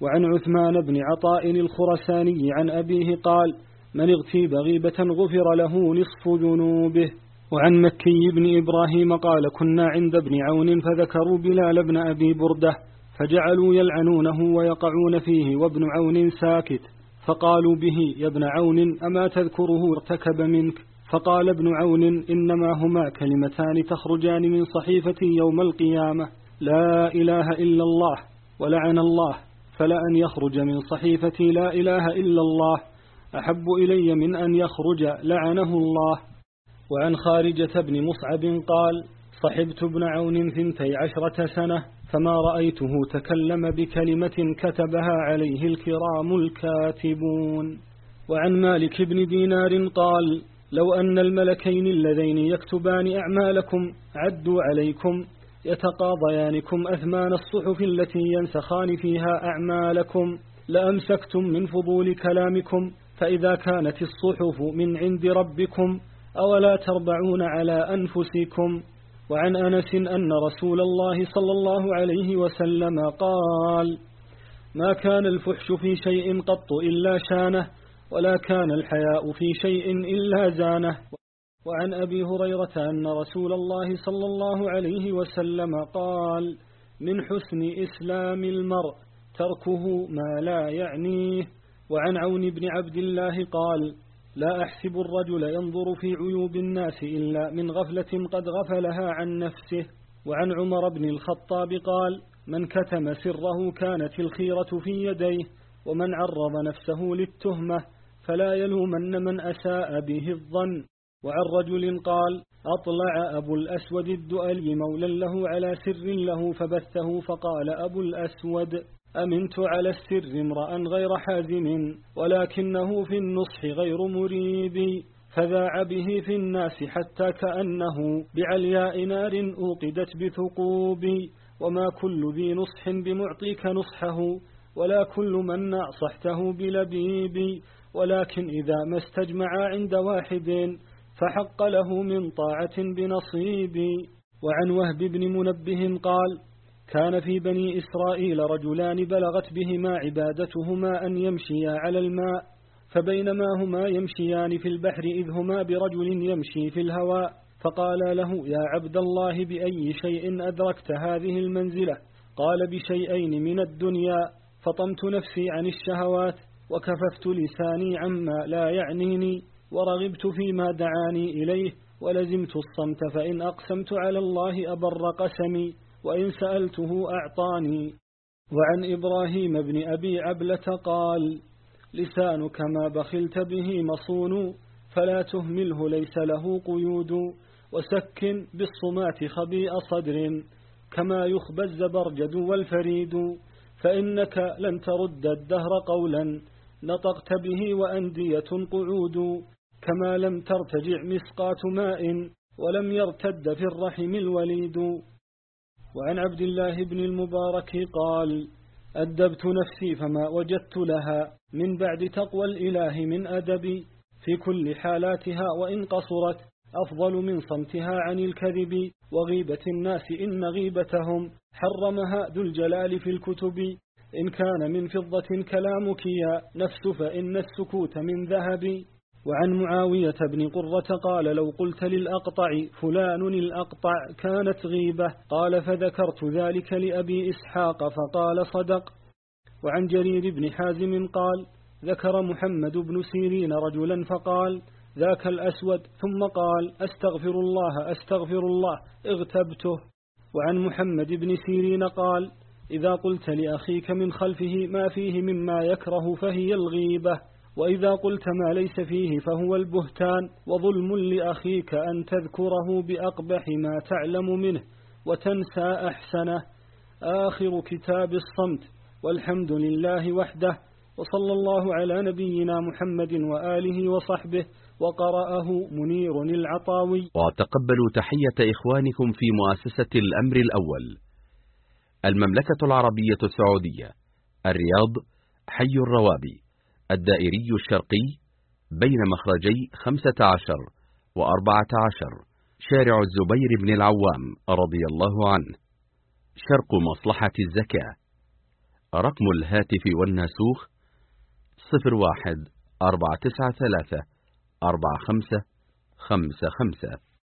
وعن عثمان بن عطاء الخرساني عن أبيه قال من اغتيب غيبة غفر له نصف جنوبه. وعن مكي بن إبراهيم قال كنا عند ابن عون فذكروا بلال بن أبي بردة فجعلوا يلعنونه ويقعون فيه وابن عون ساكت فقالوا به يا ابن عون أما تذكره ارتكب منك؟ فقال ابن عون إنما هما كلمتان تخرجان من صحيفتي يوم القيامة لا إله إلا الله ولعن الله فلا أن يخرج من صحيفتي لا إله إلا الله أحب إلي من أن يخرج لعنه الله. وعن خارجة بن مصعب قال صحبت ابن عون ثنتي عشرة سنة فما رأيته تكلم بكلمة كتبها عليه الكرام الكاتبون. وعن مالك بن دينار قال لو أن الملكين اللذين يكتبان أعمالكم عدوا عليكم يتقاضيانكم أثمان الصحف التي ينسخان فيها أعمالكم لأمسكتم من فضول كلامكم فإذا كانت الصحف من عند ربكم أولا تربعون على أنفسكم وعن أنس أن رسول الله صلى الله عليه وسلم قال ما كان الفحش في شيء قط إلا شانه ولا كان الحياء في شيء إلا زانه. وعن أبي هريرة أن رسول الله صلى الله عليه وسلم قال من حسن إسلام المرء تركه ما لا يعنيه. وعن عون بن عبد الله قال لا أحسب الرجل ينظر في عيوب الناس إلا من غفلة قد غفلها عن نفسه. وعن عمر بن الخطاب قال من كتم سره كانت الخيرة في يديه ومن عرض نفسه للتهمة فلا يلومن من أساء به الظن. وعن رجل قال أطلع أبو الأسود الدؤلي مولى له على سر له فبثه فقال أبو الأسود أمنت على السر امرأ غير حازم ولكنه في النصح غير مريب. فذاع به في الناس حتى كأنه بعلياء نار أوقدت بثقوب. وما كل ذي نصح بمعطيك نصحه ولا كل من ناصحته بلبيب. ولكن إذا ما استجمع عند واحد فحق له من طاعة بنصيب. وعن وهب بن منبه قال كان في بني إسرائيل رجلان بلغت بهما عبادتهما أن يمشيا على الماء فبينما هما يمشيان في البحر إذ هما برجل يمشي في الهواء فقال له يا عبد الله بأي شيء أدركت هذه المنزلة قال بشيئين من الدنيا فطمت نفسي عن الشهوات وكففت لساني عما لا يعنيني ورغبت فيما دعاني إليه ولزمت الصمت فإن أقسمت على الله أبر قسمي وإن سألته أعطاني. وعن إبراهيم بن أبي عبلة قال لسانك ما بخلت به مصون فلا تهمله ليس له قيود. وسكن بالصمات خبيء صدر كما يخبى الزبرجد والفريد. فإنك لن ترد الدهر قولا نطقت به وأندية قعود. كما لم ترتجع مسقات ماء ولم يرتد في الرحم الوليد. وعن عبد الله بن المبارك قال أدبت نفسي فما وجدت لها من بعد تقوى الإله من أدبي في كل حالاتها وإن قصرت أفضل من صمتها عن الكذب. وغيبة الناس إن غيبتهم حرمها ذو الجلال في الكتب. إن كان من فضة كلامك يا نفس فإن السكوت من ذهب. وعن معاوية بن قرة قال لو قلت للأقطع فلان الأقطع كانت غيبة قال فذكرت ذلك لأبي إسحاق فقال صدق وعن جرير بن حازم قال ذكر محمد بن سيرين رجلا فقال ذاك الأسود ثم قال أستغفر الله أستغفر الله اغتبته وعن محمد بن سيرين قال إذا قلت لأخيك من خلفه ما فيه مما يكره فهي الغيبة وإذا قلت ما ليس فيه فهو البهتان وظلم لأخيك أن تذكره بأقبح ما تعلم منه وتنسى أحسنه. آخر كتاب الصمت والحمد لله وحده وصلى الله على نبينا محمد وآله وصحبه وقرأه منير العطاوي. وتقبلوا تحية إخوانكم في مؤسسة الأمر الأول. المملكة العربية السعودية الرياض حي الروابي. الدائري الشرقي بين مخرجي خمسة عشر وأربعة عشر شارع الزبير بن العوام رضي الله عنه. شرق مصلحة الزكاة. رقم الهاتف والناسوخ صفر واحد أربعة تسعة ثلاثة أربعة خمسة خمسة خمسة.